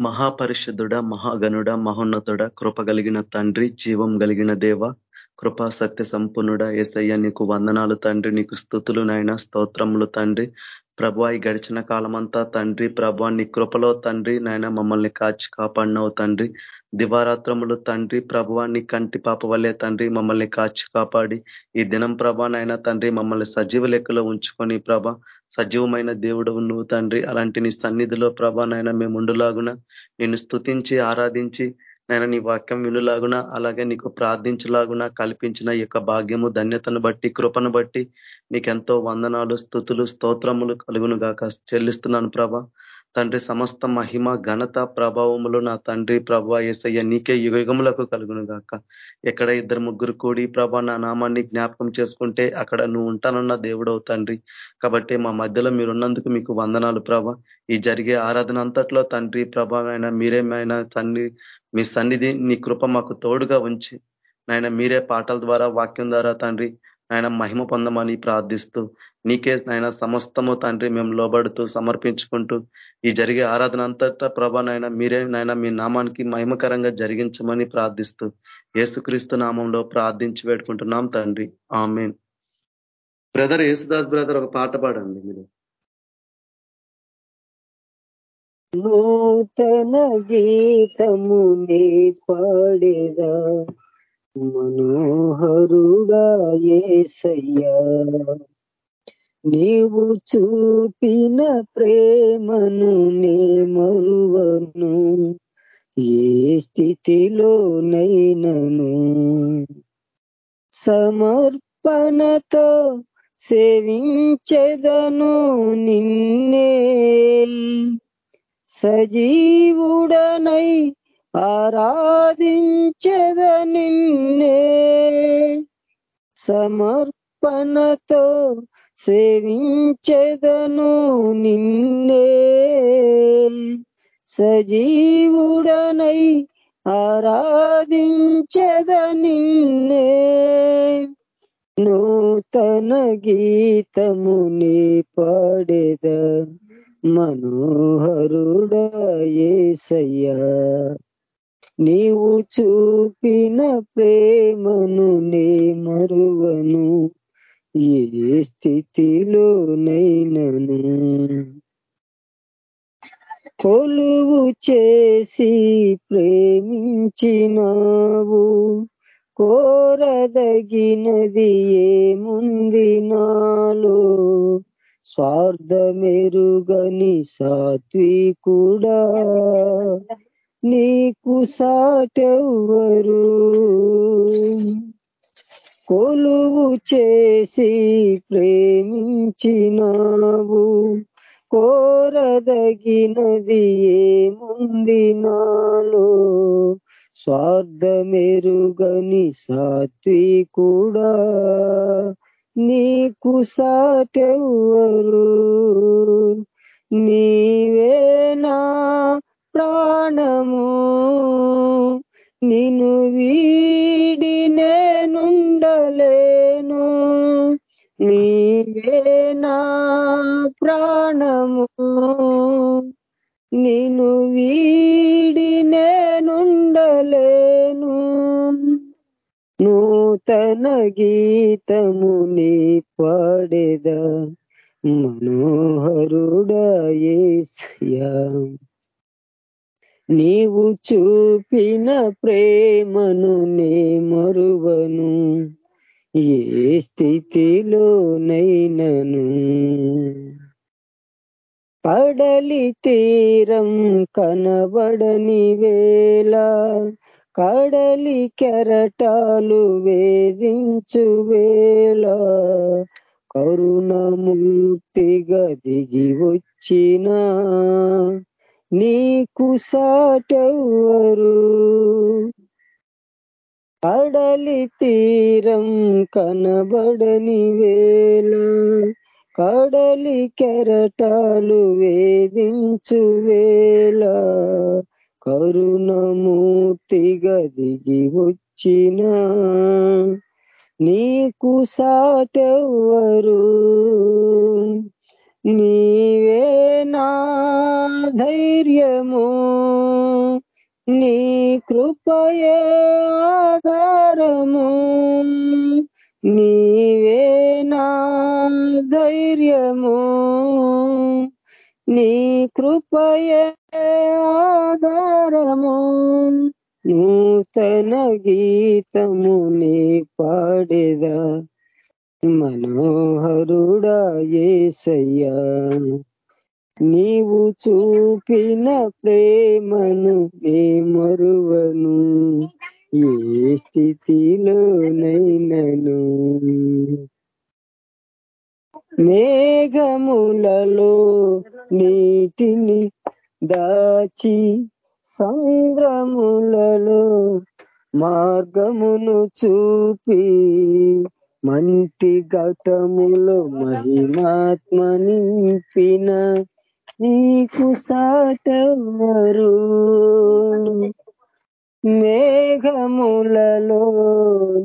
మహాపరిషుద్ధుడ మహాగనుడ మహోన్నతుడ కృప కలిగిన తండ్రి జీవం కలిగిన దేవ కృపా సత్య సంపన్నుడ ఏసయ్య నీకు వందనాలు తండ్రి నీకు స్థుతులు నాయన స్తోత్రములు తండ్రి. ప్రభు ఈ గడిచిన కాలమంతా తండ్రి ప్రభు నీ కృపలో తండ్రి నాయన మమ్మల్ని కాచి కాపాడినవు తండ్రి. దివారాత్రములు తండ్రి ప్రభువాన్ని కంటి పాప వల్లే తండ్రి మమ్మల్ని కాచి కాపాడి. ఈ దినం ప్రభా నాయన తండ్రి మమ్మల్ని సజీవ లెక్కలో ఉంచుకొని ప్రభ సజీవమైన దేవుడు నువ్వు తండ్రి. అలాంటి నీ సన్నిధిలో ప్రభా నాయన మేము ఉండులాగున నిన్ను స్థుతించి ఆరాధించి నేను నీ వాక్యం వినులాగున అలాగే నీకు ప్రార్థించలాగున కల్పించిన ఈ యొక్క భాగ్యము ధన్యతను బట్టి కృపను బట్టి నీకెంతో వందనాలు స్థుతులు స్తోత్రములు కలుగును గాక. చెల్లిస్తున్నాను ప్రభ. తండ్రి సమస్త మహిమ ఘనత ప్రభావములు నా తండ్రి ప్రభా ఏసయ్య నీకే యుగములకు కలుగును గాక ఎక్కడ ఇద్దరు ముగ్గురు కూడి ప్రభా నా నామాన్ని జ్ఞాపకం చేసుకుంటే అక్కడ నువ్వు ఉంటానన్న దేవుడవు తండ్రి. కాబట్టి మా మధ్యలో మీరున్నందుకు మీకు వందనాలు ప్రభ. ఈ జరిగే ఆరాధన అంతట్లో తండ్రి ప్రభావైనా మీరేమైనా తండ్రి మీ సన్నిధి నీ కృప మాకు తోడుగా ఉంచి నాయన మీరే పాటల ద్వారా వాక్యం ద్వారా తండ్రి ఆయన మహిమ పొందమని ప్రార్థిస్తూ నీకే నాయన సమస్తము తండ్రి మేము లోబడుతూ సమర్పించుకుంటూ ఈ జరిగే ఆరాధన అంతటా ప్రభా నాయన మీరే నాయన మీ నామానికి మహిమకరంగా జరిగించమని ప్రార్థిస్తూ ఏసుక్రీస్తు నామంలో ప్రార్థించి పెట్టుకుంటున్నాం తండ్రి. ఆమె బ్రదర్ యేసుదాస్ బ్రదర్ ఒక పాట పాడండి మీరు. నూతన గీతము నీ పాడేదా? మనోహరుడా ఏసయ్యా నీవు చూపిన ప్రేమను నే మరువను ఏ స్థితిలోనైనను? సమర్పణతో సేవించెదను నిన్నే. సజీవుడనై ఆరాధించద నిన్నే. సమర్పణతో సేవించెదను నిన్నే. సజీవుడనై ఆరాధించద నిన్నే. నూతన గీతముని పాడేద మనోహరుడయేసయ్యా నీవు చూపిన ప్రేమను నే మరువను. ఏ స్థితిలోనైనను కొలువు చేసి ప్రేమించినావు. కోరదగినది ఏముంది నాలో? స్వార్థమెరుగని కూడా నీకు సాటెవ్వరు? కొలువు చేసి ప్రేమించినావు. కోరదగినది ఏముంది నాలో? స్వార్థమెరుగని కూడా నీకు సాటెవ్వరు? నీవేనా ప్రాణము? నిన్ను వీడి నేనుండలేను నీవే నా ప్రాణము. నిన్ను వీడి నేనుండలేను నూతన గీతము నీ పాడేద. మనోహరుడయేసయా నీవు చూపిన ప్రేమను నే మరువను. ఏ స్థితిలోనైనను? కడలి తీరం కనబడని వేళ కడలి కెరటాలు వేధించు వేళ కరుణమూర్తిగా దిగి వచ్చినా నీకు సాటవరు కడలి తీరం కనబడని వేళ కడలి కెరటాలు వేధించు వేళ కరుణమూర్తిగా దిగి వచ్చిన నీకు సాటవరు నీవే నా ధైర్యము నీ కృపయే ఆధారము. నీవే నా ధైర్యము నీ కృపయే ఆధారము. నూతన గీతము నీ పాడేదా మనోహరుడా ఏసయ్యా నీవు చూపిన ప్రేమను నే మరువను ఏ స్థితిలోనైనను? మేఘములలో నీటిని దాచి సంద్రములలో మార్గమును చూపి మంటి ఘటములో మహిమాత్మ నింపిన నీకు సాటవరు మేఘములలో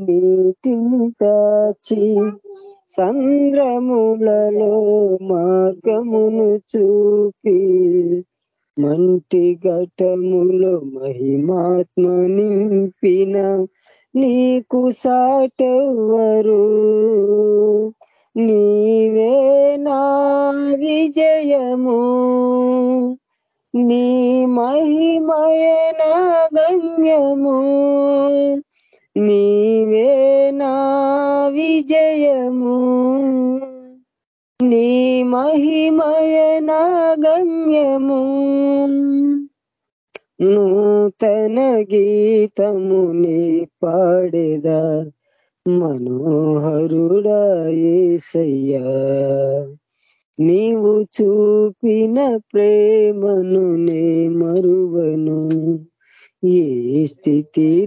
నీటిని దాచి సంద్రములలో మార్గమును చూపి మంటి ఘటములో మహిమాత్మ నింపిన నీకు సాటవరు నీవే నా విజయము. నీ మహిమయన గమ్యము. నీవే నా విజయము. నీ మహిమయన గమ్యము. నూతన గీతము నీ పాడేదా మనోహరుడా ఏసయ్యా. నీవు చూపిన ప్రేమను నే మరువను ఏ స్థితిలోనైనను.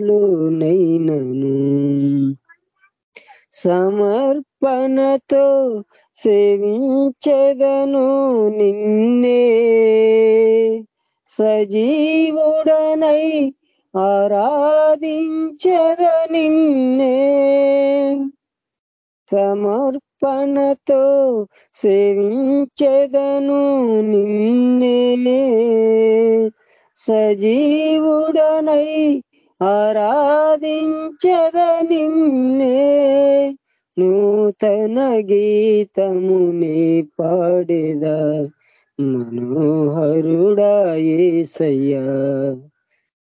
సమర్పణతో సేవించదను నిన్నే. సజీవుడనై ఆరాధించద నిన్నే. సమర్పణతో సేవించదను నిన్నే. సజీవుడనై ఆరాధించద నిన్నే. నూతన గీతము నీ పాడేదా మనోహరుడాయేసయ్యా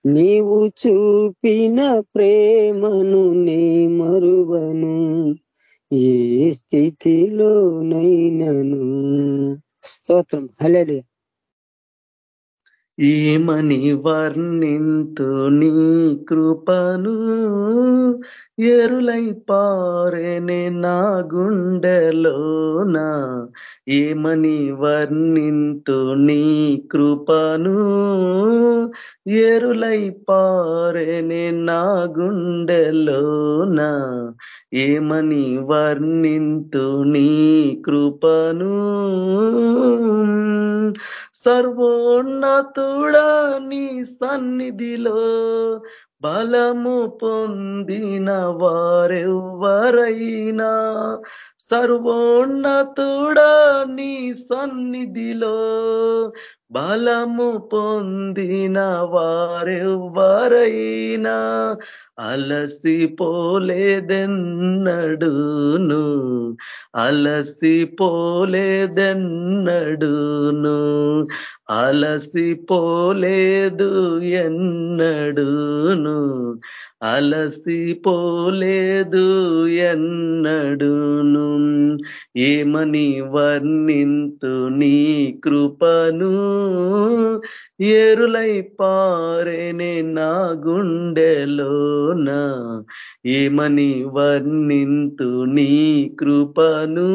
నీవు చూపిన ప్రేమను నే మరువను ఏ స్థితిలోనైనను. స్తోత్రం. హలే ఏమని వర్ణింతు నీ కృపను? ఎరులై పారేనే నా గుండెలోన. ఏమని వర్ణింతు నీ కృపను? ఎరులై పారేనే నా గుండెలోన. ఏమని వర్ణింతు నీ కృపను? సర్వోన్నతుడా నీ సన్నిధిలో బలము పొందిన వారెవ్వరైనా? సర్వోన్నతుడా నీ సన్నిధిలో బలము పొందిన వారెవ్వరైనా అలసి పోలేదెన్నడును. అలసిపోలేదు ఎన్నడును. అలసిపోలేదు ఎన్నడును. ఏమని వర్ణింతు నీ కృపను? ఎరులై పారేనే నా గుండెలోన. ఏమని వర్ణింతు నీ కృపను.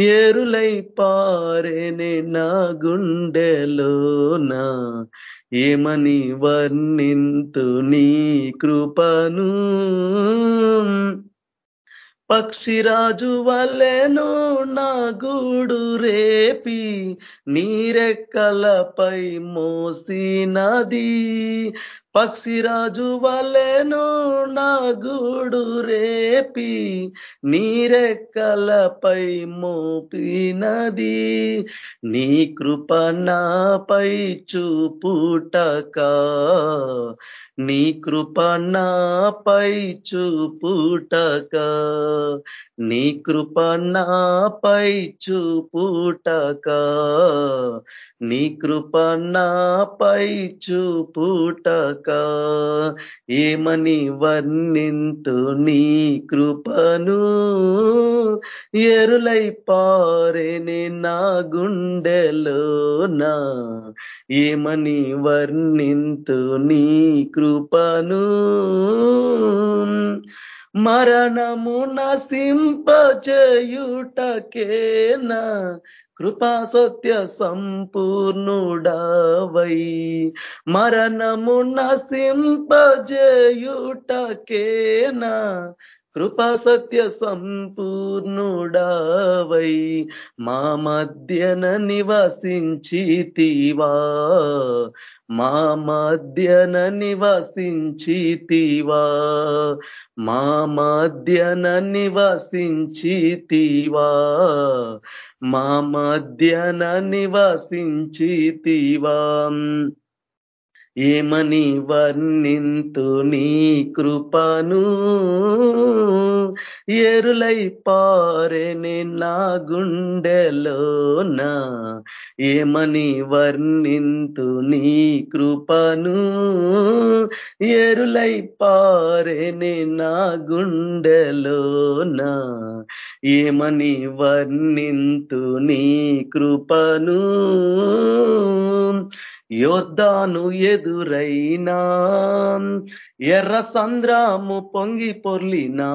ఎరులై పారేనే నా గుండెలోన. ఏమని వర్ణింతు నీ కృపను. పక్షిరాజు వల్లెను నా గూడు రేపి నీరెక్కలపై మోసినది. పక్షిరాజు వలెను నా గూడు రేపి నీరెక్కలపై మోపినది. నీ కృప నాపై చూపుటక నీ కృప నాపై చూపుటక. నీ కృప నాపై చూపుటక. నీ కృప నాపై చూపుటక. ఏమని వర్ణింతు నీ కృపను? ఎరులై పారేని నా గుండెలోనా. ఏమని వర్ణింతు నీ కృపను మరణము నసింపజయుటకేనా కృపా సత్య సంపూర్ణుడవై. మరణము నసింపజేయుటకేనా కృపా సత్య సంపూర్ణుడావై మా మధ్యన నివసించితివా. మా మధ్యన నివసించితివా. మా మధ్యన నివసించితివా. మా మధ్యన నివసించితివా. ఏమని వర్ణింతు నీ కృపను? ఎరులై పారెని నా గుండెలోన ఏమని వర్ణింతు నీ కృపను? ఎరులై పారెని నా గుండెలోన ఏమని వర్ణింతు నీ కృపను? యోర్ధాను ఎదురైనా ఎర్ర సంద్రాము పొంగి పొర్లినా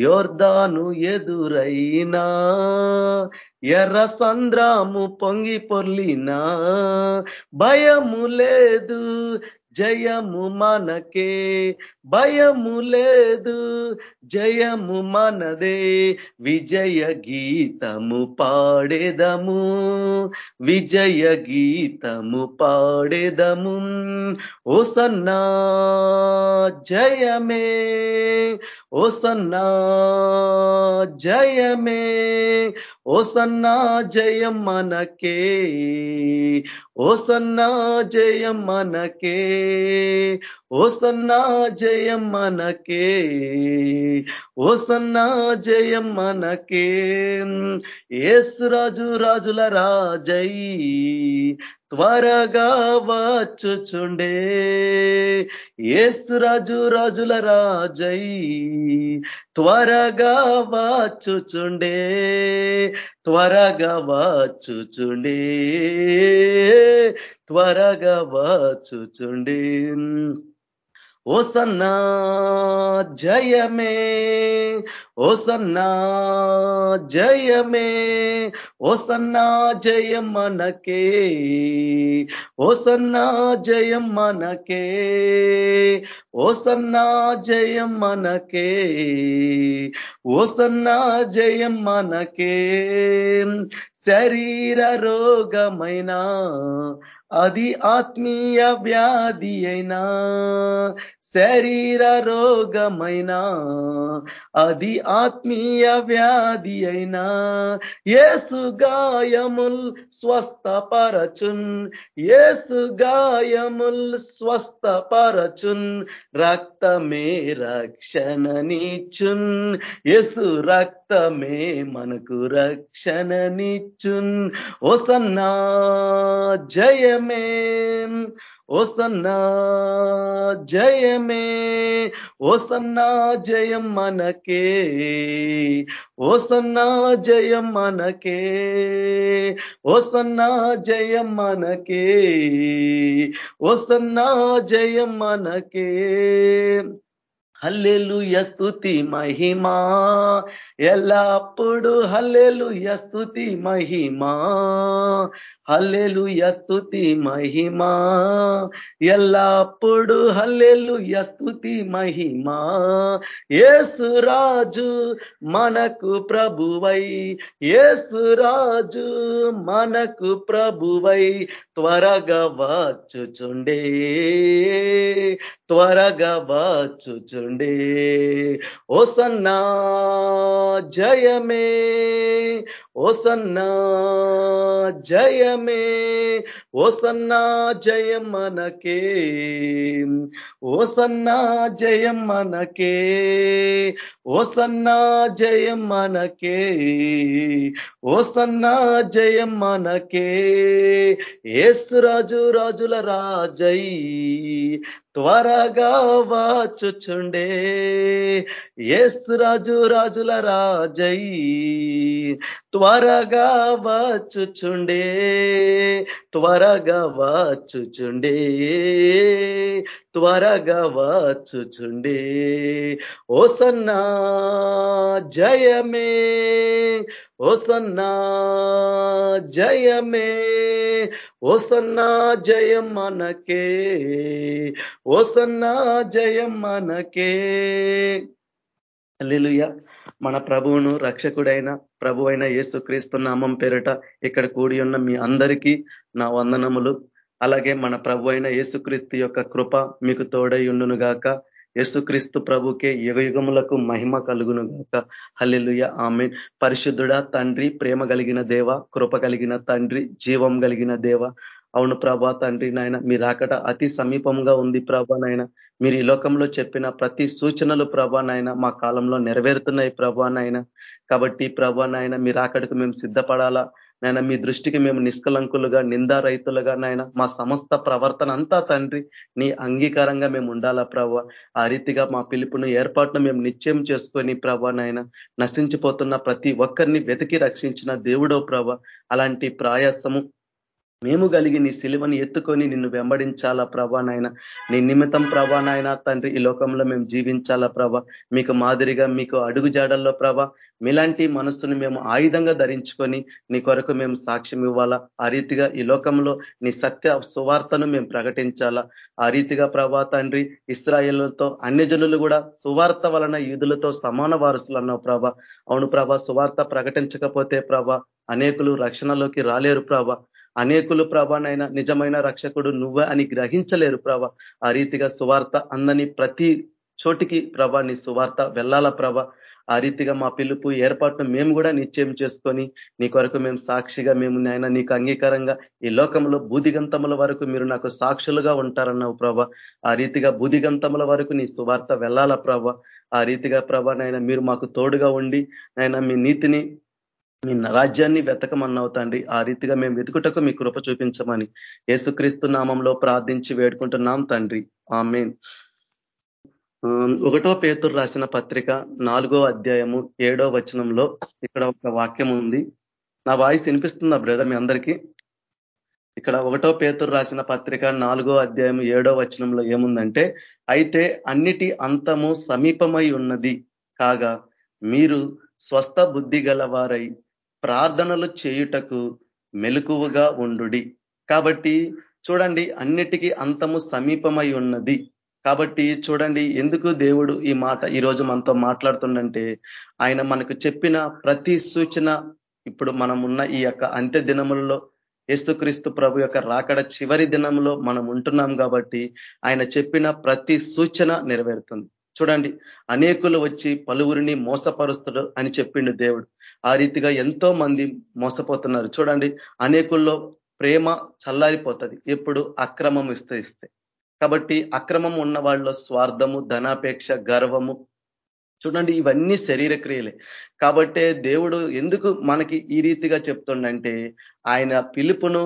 యోర్ధాను ఎదురైనా ఎర్ర సంద్రాము పొంగి పొర్లినా భయము లేదు జయము మనకే భయము లేదు. జయము మనదే విజయ గీతము పాడేదము. విజయ గీతము పాడేదము. ఓ సన్నా జయమే. ఓ సన్నా జయమే. ఓసన్నా జయం మనకే ఓసన్నా జయం మనకే ఓసన్నా జయం మనకే ఓసన్నా జయం మనకే. ఏసురాజు రాజుల రాజై త్వరగా వచ్చుచుండే. ఏసురాజు రాజుల రాజై త్వరగా వచ్చుచుండే. త్వరగా వచ్చుచుండే. త్వరగా వాచుచుండి. ఓ సన్నా జయమే ఓ సన్నా జయమే ఓ సన్నా జయం మనకే ఓ సన్నా జయం మనకే ఓ సన్నా జయం మనకే ఓ సన్నా జయం మనకే. శరీర రోగమైనా అది ఆత్మీయ వ్యాధి అయినా శరీర రోగమైనా అది ఆత్మీయ వ్యాధి అయినా ఏసు గాయముల్ స్వస్థపరచున్ ఏసు గాయముల్ స్వస్థపరచున్ రక్తమే రక్షణనిచ్చున్ యేసు రక్తమే మనకు రక్షణనిచ్చున్. ఓసన్నా జయమే. ఓసన్నా జయమే ఓసన్నా జయం మనకే ఓసన్నా జయం మనకే ఓసన్నా జయం మనకే ఓసన్నా జయం మనకే హల్లెలు యస్తుతి మహిమా. ఎల్లప్పుడు హల్లెలు యస్తుతి మహిమా. హల్లెలు యస్తుతి మహిమా. ఎల్లప్పుడు హల్లెలు యస్తుతి మహిమా. ఏసురాజు మనకు ప్రభువై. ఏసురాజు మనకు ప్రభువై. త్వరగా వచ్చుచుండే. త్వరగా వచ్చుచుండే. ఓసన్నా జయమే ఓసన్నా జయమే ఓసన్నా జయం మనకే ఓసన్నా జయం మనకే ఓసన్నా జయం మనకే ఓసన్నా జయం మనకే ఏసురాజు రాజుల రాజై త్వరగా వాచుచుండే. ఏసురాజు రాజుల రాజై త్వరగా వచ్చుచుండే త్వరగా వచ్చుచుండే త్వరగా వచ్చుచుండే ఓ సన్నా జయమే ఓ సన్నా జయమే ఓ సన్నా జయం మనకే ఓ సన్నా జయం మనకే. అల్లెలుయ మన ప్రభువును రక్షకుడైన ప్రభు అయిన యేసుక్రీస్తు నామం పేరిట ఇక్కడ కూడి ఉన్న మీ అందరికీ నా వందనములు. అలాగే మన ప్రభు అయిన యేసుక్రీస్తు యొక్క కృప మీకు తోడై ఉండును గాక. యేసుక్రీస్తు ప్రభుకే యుగయుగములకు మహిమ కలుగును గాక. హల్లెలుయ ఆమె పరిశుద్ధుడ తండ్రి ప్రేమ కలిగిన దేవ కృప కలిగిన తండ్రి జీవం కలిగిన దేవ అవును ప్రభా తండ్రి నాయన మీరు రాకట అతి సమీపంగా ఉంది ప్రభా నాయన. మీరు ఈ లోకంలో చెప్పిన ప్రతి సూచనలు ప్రభా నాయన మా కాలంలో నెరవేరుతున్నాయి ప్రభా నాయన. కాబట్టి ప్రభా నాయన మీరు రాకడకు మేము సిద్ధపడాలా? నాయన మీ దృష్టికి మేము నిష్కలంకులుగా నిందా రైతులుగా నాయన. మా సమస్త ప్రవర్తన అంతా తండ్రి నీ అంగీకారంగా మేము ఉండాలా ప్రభా? ఆ రీతిగా మా పిలుపును ఏర్పాటును మేము నిశ్చయం చేసుకొని ప్రభా నాయన నశించిపోతున్న ప్రతి ఒక్కరిని వెతికి రక్షించిన దేవుడో ప్రభ. అలాంటి ప్రాయాసము మేము కలిగి నీ సిలువని ఎత్తుకొని నిన్ను వెంబడించాలా ప్రభా నాయన? నీ నిమిత్తం ప్రభా నాయన తండ్రి ఈ లోకంలో మేము జీవించాలా ప్రభ? మీకు మాదిరిగా మీకు అడుగు జాడల్లో ప్రభ మీలాంటి మనస్సును మేము ఆయుధంగా ధరించుకొని నీ కొరకు మేము సాక్ష్యం ఇవ్వాలా? ఆ రీతిగా ఈ లోకంలో నీ సత్య సువార్తను మేము ప్రకటించాలా? ఆ రీతిగా ప్రభా తండ్రి ఇస్రాయేళ్ళతో అన్ని జనులు కూడా సువార్త వలన యూదులతో సమాన వారసులు అన్నావు ప్రభ. అవును ప్రభ సువార్త ప్రకటించకపోతే ప్రభ అనేకులు రక్షణలోకి రాలేరు ప్రభ. అనేకులు ప్రభానైనా నిజమైన రక్షకుడు నువ్వే అని గ్రహించలేరు ప్రభ. ఆ రీతిగా సువార్త అందని ప్రతి చోటికి ప్రభ నీ సువార్త వెళ్ళాల ప్రభ. ఆ రీతిగా మా పిలుపు ఏర్పాటును మేము కూడా నిశ్చయం చేసుకొని నీ కొరకు మేము సాక్షిగా మేము నాయన నీకు అంగీకారంగా ఈ లోకంలో బూదిగంతముల వరకు మీరు నాకు సాక్షులుగా ఉంటారన్నావు ప్రభ. ఆ రీతిగా బూదిగంతముల వరకు నీ సువార్త వెళ్ళాలా ప్రభ. ఆ రీతిగా ప్రభ నాయన మీరు మాకు తోడుగా ఉండి నాయన మీ నీతిని మీ రాజ్యాన్ని వెతకమన్నావు తండ్రి. ఆ రీతిగా మేము వెతుకుటకు మీ కృప చూపించమని యేసుక్రీస్తు నామంలో ప్రార్థించి వేడుకుంటున్నాం తండ్రి. ఆమె ఒకటో పేతురు రాసిన పత్రిక నాలుగో అధ్యాయము ఏడో వచనంలో ఇక్కడ ఒక వాక్యం ఉంది. నా వాయిస్ వినిపిస్తుందా బ్రదర్ మీ అందరికీ? ఇక్కడ ఒకటో పేతురు రాసిన పత్రిక నాలుగో అధ్యాయం ఏడో వచనంలో ఏముందంటే అయితే అన్నిటి అంతము సమీపమై ఉన్నది కాగా మీరు స్వస్థ బుద్ధి గలవారై ప్రార్థనలు చేయుటకు మెలకువగా ఉండు కాబట్టి చూడండి అన్నిటికీ అంతము సమీపమై ఉన్నది. కాబట్టి చూడండి ఎందుకు దేవుడు ఈ మాట ఈరోజు మనతో మాట్లాడుతుండంటే ఆయన మనకు చెప్పిన ప్రతి సూచన ఇప్పుడు మనం ఉన్న ఈ యొక్క అంత్య దినములలో ఏస్తుక్రీస్తు ప్రభు యొక్క రాకడ చివరి దినంలో మనం ఉంటున్నాం కాబట్టి ఆయన చెప్పిన ప్రతి సూచన నెరవేరుతుంది. చూడండి అనేకులు వచ్చి పలువురిని మోసపరుస్తాడు అని చెప్పిండు దేవుడు. ఆ రీతిగా ఎంతో మంది మోసపోతున్నారు. చూడండి అనేకుల్లో ప్రేమ చల్లారిపోతుంది. ఎప్పుడు అక్రమం ఇస్తే ఇస్తే కాబట్టి అక్రమం ఉన్న వాళ్ళలో స్వార్థము ధనాపేక్ష గర్వము. చూడండి ఇవన్నీ శరీర క్రియలే. కాబట్టే దేవుడు ఎందుకు మనకి ఈ రీతిగా చెప్తుండంటే ఆయన పిలుపును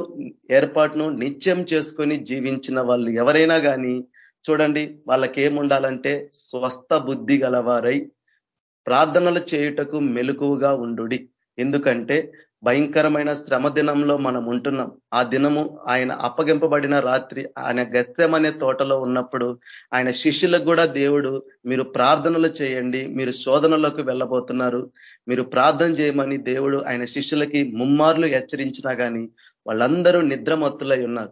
ఏర్పాటును నిత్యం చేసుకొని జీవించిన వాళ్ళు ఎవరైనా కానీ చూడండి వాళ్ళకి ఏముండాలంటే స్వస్థ బుద్ధి గలవారై ప్రార్థనలు చేయుటకు మెలకువగా ఉండు ఎందుకంటే భయంకరమైన శ్రమ దినంలో మనం ఉంటున్నాం. ఆ దినము ఆయన అప్పగింపబడిన రాత్రి ఆయన గత్యమనే తోటలో ఉన్నప్పుడు ఆయన శిష్యులకు కూడా దేవుడు మీరు ప్రార్థనలు చేయండి మీరు శోధనలోకి వెళ్ళబోతున్నారు మీరు ప్రార్థన చేయమని దేవుడు ఆయన శిష్యులకి ముమ్మార్లు హెచ్చరించినా కానీ వాళ్ళందరూ నిద్రమత్తులై ఉన్నారు.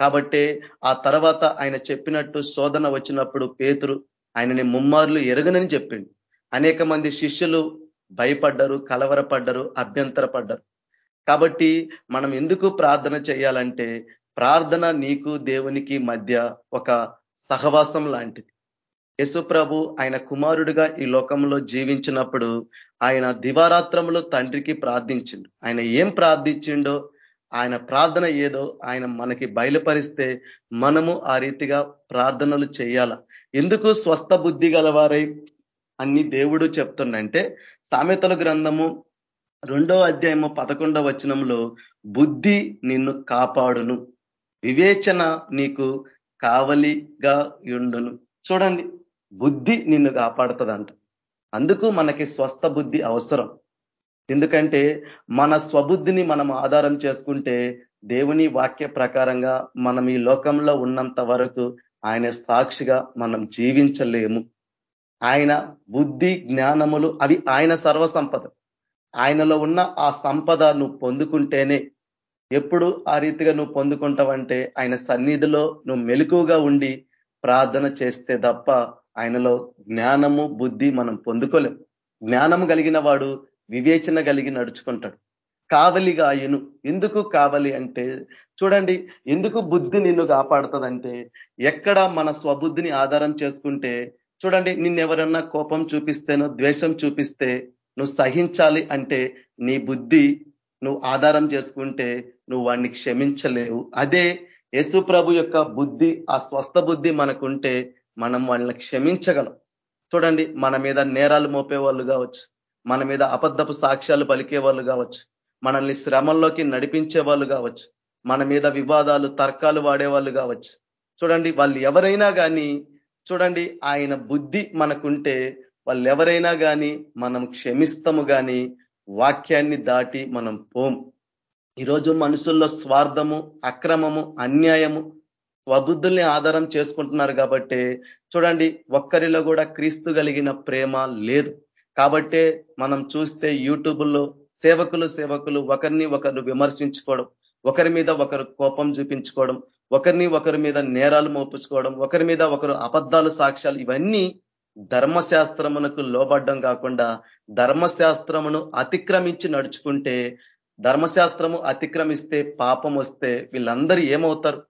కాబట్టే ఆ తర్వాత ఆయన చెప్పినట్టు శోధన వచ్చినప్పుడు పేతురు ఆయనని ముమ్మార్లు ఎరగనని చెప్పిండు. అనేక మంది శిష్యులు భయపడ్డరు కలవరపడ్డరు అభ్యంతరపడ్డరు. కాబట్టి మనం ఎందుకు ప్రార్థన చేయాలంటే ప్రార్థన నీకు దేవునికి మధ్య ఒక సహవాసం లాంటిది. యశు ప్రభు ఆయన కుమారుడిగా ఈ లోకంలో జీవించినప్పుడు ఆయన దివారాత్రములో తండ్రికి ప్రార్థించిండు. ఆయన ఏం ప్రార్థించిండో ఆయన ప్రార్థన ఏదో ఆయన మనకి బయలుపరిస్తే మనము ఆ రీతిగా ప్రార్థనలు చేయాల? ఎందుకు స్వస్థ బుద్ధి గలవారై అన్ని దేవుడు చెప్తుండంటే సామెతల గ్రంథము రెండో అధ్యాయము పదకొండవ వచనంలో బుద్ధి నిన్ను కాపాడును వివేచన నీకు కావలిగా ఉండును చూడండి బుద్ధి నిన్ను కాపాడుతుందంట. అందుకు మనకి స్వస్థ బుద్ధి అవసరం. ఎందుకంటే మన స్వబుద్ధిని మనం ఆధారం చేసుకుంటే దేవుని వాక్య ప్రకారంగా మనం ఈ లోకంలో ఉన్నంత వరకు ఆయన సాక్షిగా మనం జీవించలేము. ఆయన బుద్ధి జ్ఞానములు అవి ఆయన సర్వసంపద. ఆయనలో ఉన్న ఆ సంపద నువ్వు పొందుకుంటేనే ఎప్పుడు ఆ రీతిగా నువ్వు పొందుకుంటావంటే ఆయన సన్నిధిలో నువ్వు మెలుకుగా ఉండి ప్రార్థన చేస్తే తప్ప ఆయనలో జ్ఞానము బుద్ధి మనం పొందుకోలేం. జ్ఞానం కలిగిన వాడు వివేచన కలిగి నడుచుకుంటాడు. కావలిగా అయ్యను ఎందుకు కావలి అంటే చూడండి ఎందుకు బుద్ధి నిన్ను కాపాడుతుందంటే ఎక్కడ మన స్వబుద్ధిని ఆధారం చేసుకుంటే చూడండి నిన్నెవరన్నా కోపం చూపిస్తేనో ద్వేషం చూపిస్తే నువ్వు సహించాలి అంటే నీ బుద్ధి నువ్వు ఆధారం చేసుకుంటే నువ్వు వాడిని క్షమించలేవు. అదే యేసు ప్రభు యొక్క బుద్ధి ఆ స్వస్థ బుద్ధి మనకుంటే మనం వాళ్ళని క్షమించగలం. చూడండి మన మీద నేరాలు మోపే వాళ్ళు కావచ్చు మన మీద అబద్ధపు సాక్ష్యాలు పలికే వాళ్ళు కావచ్చు మనల్ని శ్రమంలోకి నడిపించే వాళ్ళు కావచ్చు మన మీద వివాదాలు తర్కాలు వాడేవాళ్ళు కావచ్చు. చూడండి వాళ్ళు ఎవరైనా కానీ చూడండి ఆయన బుద్ధి మనకుంటే వాళ్ళు ఎవరైనా కానీ మనం క్షమిస్తాము కానీ వాక్యాన్ని దాటి మనం పోం. ఈరోజు మనుషుల్లో స్వార్థము అక్రమము అన్యాయము స్వబుద్ధుల్ని ఆధారం చేసుకుంటున్నారు కాబట్టి చూడండి ఒక్కరిలో కూడా క్రీస్తు కలిగిన ప్రేమ లేదు. కాబట్టే మనం చూస్తే యూట్యూబ్లో సేవకులు సేవకులు ఒకరిని ఒకరు విమర్శించుకోవడం ఒకరి మీద ఒకరు కోపం చూపించుకోవడం ఒకరిని ఒకరి మీద నేరాలు మోపించుకోవడం ఒకరి మీద ఒకరు అబద్ధాలు సాక్ష్యాలు ఇవన్నీ ధర్మశాస్త్రమునకు లోబడ్డం కాకుండా ధర్మశాస్త్రమును అతిక్రమించి నడుచుకుంటే ధర్మశాస్త్రము అతిక్రమిస్తే పాపం వస్తే వీళ్ళందరూ ఏమవుతారు?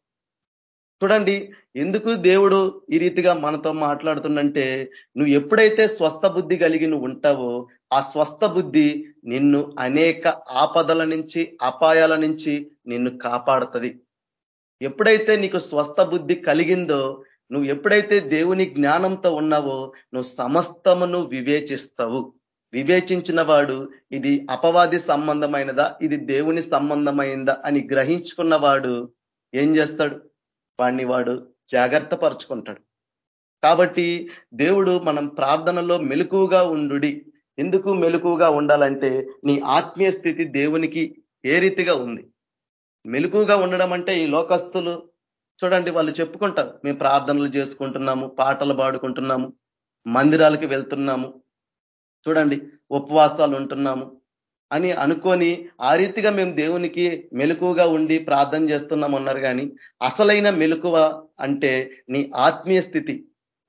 చూడండి ఎందుకు దేవుడు ఈ రీతిగా మనతో మాట్లాడుతుందంటే నువ్వు ఎప్పుడైతే స్వస్థ బుద్ధి కలిగి నువ్వు ఉంటావో ఆ స్వస్థ బుద్ధి నిన్ను అనేక ఆపదల నుంచి అపాయాల నుంచి నిన్ను కాపాడుతుంది. ఎప్పుడైతే నీకు స్వస్థ బుద్ధి కలిగిందో నువ్వు ఎప్పుడైతే దేవుని జ్ఞానంతో ఉన్నావో నువ్వు సమస్తమును వివేచిస్తావు. వివేచించిన వాడు ఇది అపవాది సంబంధమైనదా? ఇది దేవుని సంబంధమైందా? అని గ్రహించుకున్నవాడు ఏం చేస్తాడు? వాణ్ణి వాడు జాగ్రత్త పరుచుకుంటాడు. కాబట్టి దేవుడు మనం ప్రార్థనలో మెలకుగా ఉండు ఎందుకు మెలకుగా ఉండాలంటే నీ ఆత్మీయ స్థితి దేవునికి ఏ రీతిగా ఉంది? మెలుకుగా ఉండడం అంటే ఈ లోకస్తులు చూడండి వాళ్ళు చెప్పుకుంటారు. మేము ప్రార్థనలు చేసుకుంటున్నాము పాటలు పాడుకుంటున్నాము మందిరాలకి వెళ్తున్నాము చూడండి ఉపవాసాలు ఉంటున్నాము అని అనుకొని ఆ రీతిగా మేము దేవునికి మెలకుగా ఉండి ప్రార్థన చేస్తున్నాం అన్నారు కానీ అసలైన మెలకువ అంటే నీ ఆత్మీయ స్థితి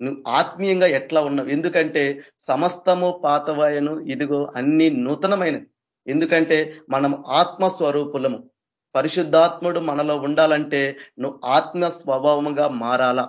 నువ్వు ఆత్మీయంగా ఎట్లా ఉన్నావు? ఎందుకంటే సమస్తము పాతవాయను ఇదిగో అన్ని నూతనమైనవి. ఎందుకంటే మనం ఆత్మ స్వరూపులము పరిశుద్ధాత్ముడు మనలో ఉండాలంటే నువ్వు ఆత్మ స్వభావముగా మారాలా?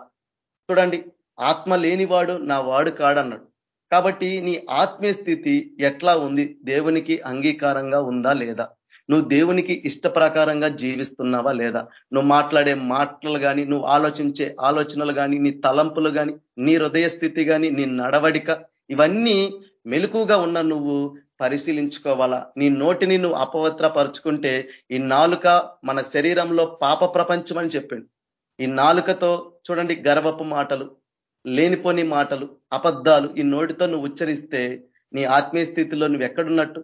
చూడండి ఆత్మ లేనివాడు నా వాడు కాడన్నాడు. కాబట్టి నీ ఆత్మీయ స్థితి ఎట్లా ఉంది? దేవునికి అంగీకారంగా ఉందా లేదా? నువ్వు దేవునికి ఇష్ట ప్రకారంగా జీవిస్తున్నావా లేదా? నువ్వు మాట్లాడే మాటలు కానీ నువ్వు ఆలోచించే ఆలోచనలు కానీ నీ తలంపులు కానీ నీ హృదయ స్థితి కానీ నీ నడవడిక ఇవన్నీ మెలుకుగా ఉన్న నువ్వు పరిశీలించుకోవాలా? నీ నోటిని నువ్వు అపవత్రపరుచుకుంటే ఈ నాలుక మన శరీరంలో పాప ప్రపంచం అని చెప్పిండు. ఈ నాలుకతో చూడండి గర్వపు మాటలు లేనిపోని మాటలు అబద్ధాలు ఈ నోటితో నువ్వు ఉచ్చరిస్తే నీ ఆత్మీయ స్థితిలో నువ్వు ఎక్కడున్నట్టు?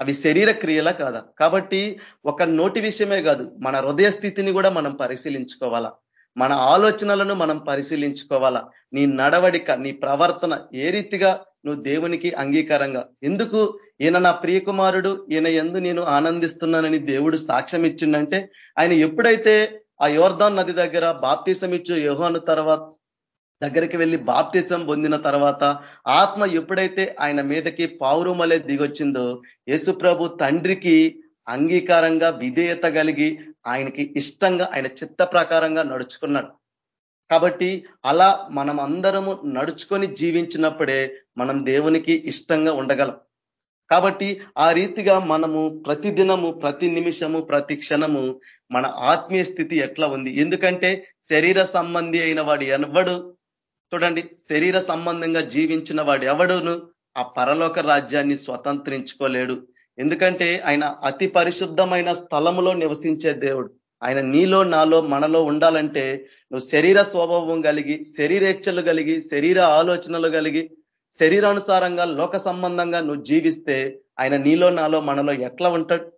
అవి శరీర క్రియలా కాదా? కాబట్టి ఒక నోటి విషయమే కాదు మన హృదయ స్థితిని కూడా మనం పరిశీలించుకోవాలా? మన ఆలోచనలను మనం పరిశీలించుకోవాలా? నీ నడవడిక నీ ప్రవర్తన ఏ రీతిగా నువ్వు దేవునికి అంగీకారంగా? ఎందుకు ఈయన నా ప్రియకుమారుడు ఈయన ఎందు నేను ఆనందిస్తున్నానని దేవుడు సాక్ష్యం ఇచ్చిండంటే ఆయన ఎప్పుడైతే ఆ యోర్ధాన్ నది దగ్గర బాప్తీసం ఇచ్చు యోహాను తర్వాత దగ్గరికి వెళ్ళి బాప్తిసం పొందిన తర్వాత ఆత్మ ఎప్పుడైతే ఆయన మీదకి పావురుమలే దిగొచ్చిందో యేసుప్రభు తండ్రికి అంగీకారంగా విధేయత కలిగి ఆయనకి ఇష్టంగా ఆయన చిత్త ప్రకారంగా నడుచుకున్నాడు. కాబట్టి అలా మనం అందరము నడుచుకొని జీవించినప్పుడే మనం దేవునికి ఇష్టంగా ఉండగలం. కాబట్టి ఆ రీతిగా మనము ప్రతి దినము ప్రతి నిమిషము ప్రతి క్షణము మన ఆత్మీయ స్థితి ఎట్లా ఉంది? ఎందుకంటే శరీర సంబంధి అయిన వాడు ఎవడు చూడండి శరీర సంబంధంగా జీవించిన వాడు ఎవడును? ఆ పరలోక రాజ్యాన్ని స్వతంత్రించుకోలేడు. ఎందుకంటే ఆయన అతి పరిశుద్ధమైన స్థలములో నివసించే దేవుడు. ఆయన నీలో నాలో మనలో ఉండాలంటే నువ్వు శరీర స్వభావం కలిగి శరీరేచ్ఛలు కలిగి శరీర ఆలోచనలు కలిగి శరీరానుసారంగా లోక సంబంధంగా నువ్వు జీవిస్తే ఆయన నీలో నాలో మనలో ఎట్లా ఉంటాడు?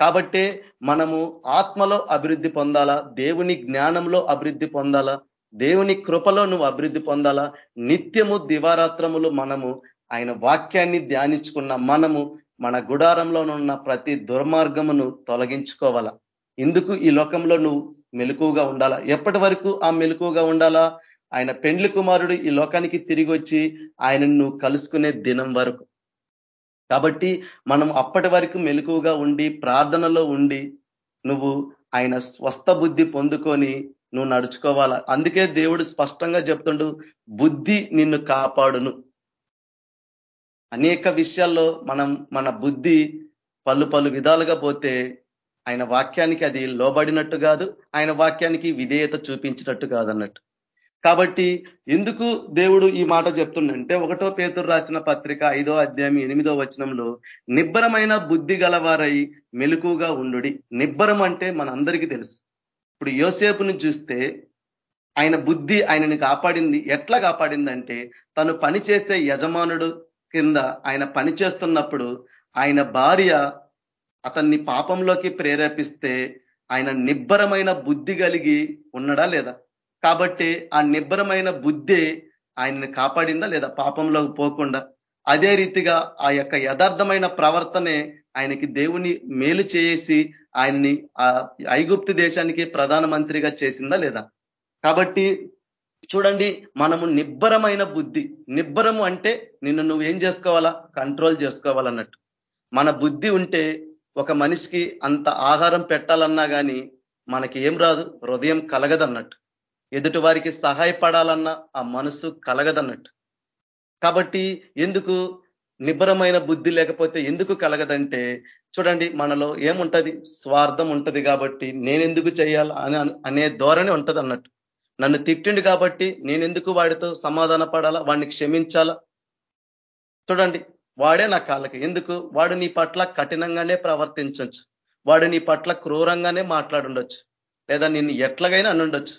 కాబట్టే మనము ఆత్మలో అభివృద్ధి పొందాలా? దేవుని జ్ఞానంలో అభివృద్ధి పొందాలా? దేవుని కృపలో నువ్వు అభివృద్ధి పొందాలా? నిత్యము దివారాత్రములు మనము ఆయన వాక్యాన్ని ధ్యానించుకున్న మనము మన గుడారంలో ఉన్న ప్రతి దుర్మార్గమును తొలగించుకోవాలా? ఎందుకు ఈ లోకంలో నువ్వు మెలకుగా ఉండాలా? ఎప్పటి వరకు ఆ మెలకుగా ఉండాలా? ఆయన పెండ్లి కుమారుడు ఈ లోకానికి తిరిగి వచ్చి ఆయన నువ్వు కలుసుకునే దినం వరకు. కాబట్టి మనం అప్పటి వరకు మెలకుగా ఉండి ప్రార్థనలో ఉండి నువ్వు ఆయన స్వస్థ బుద్ధి పొందుకొని నువ్వు నడుచుకోవాలా? అందుకే దేవుడు స్పష్టంగా చెప్తుండు బుద్ధి నిన్ను కాపాడును. అనేక విషయాల్లో మనం మన బుద్ధి పలు పలు విధాలుగా పోతే ఆయన వాక్యానికి అది లోబడినట్టు కాదు ఆయన వాక్యానికి విధేయత చూపించినట్టు కాదన్నట్టు. కాబట్టి ఎందుకు దేవుడు ఈ మాట చెప్తుండంటే ఒకటో పేతురు రాసిన పత్రిక ఐదో అధ్యాయం ఎనిమిదో వచనంలో నిబ్బరమైన బుద్ధి గలవారై మెలుకుగా ఉండు నిబ్బరం అంటే మనందరికీ తెలుసు. ఇప్పుడు యోసేపుని చూస్తే ఆయన బుద్ధి ఆయనని కాపాడింది. ఎట్లా కాపాడిందంటే తను పని చేసే యజమానుడు కింద ఆయన పని చేస్తున్నప్పుడు ఆయన భార్య అతన్ని పాపంలోకి ప్రేరేపిస్తే ఆయన నిబ్బరమైన బుద్ధి కలిగి ఉన్నడా లేదా? కాబట్టి ఆ నిబ్బరమైన బుద్ధి ఆయన్ని కాపాడిందా లేదా? పాపంలోకి పోకుండా. అదే రీతిగా ఆ యొక్క యథార్థమైన ప్రవర్తనే ఆయనకి దేవుని మేలు చేసి ఆయన్ని ఆ ఐగుప్తు దేశానికి ప్రధానమంత్రిగా చేసిందా లేదా? కాబట్టి చూడండి మనము నిబ్బరమైన బుద్ధి. నిబ్బరము అంటే నిన్ను నువ్వు ఏం చేసుకోవాలా? కంట్రోల్ చేసుకోవాలన్నట్టు. మన బుద్ధి ఉంటే ఒక మనిషికి అంత ఆహారం పెట్టాలన్నా కానీ మనకి ఏం రాదు? హృదయం కలగదన్నట్టు. ఎదుటి వారికి సహాయపడాలన్నా ఆ మనసు కలగదన్నట్టు. కాబట్టి ఎందుకు నిబ్బరమైన బుద్ధి లేకపోతే ఎందుకు కలగదంటే చూడండి మనలో ఏముంటది? స్వార్థం ఉంటది కాబట్టి నేనెందుకు చేయాలి? అని అనే ధోరణి ఉంటది అన్నట్టు నన్ను తిట్టిండు కాబట్టి నేనెందుకు వాడితో సమాధాన పడాలా? వాడిని క్షమించాలా? చూడండి వాడే నా కాళ్ళకి. ఎందుకు? వాడు నీ పట్ల కఠినంగానే ప్రవర్తించవచ్చు వాడు నీ పట్ల క్రూరంగానే మాట్లాడుండొచ్చు. లేదా నిన్ను ఎట్లాగైనా అనుండొచ్చు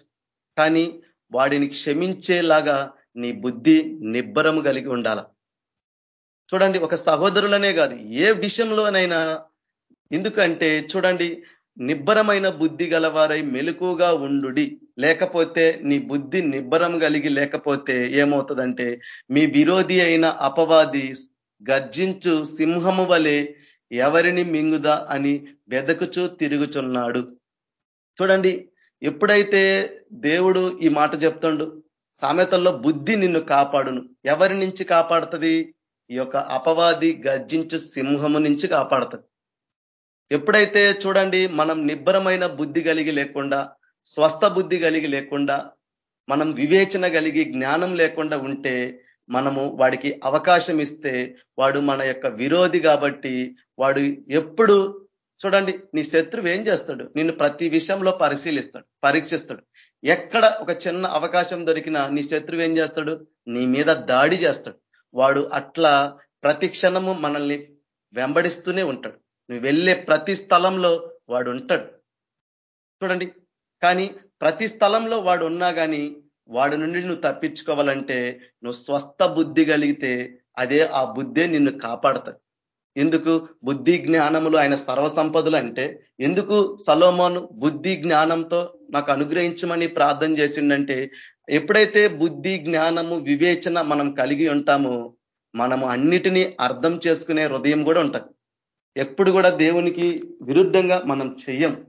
కానీ వాడిని క్షమించేలాగా నీ బుద్ధి నిబ్బరము కలిగి ఉండాల? చూడండి ఒక సహోదరులనే కాదు. ఏ విషయంలోనైనా ఎందుకంటే చూడండి నిబ్బరమైన బుద్ధి గలవారై మెలుకుగా ఉండు లేకపోతే నీ బుద్ధి నిబ్బరం కలిగి లేకపోతే ఏమవుతుందంటే మీ విరోధి అయిన అపవాది గర్జించు సింహము వలె ఎవరిని మింగుదా అని వెదకుచూ తిరుగుచున్నాడు. చూడండి ఎప్పుడైతే దేవుడు ఈ మాట చెప్తుండు సామెతల్లో బుద్ధి నిన్ను కాపాడును. ఎవరి నుంచి కాపాడుతుంది? ఈ యొక్క అపవాది గర్జించు సింహము నుంచి కాపాడుతుంది. ఎప్పుడైతే చూడండి మనం నిబ్బరమైన బుద్ధి కలిగి లేకుండా స్వస్థ బుద్ధి కలిగి లేకుండా మనం వివేచన కలిగి జ్ఞానం లేకుండా ఉంటే మనము వాడికి అవకాశం ఇస్తే వాడు మన యొక్క విరోధి కాబట్టి వాడు ఎప్పుడు చూడండి నీ శత్రువు ఏం చేస్తాడు? నిన్ను ప్రతి విషయంలో పరిశీలిస్తాడు పరీక్షిస్తాడు. ఎక్కడ ఒక చిన్న అవకాశం దొరికినా నీ శత్రువు ఏం చేస్తాడు? నీ మీద దాడి చేస్తాడు. వాడు అట్లా ప్రతి క్షణము మనల్ని వెంబడిస్తూనే ఉంటాడు. నువ్వు వెళ్ళే ప్రతి స్థలంలో వాడు ఉంటాడు. చూడండి. కానీ ప్రతి స్థలంలో వాడు ఉన్నా కానీ వాడి నుండి నువ్వు తప్పించుకోవాలంటే నువ్వు స్వస్థ బుద్ధి కలిగితే అదే ఆ బుద్ధే నిన్ను కాపాడుతుంది. ఎందుకు? బుద్ధి జ్ఞానములు ఆయన సర్వసంపదలు అంటే ఎందుకు సలోమాను బుద్ధి జ్ఞానంతో నాకు అనుగ్రహించమని ప్రార్థన చేసిండంటే ఎప్పుడైతే బుద్ధి జ్ఞానము వివేచన మనం కలిగి ఉంటామో మనము అన్నిటినీ అర్థం చేసుకునే హృదయం కూడా ఉంటుంది. ఎప్పుడు కూడా దేవునికి విరుద్ధంగా మనం చెయ్యం.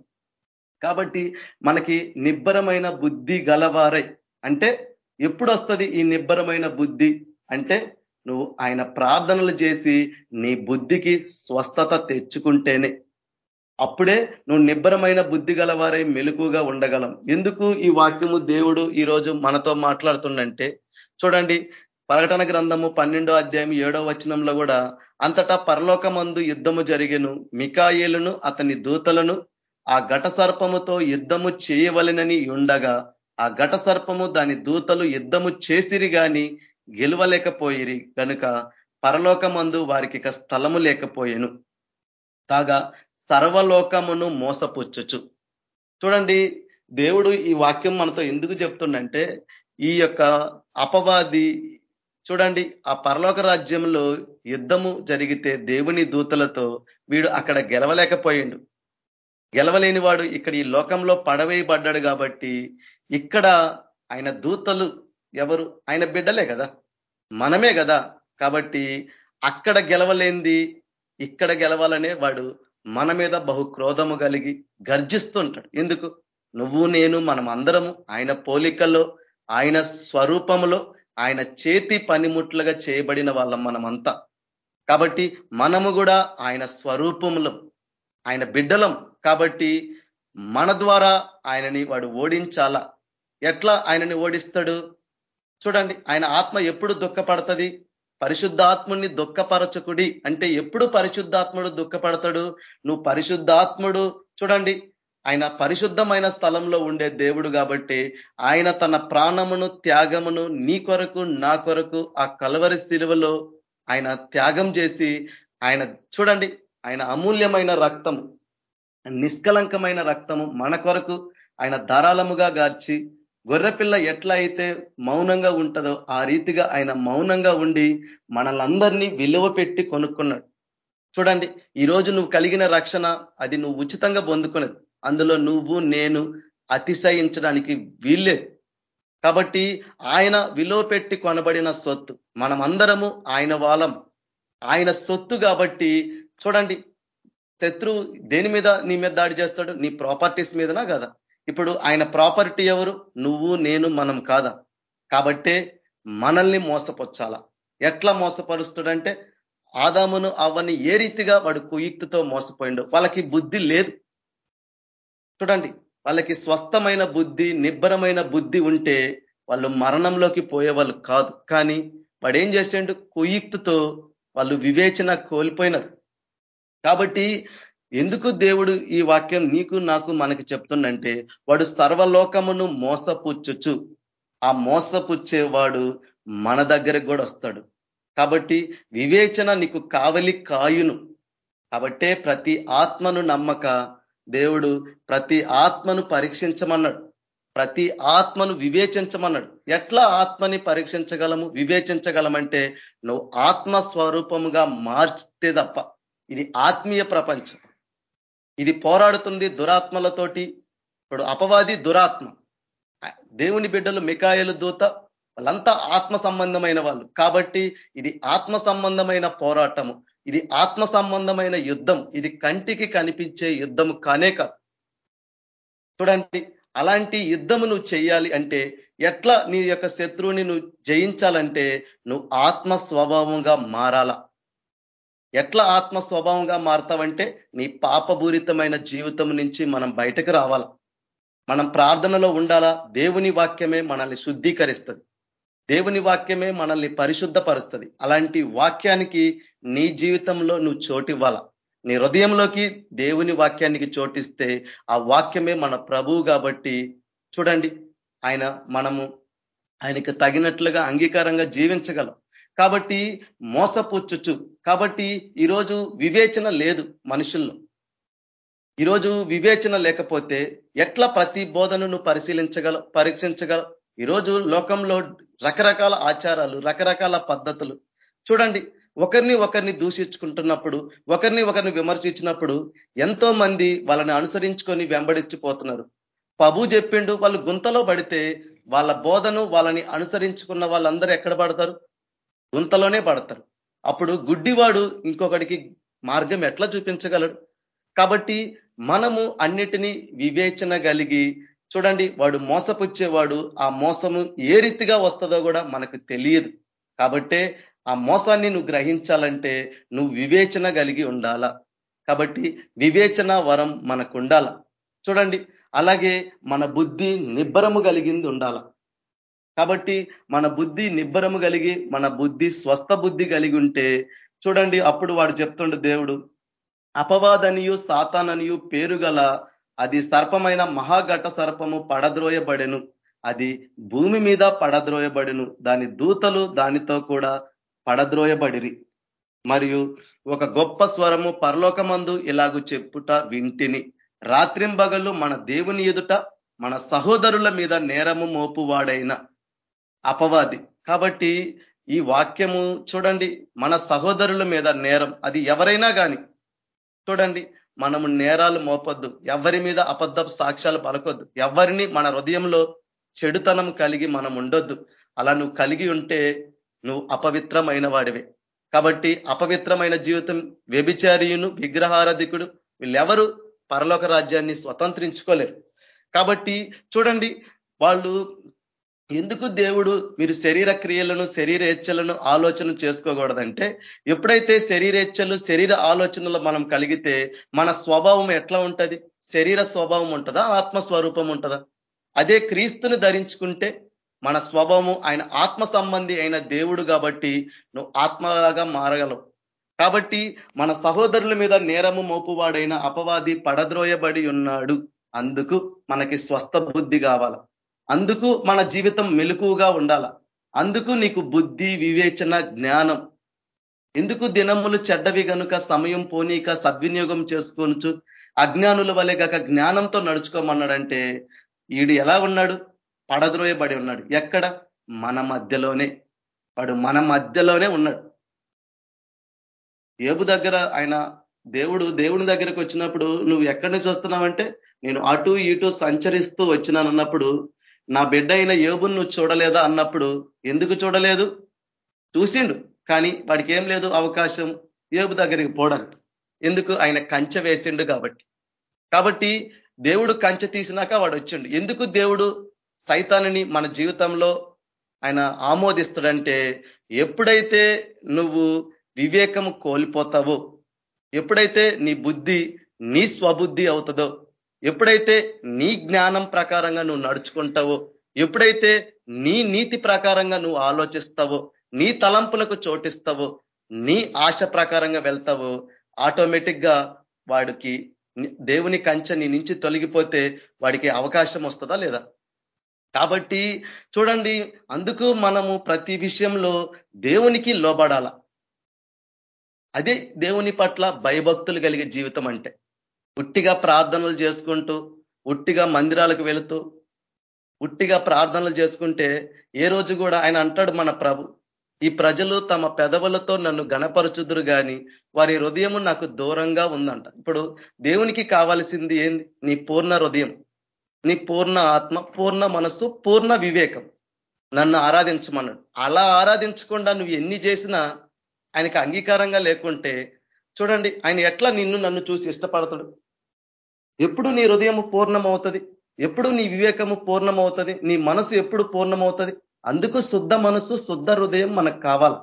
కాబట్టి మనకి నిబ్బరమైన బుద్ధి గలవారై. అంటే ఎప్పుడు వస్తుంది ఈ నిబ్బరమైన బుద్ధి? అంటే నువ్వు ఆయన ప్రార్థనలు చేసి నీ బుద్ధికి స్వస్థత తెచ్చుకుంటేనే. అప్పుడే నువ్వు నిబ్బరమైన బుద్ధి గలవారై మెలుకుగా ఉండగలం. ఎందుకు ఈ వాక్యము దేవుడు ఈరోజు మనతో మాట్లాడుతుండంటే చూడండి ప్రకటన గ్రంథము పన్నెండో అధ్యాయం ఏడో వచనంలో కూడా అంతటా పరలోకమందు యుద్ధము జరిగెను. మికాయేలును అతని దూతలను ఆ ఘట సర్పముతో యుద్ధము చేయవలెనని ఉండగా ఆ ఘట సర్పము దాని దూతలు యుద్ధము చేసిరి గాని గెలవలేకపోయిరి. కనుక పరలోకమందు వారికి స్థలము లేకపోయేను. కాగా సర్వలోకమును మోసపుచ్చుచు. చూడండి దేవుడు ఈ వాక్యం మనతో ఎందుకు చెప్తుండంటే ఈ యొక్క అపవాది చూడండి ఆ పరలోక రాజ్యంలో యుద్ధము జరిగితే దేవుని దూతలతో వీడు అక్కడ గెలవలేకపోయిండు. గెలవలేని వాడు ఇక్కడ ఈ లోకంలో పడవేయబడ్డాడు కాబట్టి ఇక్కడ ఆయన దూతలు ఎవరు? ఆయన బిడ్డలే కదా. మనమే కదా. కాబట్టి అక్కడ గెలవలేంది ఇక్కడ గెలవాలనే వాడు మన మీద బహు క్రోధము కలిగి గర్జిస్తుంటాడు ఎందుకు? నువ్వు నేను మనం అందరము ఆయన పోలికలో ఆయన స్వరూపములో ఆయన చేతి పనిముట్లుగా చేయబడిన వాళ్ళం మనమంతా. కాబట్టి మనము కూడా ఆయన స్వరూపములం ఆయన బిడ్డలం. కాబట్టి మన ద్వారా ఆయనని వాడు ఓడించాలా? ఎట్లా ఆయనని ఓడిస్తాడు? చూడండి ఆయన ఆత్మ ఎప్పుడు దుఃఖపడుతుంది? పరిశుద్ధాత్ముడిని దుఃఖపరచకుడి అంటే ఎప్పుడు పరిశుద్ధాత్ముడు దుఃఖపడతాడు? నువ్వు పరిశుద్ధాత్ముడు. చూడండి ఆయన పరిశుద్ధమైన స్థలంలో ఉండే దేవుడు కాబట్టి ఆయన తన ప్రాణమును త్యాగమును నీ కొరకు నా కొరకు ఆ కలవరి శిలువలో ఆయన త్యాగం చేసి ఆయన చూడండి ఆయన అమూల్యమైన రక్తము నిష్కలంకమైన రక్తము మన కొరకు ఆయన ధారాళముగా గార్చి గొర్రెపిల్ల ఎట్లా అయితే మౌనంగా ఉంటుందో ఆ రీతిగా ఆయన మౌనంగా ఉండి మనలందరినీ విలువ పెట్టి కొనుక్కున్నాడు. చూడండి ఈరోజు నువ్వు కలిగిన రక్షణ అది నువ్వు ఉచితంగా పొందుకున్నది. అందులో నువ్వు నేను అతిశయించడానికి వీల్లేదు. కాబట్టి ఆయన విలువ పెట్టి కొనబడిన సొత్తు. మనమందరము ఆయన వాళ్ళం. ఆయన సొత్తు కాబట్టి చూడండి శత్రువు దేని మీద నీ మీద దాడి చేస్తాడు? నీ ప్రాపర్టీస్ మీదనా కదా? ఇప్పుడు ఆయన ప్రాపర్టీ ఎవరు? నువ్వు నేను మనం కాదా? కాబట్టే మనల్ని మోసపొచ్చాల? ఎట్లా మోసపరుస్తాడంటే ఆదామును అవన్నీ ఏ రీతిగా వాడు కుయుక్తితో మోసపోయిండు. వాళ్ళకి బుద్ధి లేదు. చూడండి వాళ్ళకి స్వస్థమైన బుద్ధి నిబ్బరమైన బుద్ధి ఉంటే వాళ్ళు మరణంలోకి పోయేవాళ్ళు కాదు. కానీ వాడు ఏం చేసిండు? కుయుక్తితో వాళ్ళు వివేచన కోల్పోయినారు. కాబట్టి ఎందుకు దేవుడు ఈ వాక్యం నీకు నాకు మనకి చెప్తుండంటే వాడు సర్వలోకమును మోసపుచ్చుచు. ఆ మోసపుచ్చేవాడు మన దగ్గరకు కూడా వస్తాడు. కాబట్టి వివేచన నీకు కావలి కాయును. కాబట్టే ప్రతి ఆత్మను నమ్మక దేవుడు ప్రతి ఆత్మను పరీక్షించమన్నాడు. ప్రతి ఆత్మను వివేచించమన్నాడు. ఎట్లా ఆత్మని పరీక్షించగలము? వివేచించగలమంటే నువ్వు ఆత్మ స్వరూపముగా మార్చితే తప్ప. ఇది ఆత్మీయ ప్రపంచం. ఇది పోరాడుతుంది దురాత్మలతోటి. ఇప్పుడు అపవాది దురాత్మ. దేవుని బిడ్డలు మికాయలు దూత వాళ్ళంతా ఆత్మ సంబంధమైన వాళ్ళు. కాబట్టి ఇది ఆత్మ సంబంధమైన పోరాటము. ఇది ఆత్మ సంబంధమైన యుద్ధం. ఇది కంటికి కనిపించే యుద్ధము కానే కాదు. చూడండి అలాంటి యుద్ధము నువ్వు చేయాలి అంటే ఎట్లా నీ యొక్క శత్రువుని నువ్వు జయించాలంటే నువ్వు ఆత్మ స్వభావంగా మారాలా? ఎట్లా ఆత్మ స్వభావంగా మారతావంటే నీ పాపపూరితమైన జీవితం నుంచి మనం బయటకు రావాల? మనం ప్రార్థనలో ఉండాలా? దేవుని వాక్యమే మనల్ని శుద్ధీకరిస్తుంది. దేవుని వాక్యమే మనల్ని పరిశుద్ధపరుస్తుంది. అలాంటి వాక్యానికి నీ జీవితంలో నువ్వు చోటివ్వాలా నీ హృదయంలోకి దేవుని వాక్యానికి చోటిస్తే ఆ వాక్యమే మన ప్రభువు కాబట్టి చూడండి ఆయన మనము ఆయనకు తగినట్లుగా అంగీకారంగా జీవించగలం. కాబట్టి మోసపుచ్చుచు. కాబట్టి ఈరోజు వివేచన లేదు మనుషుల్లో. ఈరోజు వివేచన లేకపోతే ఎట్లా ప్రతి బోధనను పరిశీలించగల పరీక్షించగల ఈరోజు లోకంలో రకరకాల ఆచారాలు రకరకాల పద్ధతులు. చూడండి ఒకరిని ఒకరిని దూషించుకుంటున్నప్పుడు ఒకరిని ఒకరిని విమర్శించినప్పుడు ఎంతో మంది వాళ్ళని అనుసరించుకొని వెంబడించిపోతున్నారు. పబు చెప్పిండు వాళ్ళు గుంతలో పడితే వాళ్ళ బోధను వాళ్ళని అనుసరించుకున్న వాళ్ళందరూ ఎక్కడ పడతారు? గుంతలోనే పడతారు. అప్పుడు గుడ్డివాడు ఇంకొకడికి మార్గం ఎట్లా చూపించగలడు? కాబట్టి మనము అన్నిటినీ వివేచన కలిగి చూడండి వాడు మోసపుచ్చేవాడు ఆ మోసము ఏ రీతిగా వస్తుందో కూడా మనకు తెలియదు. కాబట్టే ఆ మోసాన్ని నువ్వు గ్రహించాలంటే నువ్వు వివేచన కలిగి ఉండాలా. కాబట్టి వివేచన వరం మనకు ఉండాల చూడండి అలాగే మన బుద్ధి నిబ్బరము కలిగింది ఉండాల. కాబట్టి మన బుద్ధి నిబ్బరము కలిగి మన బుద్ధి స్వస్థ బుద్ధి కలిగి ఉంటే చూడండి అప్పుడు వాడు చెప్తుండే దేవుడు అపవాదనియు సాతాననియు పేరు గల అది సర్పమైన మహాఘట సర్పము పడద్రోయబడెను. అది భూమి మీద పడద్రోయబడెను. దాని దూతలు దానితో కూడా పడద్రోయబడిరి. మరియు ఒక గొప్ప స్వరము పరలోకమందు ఇలాగు చెప్పుట వింటిని. రాత్రింబగలు మన దేవుని ఎదుట మన సహోదరుల మీద నేరము మోపువాడైన అపవాది. కాబట్టి ఈ వాక్యము చూడండి మన సహోదరుల మీద నేరం. అది ఎవరైనా కానీ చూడండి మనము నేరాలు మోపొద్దు. ఎవరి మీద అబద్ధ సాక్ష్యాలు పలకొద్దు. ఎవరిని మన హృదయంలో చెడుతనం కలిగి మనం ఉండొద్దు. అలా నువ్వు కలిగి ఉంటే నువ్వు అపవిత్రమైన వాడివే. కాబట్టి అపవిత్రమైన జీవితం వ్యభిచారియును విగ్రహారధికుడు వీళ్ళెవరు పరలోక రాజ్యాన్ని స్వతంత్రించుకోలేరు. కాబట్టి చూడండి వాళ్ళు ఎందుకు దేవుడు మీరు శరీర క్రియలను శరీరేచ్ఛలను ఆలోచన చేసుకోకూడదంటే ఎప్పుడైతే శరీరేచ్ఛలు శరీర ఆలోచనలు మనం కలిగితే మన స్వభావం ఎట్లా ఉంటది? శరీర స్వభావం ఉంటుందా? ఆత్మస్వరూపం ఉంటుందా? అదే క్రీస్తుని ధరించుకుంటే మన స్వభావము ఆయన ఆత్మ సంబంధి అయిన దేవుడు కాబట్టి నువ్వు ఆత్మలాగా మారగలవు. కాబట్టి మన సహోదరుల మీద నేరము మోపువాడైన అపవాది పడద్రోయబడి ఉన్నాడు. అందుకు మనకి స్వస్థ బుద్ధి కావాలి. అందుకు మన జీవితం మెలుకుగా ఉండాల. అందుకు నీకు బుద్ధి వివేచన జ్ఞానం. ఎందుకు దినములు చెడ్డవి గనుక సమయం పోనీక సద్వినియోగం చేసుకోనుచు అజ్ఞానుల వలె గక జ్ఞానంతో నడుచుకోమన్నాడంటే ఈడు ఎలా ఉన్నాడు? పడద్రోయబడి ఉన్నాడు. ఎక్కడ? మన మధ్యలోనే. వాడు మన మధ్యలోనే ఉన్నాడు. ఏబు దగ్గర ఆయన దేవుడు దేవుని దగ్గరకు వచ్చినప్పుడు నువ్వు ఎక్కడి నుంచి వస్తున్నావంటే నేను అటు ఇటు సంచరిస్తూ వచ్చినానన్నప్పుడు నా బిడ్డ అయిన యోబును నువ్వు చూడలేదా అన్నప్పుడు ఎందుకు చూడలేదు? చూసిండు కానీ వాడికి ఏం లేదు అవకాశం. ఏబు దగ్గరికి పోవడానికి ఎందుకు? ఆయన కంచె వేసిండు కాబట్టి. కాబట్టి దేవుడు కంచె తీసినాక వాడు వచ్చిండు. ఎందుకు దేవుడు? సైతాన్ని మన జీవితంలో ఆయన ఆమోదిస్తాడంటే ఎప్పుడైతే నువ్వు వివేకము కోల్పోతావో ఎప్పుడైతే నీ బుద్ధి నీ స్వబుద్ధి అవుతుందో ఎప్పుడైతే నీ జ్ఞానం ప్రకారంగా నువ్వు నడుచుకుంటావో ఎప్పుడైతే నీ నీతి ప్రకారంగా నువ్వు ఆలోచిస్తావో నీ తలంపులకు చోటిస్తావో నీ ఆశ ప్రకారంగా వెళ్తావో ఆటోమేటిక్గా వాడికి దేవుని కంచె నీ నుంచి తొలగిపోతే వాడికి అవకాశం వస్తుందా లేదా? కాబట్టి చూడండి అందుకు మనము ప్రతి విషయంలో దేవునికి లోబడాల. అదే దేవుని పట్ల భయభక్తులు కలిగే జీవితం అంటే. ఉట్టిగా ప్రార్థనలు చేసుకుంటూ ఉట్టిగా మందిరాలకు వెళుతూ ఉట్టిగా ప్రార్థనలు చేసుకుంటే ఏ రోజు కూడా ఆయన అంటాడు మన ప్రభు ఈ ప్రజలు తమ పెదవులతో నన్ను గణపరచుదురు గాని వారి హృదయము నాకు దూరంగా ఉందంట. ఇప్పుడు దేవునికి కావాల్సింది ఏంది? నీ పూర్ణ హృదయం నీ పూర్ణ ఆత్మ పూర్ణ మనస్సు పూర్ణ వివేకం. నన్ను ఆరాధించమన్నాడు. అలా ఆరాధించకుండా నువ్వు ఎన్ని చేసినా ఆయనకి అంగీకారంగా లేకుంటే చూడండి ఆయన ఎట్లా నిన్ను నన్ను చూసి ఇష్టపడతాడు? ఎప్పుడు నీ హృదయం పూర్ణమవుతుంది? ఎప్పుడు నీ వివేకము పూర్ణమవుతుంది? నీ మనసు ఎప్పుడు పూర్ణమవుతుంది? అందుకు శుద్ధ మనసు శుద్ధ హృదయం మనకు కావాలి.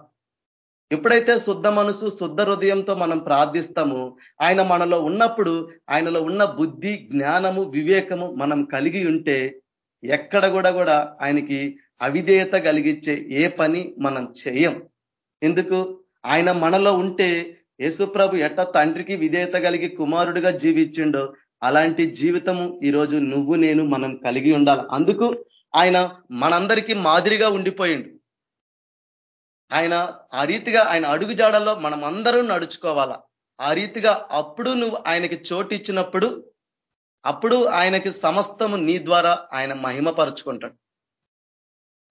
ఎప్పుడైతే శుద్ధ మనసు శుద్ధ హృదయంతో మనం ప్రార్థిస్తామో ఆయన మనలో ఉన్నప్పుడు ఆయనలో ఉన్న బుద్ధి జ్ఞానము వివేకము మనం కలిగి ఉంటే ఎక్కడ కూడా కూడా ఆయనకి అవిధేయత కలిగించే ఏ పని మనం చేయం. ఎందుకు? ఆయన మనలో ఉంటే యేసుప్రభు ఎట్ట తండ్రికి విధేయత కలిగి కుమారుడిగా జీవించిండో అలాంటి జీవితము ఈరోజు నువ్వు నేను మనం కలిగి ఉండాలి. అందుకు ఆయన మనందరికీ మాదిరిగా ఉండిపోయిండు. ఆయన ఆ రీతిగా ఆయన అడుగు జాడల్లో మనం అందరూ నడుచుకోవాలా? ఆ రీతిగా అప్పుడు నువ్వు ఆయనకి చోటు ఇచ్చినప్పుడు అప్పుడు ఆయనకి సమస్తము నీ ద్వారా ఆయన మహిమపరుచుకుంటాడు.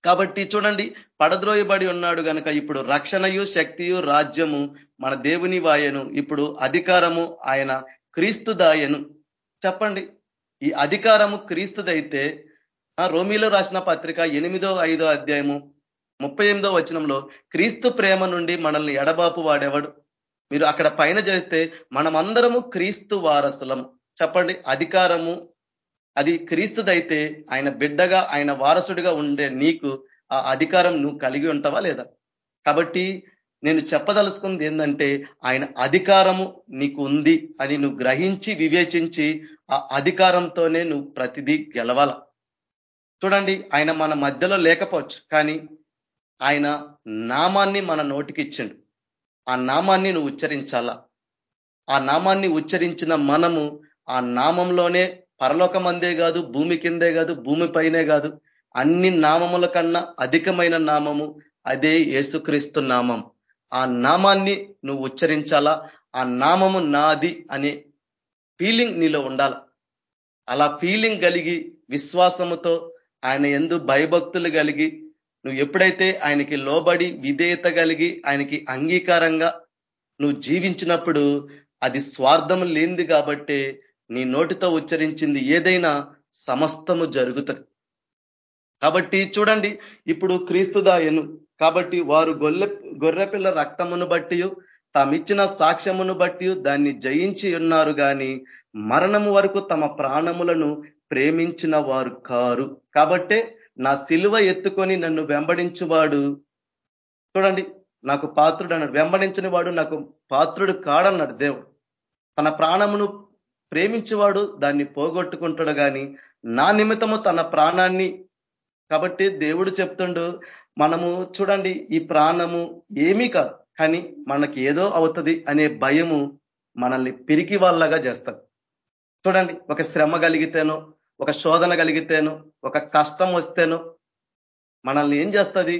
కాబట్టి చూడండి పడద్రోయబడి ఉన్నాడు గనక ఇప్పుడు రక్షణయు శక్తియు రాజ్యము మన దేవుని వాయను ఇప్పుడు అధికారము ఆయన క్రీస్తుదాయను. చెప్పండి. ఈ అధికారము క్రీస్తుదైతే రోమిలో రాసిన పత్రిక ఎనిమిదో ఐదో అధ్యాయము ముప్పై ఎనిమిదో వచనంలో క్రీస్తు ప్రేమ నుండి మనల్ని ఎడబాపు వాడేవాడు? మీరు అక్కడ పైన చేస్తే మనమందరము క్రీస్తు వారసులము. చెప్పండి. అధికారము అది క్రీస్తుదైతే ఆయన బిడ్డగా ఆయన వారసుడిగా ఉండే నీకు ఆ అధికారం నువ్వు కలిగి ఉంటావా లేదా? కాబట్టి నేను చెప్పదలుచుకుంది ఏంటంటే ఆయన అధికారము నీకు ఉంది అని నువ్వు గ్రహించి వివేచించి ఆ అధికారంతోనే నువ్వు ప్రతిదీ గెలవాల. చూడండి ఆయన మన మధ్యలో లేకపోవచ్చు కానీ ఆయన నామాన్ని మన నోటికి ఇచ్చిండు ఆ నామాన్ని నువ్వు ఉచ్చరించాలా? ఆ నామాన్ని ఉచ్చరించిన మనము ఆ నామంలోనే పరలోకమందే కాదు భూమి కిందే కాదు భూమి పైనే కాదు అన్ని నామముల కన్నా అధికమైన నామము అదే యేసుక్రీస్తు నామం. ఆ నామాన్ని నువ్వు ఉచ్చరించాలా? ఆ నామము నాది అనే ఫీలింగ్ నీలో ఉండాల? అలా ఫీలింగ్ కలిగి విశ్వాసముతో ఆయన ఎందు భయభక్తులు కలిగి నువ్వు ఎప్పుడైతే ఆయనకి లోబడి విధేయత కలిగి ఆయనకి అంగీకారంగా నువ్వు జీవించినప్పుడు అది స్వార్థం లేనిది కాబట్టి నీ నోటితో ఉచ్చరించింది ఏదైనా సమస్తము జరుగుతుంది. కాబట్టి చూడండి ఇప్పుడు క్రీస్తుదాయను కాబట్టి వారు గొల్లె గొర్రెపిల్ల రక్తమును బట్టి తామిచ్చిన సాక్ష్యమును బట్టి దాన్ని జయించి ఉన్నారు కానీ మరణము వరకు తమ ప్రాణములను ప్రేమించిన వారు కారు. కాబట్టే నా సిలువ ఎత్తుకొని నన్ను వెంబడించువాడు. చూడండి నాకు పాత్రుడు అన్నాడు. వెంబడించిన వాడు నాకు పాత్రుడు కాడన్నాడు దేవుడు. తన ప్రాణమును ప్రేమించేవాడు దాన్ని పోగొట్టుకుంటాడు కానీ నా నిమిత్తము తన ప్రాణాన్ని కాబట్టి దేవుడు చెప్తుండు మనము చూడండి ఈ ప్రాణము ఏమీ కాదు కానీ మనకి ఏదో అవుతుంది అనే భయము మనల్ని పిరికి వాళ్ళగా చేస్తారు చూడండి ఒక శ్రమ కలిగితేనో ఒక శోధన కలిగితేనో ఒక కష్టం వస్తేనో మనల్ని ఏం చేస్తుంది?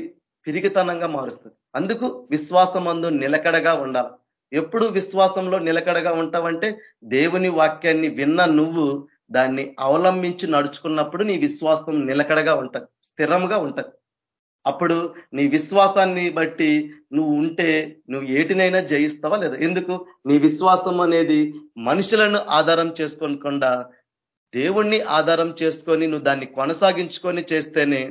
పిరిగితనంగా మారుస్తుంది. అందుకు విశ్వాసమందు నిలకడగా ఉండాలి. ఎప్పుడు విశ్వాసంలో నిలకడగా ఉంటావంటే దేవుని వాక్యాన్ని విన్న నువ్వు దాన్ని అవలంబించి నడుచుకున్నప్పుడు నీ విశ్వాసం నిలకడగా ఉంటది. స్థిరంగా ఉంటది. అప్పుడు నీ విశ్వాసాన్ని బట్టి నువ్వు ఉంటే నువ్వు ఏటినైనా జయిస్తావా లేదా? ఎందుకు? నీ విశ్వాసం అనేది మనుషులను ఆధారం చేసుకోకుండా దేవుణ్ణి ఆధారం చేసుకొని నువ్వు దాన్ని కొనసాగించుకొని చేస్తేనే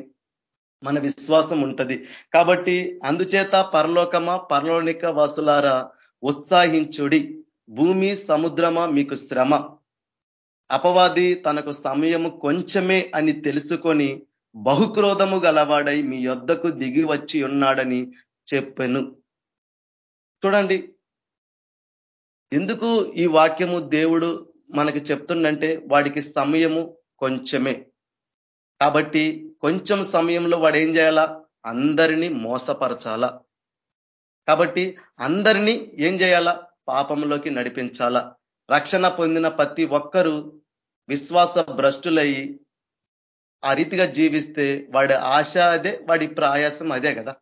మన విశ్వాసం ఉంటది. కాబట్టి అందుచేత పరలోకమా పరలోనిక వాసులారా ఉత్సాహించుడి. భూమి సముద్రమా మీకు శ్రమ. అపవాది తనకు సమయము కొంచెమే అని తెలుసుకొని బహుక్రోధము గలవాడై మీ యొద్దకు దిగి వచ్చి ఉన్నాడని చెప్పెను. చూడండి ఎందుకు ఈ వాక్యము దేవుడు మనకి చెప్తుండంటే వాడికి సమయము కొంచెమే. కాబట్టి కొంచెం సమయంలో వాడు ఏం చేయాలా? అందరినీ మోసపరచాలా? కాబట్టి అందరినీ ఏం చేయాలా? పాపంలోకి నడిపించాలా? రక్షణ పొందిన ప్రతి ఒక్కరూ విశ్వాస భ్రష్టులయ్యి ఆ రీతిగా జీవిస్తే వాడి ఆశ అదే వాడి ప్రయాసం అదే కదా.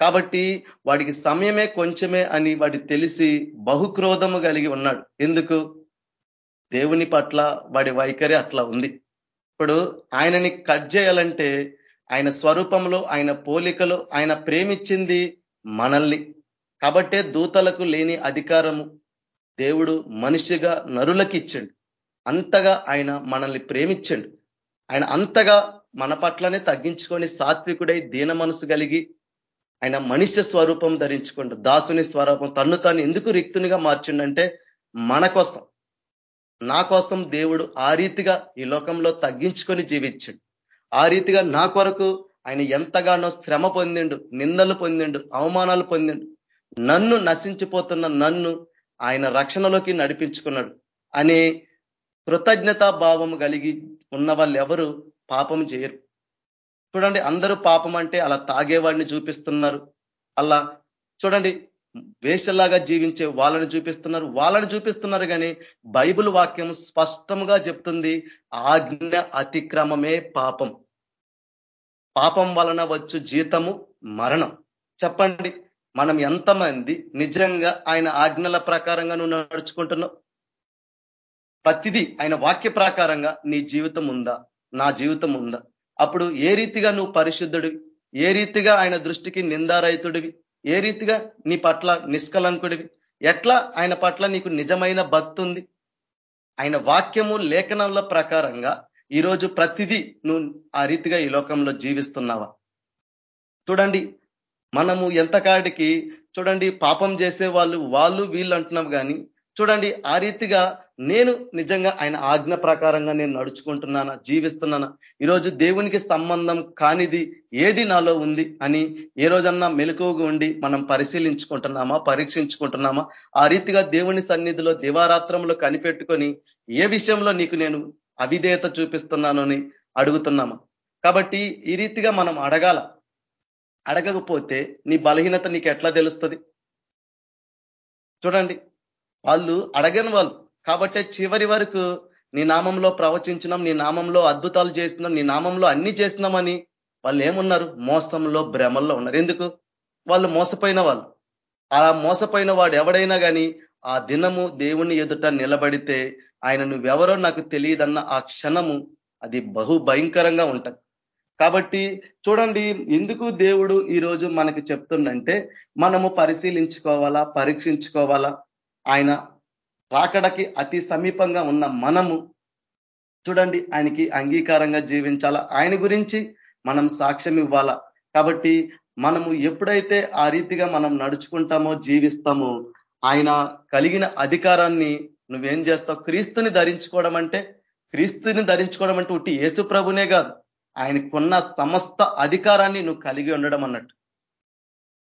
కాబట్టి వాడికి సమయమే కొంచెమే అని వాడి తెలిసి బహుక్రోధము కలిగి ఉన్నాడు. ఎందుకు? దేవుని పట్ల వాడి వైఖరి అట్లా ఉంది. ఇప్పుడు ఆయనని కట్ చేయాలంటే ఆయన స్వరూపంలో ఆయన పోలికలో ఆయన ప్రేమించింది మనల్ని. కాబట్టే దూతలకు లేని అధికారము దేవుడు మనిషిగా నరులకి ఇచ్చండు అంతగా ఆయన మనల్ని ప్రేమించండు ఆయన అంతగా మన పట్లనే తగ్గించుకొని సాత్వికుడై దీన మనసు కలిగి ఆయన మనిషి స్వరూపం ధరించుకుంటూ దాసుని స్వరూపం తన్ను తాను ఎందుకు రిక్తునిగా మార్చిండంటే మన కోసం నా కోసం దేవుడు ఆ రీతిగా ఈ లోకంలో తగ్గించుకొని జీవించండు. ఆ రీతిగా నా కొరకు ఆయన ఎంతగానో శ్రమ పొందిండు నిందలు పొందిండు అవమానాలు పొందిండు. నన్ను నశించిపోతున్న నన్ను ఆయన రక్షణలోకి నడిపించుకున్నాడు. అనే కృతజ్ఞతా భావం కలిగి ఉన్న వాళ్ళు ఎవరు పాపం చేయరు. చూడండి అందరూ పాపం అంటే అలా తాగేవాడిని చూపిస్తున్నారు. అలా చూడండి వేషలాగా జీవించే వాళ్ళని చూపిస్తున్నారు. వాళ్ళని చూపిస్తున్నారు కానీ బైబుల్ వాక్యం స్పష్టంగా చెప్తుంది ఆజ్ఞ అతిక్రమమే పాపం. పాపం వలన వచ్చు జీతము మరణం. చెప్పండి మనం ఎంతమంది నిజంగా ఆయన ఆజ్ఞల ప్రకారంగా నువ్వు నడుచుకుంటున్నావు ప్రతిదీ ఆయన వాక్య ప్రకారంగా నీ జీవితం ఉందా? నా జీవితం ఉందా? అప్పుడు ఏ రీతిగా నువ్వు పరిశుద్ధుడివి? ఏ రీతిగా ఆయన దృష్టికి నిందారైతుడివి ఏ రీతిగా నీ పట్ల నిష్కలంకుడివి? ఎట్లా ఆయన పట్ల నీకు నిజమైన భక్తుంది? ఆయన వాక్యము లేఖనంల ప్రకారంగా ఈరోజు ప్రతిదీ నువ్వు ఆ రీతిగా ఈ లోకంలో జీవిస్తున్నావా? చూడండి మనము ఎంతకాడికి చూడండి పాపం చేసే వాళ్ళు వాళ్ళు వీళ్ళు అంటున్నాం కానీ చూడండి ఆ రీతిగా నేను నిజంగా ఆయన ఆజ్ఞ ప్రకారంగా నేను నడుచుకుంటున్నానా జీవిస్తున్నానా? ఈరోజు దేవునికి సంబంధం కానిది ఏది నాలో ఉంది అని ఏ రోజన్నా మెలకువగా ఉండి మనం పరిశీలించుకుంటున్నామా పరీక్షించుకుంటున్నామా? ఆ రీతిగా దేవుని సన్నిధిలో దివారాత్రంలో కనిపెట్టుకొని ఏ విషయంలో నీకు నేను అవిధేయత చూపిస్తున్నాను అని అడుగుతున్నామా? కాబట్టి ఈ రీతిగా మనం అడగాల. అడగకపోతే నీ బలహీనత నీకు ఎట్లా తెలుస్తుంది? చూడండి వాళ్ళు అడగని వాళ్ళు కాబట్టే చివరి వరకు నీ నామంలో ప్రవచించినాం నీ నామంలో అద్భుతాలు చేస్తున్నాం నీ నామంలో అన్ని చేస్తున్నామని వాళ్ళు ఏమున్నారు? మోసంలో భ్రమల్లో ఉన్నారు. ఎందుకు? వాళ్ళు మోసపోయిన వాళ్ళు. ఆ మోసపోయిన వాడు ఎవడైనా కానీ ఆ దినము దేవుని ఎదుట నిలబడితే ఆయన నువ్వెవరో నాకు తెలియదన్న ఆ క్షణము అది బహు భయంకరంగా ఉంటది. కాబట్టి చూడండి ఎందుకు దేవుడు ఈరోజు మనకి చెప్తుండంటే మనము పరిశీలించుకోవాలా పరీక్షించుకోవాలా? ఆయన రాకడకి అతి సమీపంగా ఉన్న మనము చూడండి ఆయనకి అంగీకారంగా జీవించాలా? ఆయన గురించి మనం సాక్ష్యం ఇవ్వాలా? కాబట్టి మనము ఎప్పుడైతే ఆ రీతిగా మనం నడుచుకుంటామో జీవిస్తామో ఆయన కలిగిన అధికారాన్ని నువ్వేం చేస్తావు? క్రీస్తుని ధరించుకోవడం అంటే క్రీస్తుని ధరించుకోవడం అంటే ఉట్టి యేసు ప్రభునే కాదు. ఆయనకున్న సమస్త అధికారాన్ని నువ్వు కలిగి ఉండడం అన్నట్టు.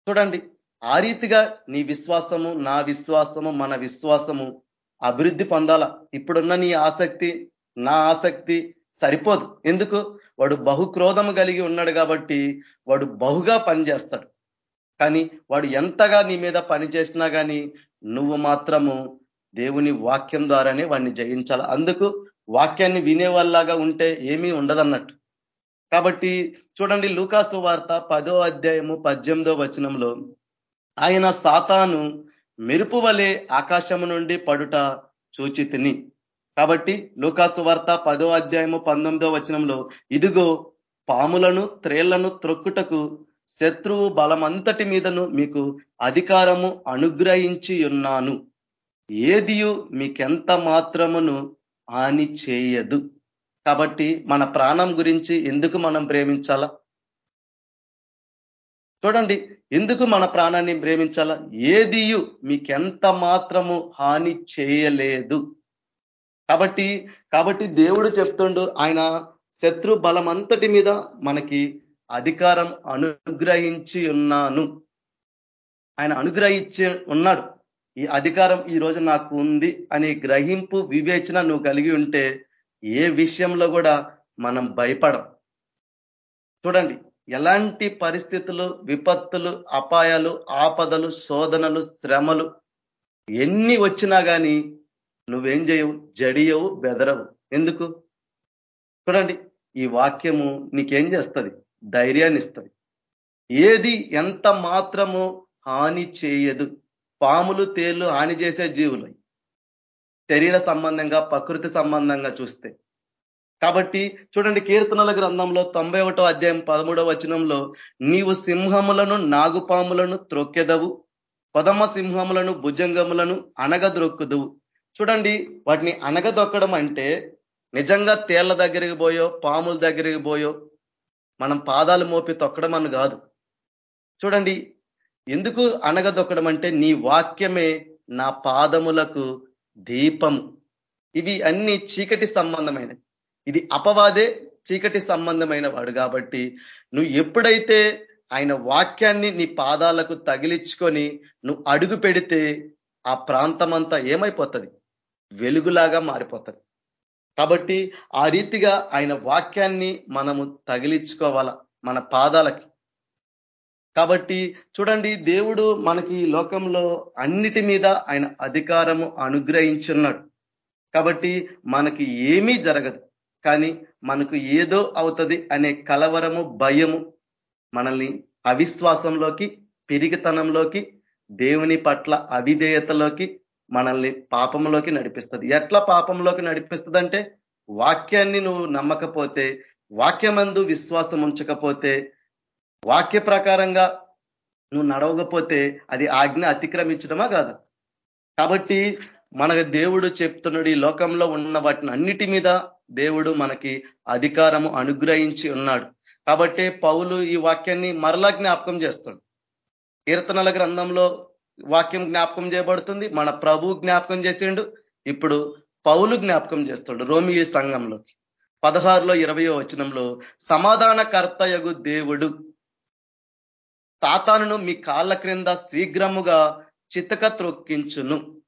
చూడండి ఆ రీతిగా నీ విశ్వాసము నా విశ్వాసము మన విశ్వాసము అభివృద్ధి పొందాల? ఇప్పుడున్న నీ ఆసక్తి నా ఆసక్తి సరిపోదు. ఎందుకు? వాడు బహుక్రోధము కలిగి ఉన్నాడు కాబట్టి వాడు బహుగా పనిచేస్తాడు. కానీ వాడు ఎంతగా నీ మీద పని చేసినా కానీ నువ్వు మాత్రము దేవుని వాక్యం ద్వారానే వాడిని జయించాలి? అందుకు వాక్యాన్ని వినేవాళ్ళలాగా ఉంటే ఏమీ ఉండదన్నట్టు. కాబట్టి చూడండి లూకాసు వార్త పదో అధ్యాయము పద్దెనిమిదో వచనంలో ఆయన సాతాను మెరుపు వలె ఆకాశము నుండి పడుట చూచి తిని. కాబట్టి లూకాసు వార్త పదో అధ్యాయము పంతొమ్మిదో వచనంలో ఇదిగో పాములను త్రేళ్ళను త్రొక్కుటకు శత్రువు బలమంతటి మీదను మీకు అధికారము అనుగ్రహించి ఉన్నాను ఏదియు మీకెంత మాత్రమును హాని చేయదు. కాబట్టి మన ప్రాణం గురించి ఎందుకు మనం ప్రేమించాలా? చూడండి ఎందుకు మన ప్రాణాన్ని ప్రేమించాలా? ఏదియు మీకెంత మాత్రము హాని చేయలేదు. కాబట్టి కాబట్టి దేవుడు చెప్తుండు ఆయన శత్రు బలమంతటి మీద మనకి అధికారం అనుగ్రహించి ఉన్నాను. ఆయన అనుగ్రహించి ఉన్నాడు. ఈ అధికారం ఈ రోజు నాకు ఉంది అనే గ్రహింపు వివేచన నువ్వు కలిగి ఉంటే ఏ విషయంలో కూడా మనం భయపడం. చూడండి ఎలాంటి పరిస్థితులు విపత్తులు అపాయాలు ఆపదలు శోధనలు శ్రమలు ఎన్ని వచ్చినా కానీ నువ్వేం చేయవు జడియవు బెదరవు. ఎందుకు? చూడండి ఈ వాక్యము నీకేం చేస్తుంది? ధైర్యాన్ని ఇస్తుంది ఏది ఎంత మాత్రము హాని చేయదు. పాములు తేళ్ళు హాని చేసే జీవులు. శరీర సంబంధంగా ప్రకృతి సంబంధంగా చూస్తే. కాబట్టి చూడండి కీర్తనల గ్రంథంలో తొంభై ఒకటో అధ్యాయం పదమూడవ వచనంలో నీవు సింహములను నాగుపాములను త్రొక్కెదవు పదమ సింహములను భుజంగములను అనగద్రొక్కుదువు చూడండి వాటిని అనగదొక్కడం అంటే నిజంగా తేళ్ళ దగ్గరికి పోయో పాముల దగ్గరికి పోయో మనం పాదాలు మోపి తొక్కడం అని కాదు. చూడండి ఎందుకు అనగదొక్కడం అంటే నీ వాక్యమే నా పాదములకు దీపము ఇవి అన్ని చీకటి సంబంధమైనవి. ఇది అపవాదే చీకటి సంబంధమైన వాడు కాబట్టి నువ్వు ఎప్పుడైతే ఆయన వాక్యాన్ని నీ పాదాలకు తగిలించుకొని నువ్వు అడుగు పెడితే ఆ ప్రాంతమంతా ఏమైపోతుంది? వెలుగులాగా మారిపోతుంది. కాబట్టి ఆ రీతిగా ఆయన వాక్యాన్ని మనము తగిలించుకోవాల మన పాదాలకి? కాబట్టి చూడండి దేవుడు మనకి లోకంలో అన్నిటి మీద ఆయన అధికారము అనుగ్రహించున్నాడు. కాబట్టి మనకి ఏమీ జరగదు. కానీ మనకు ఏదో అవుతుంది అనే కలవరము భయము మనల్ని అవిశ్వాసంలోకి పిరిగితనంలోకి దేవుని పట్ల అవిధేయతలోకి మనల్ని పాపంలోకి నడిపిస్తుంది. ఎట్లా పాపంలోకి నడిపిస్తుందంటే వాక్యాన్ని నువ్వు నమ్మకపోతే వాక్యమందు విశ్వాసం ఉంచకపోతే వాక్య ప్రకారంగా నువ్వు నడవకపోతే అది ఆజ్ఞ అతిక్రమించడమా కాదు. కాబట్టి మన దేవుడు చెప్తున్నాడు ఈ లోకంలో ఉన్న వాటిని అన్నిటి మీద దేవుడు మనకి అధికారము అనుగ్రహించి ఉన్నాడు. కాబట్టి పౌలు ఈ వాక్యాన్ని మరలా జ్ఞాపకం చేస్తుంది కీర్తనల గ్రంథంలో వాక్యం జ్ఞాపకం చేయబడుతుంది. మన ప్రభు జ్ఞాపకం చేసిండు. ఇప్పుడు పౌలు జ్ఞాపకం చేస్తాడు రోమి సంఘంలోకి. పదహారులో ఇరవయో వచనంలో సమాధానకర్తయగు దేవుడు తాతాను మీ కాళ్ళ క్రింద శీఘ్రముగా చితక త్రొక్కించును.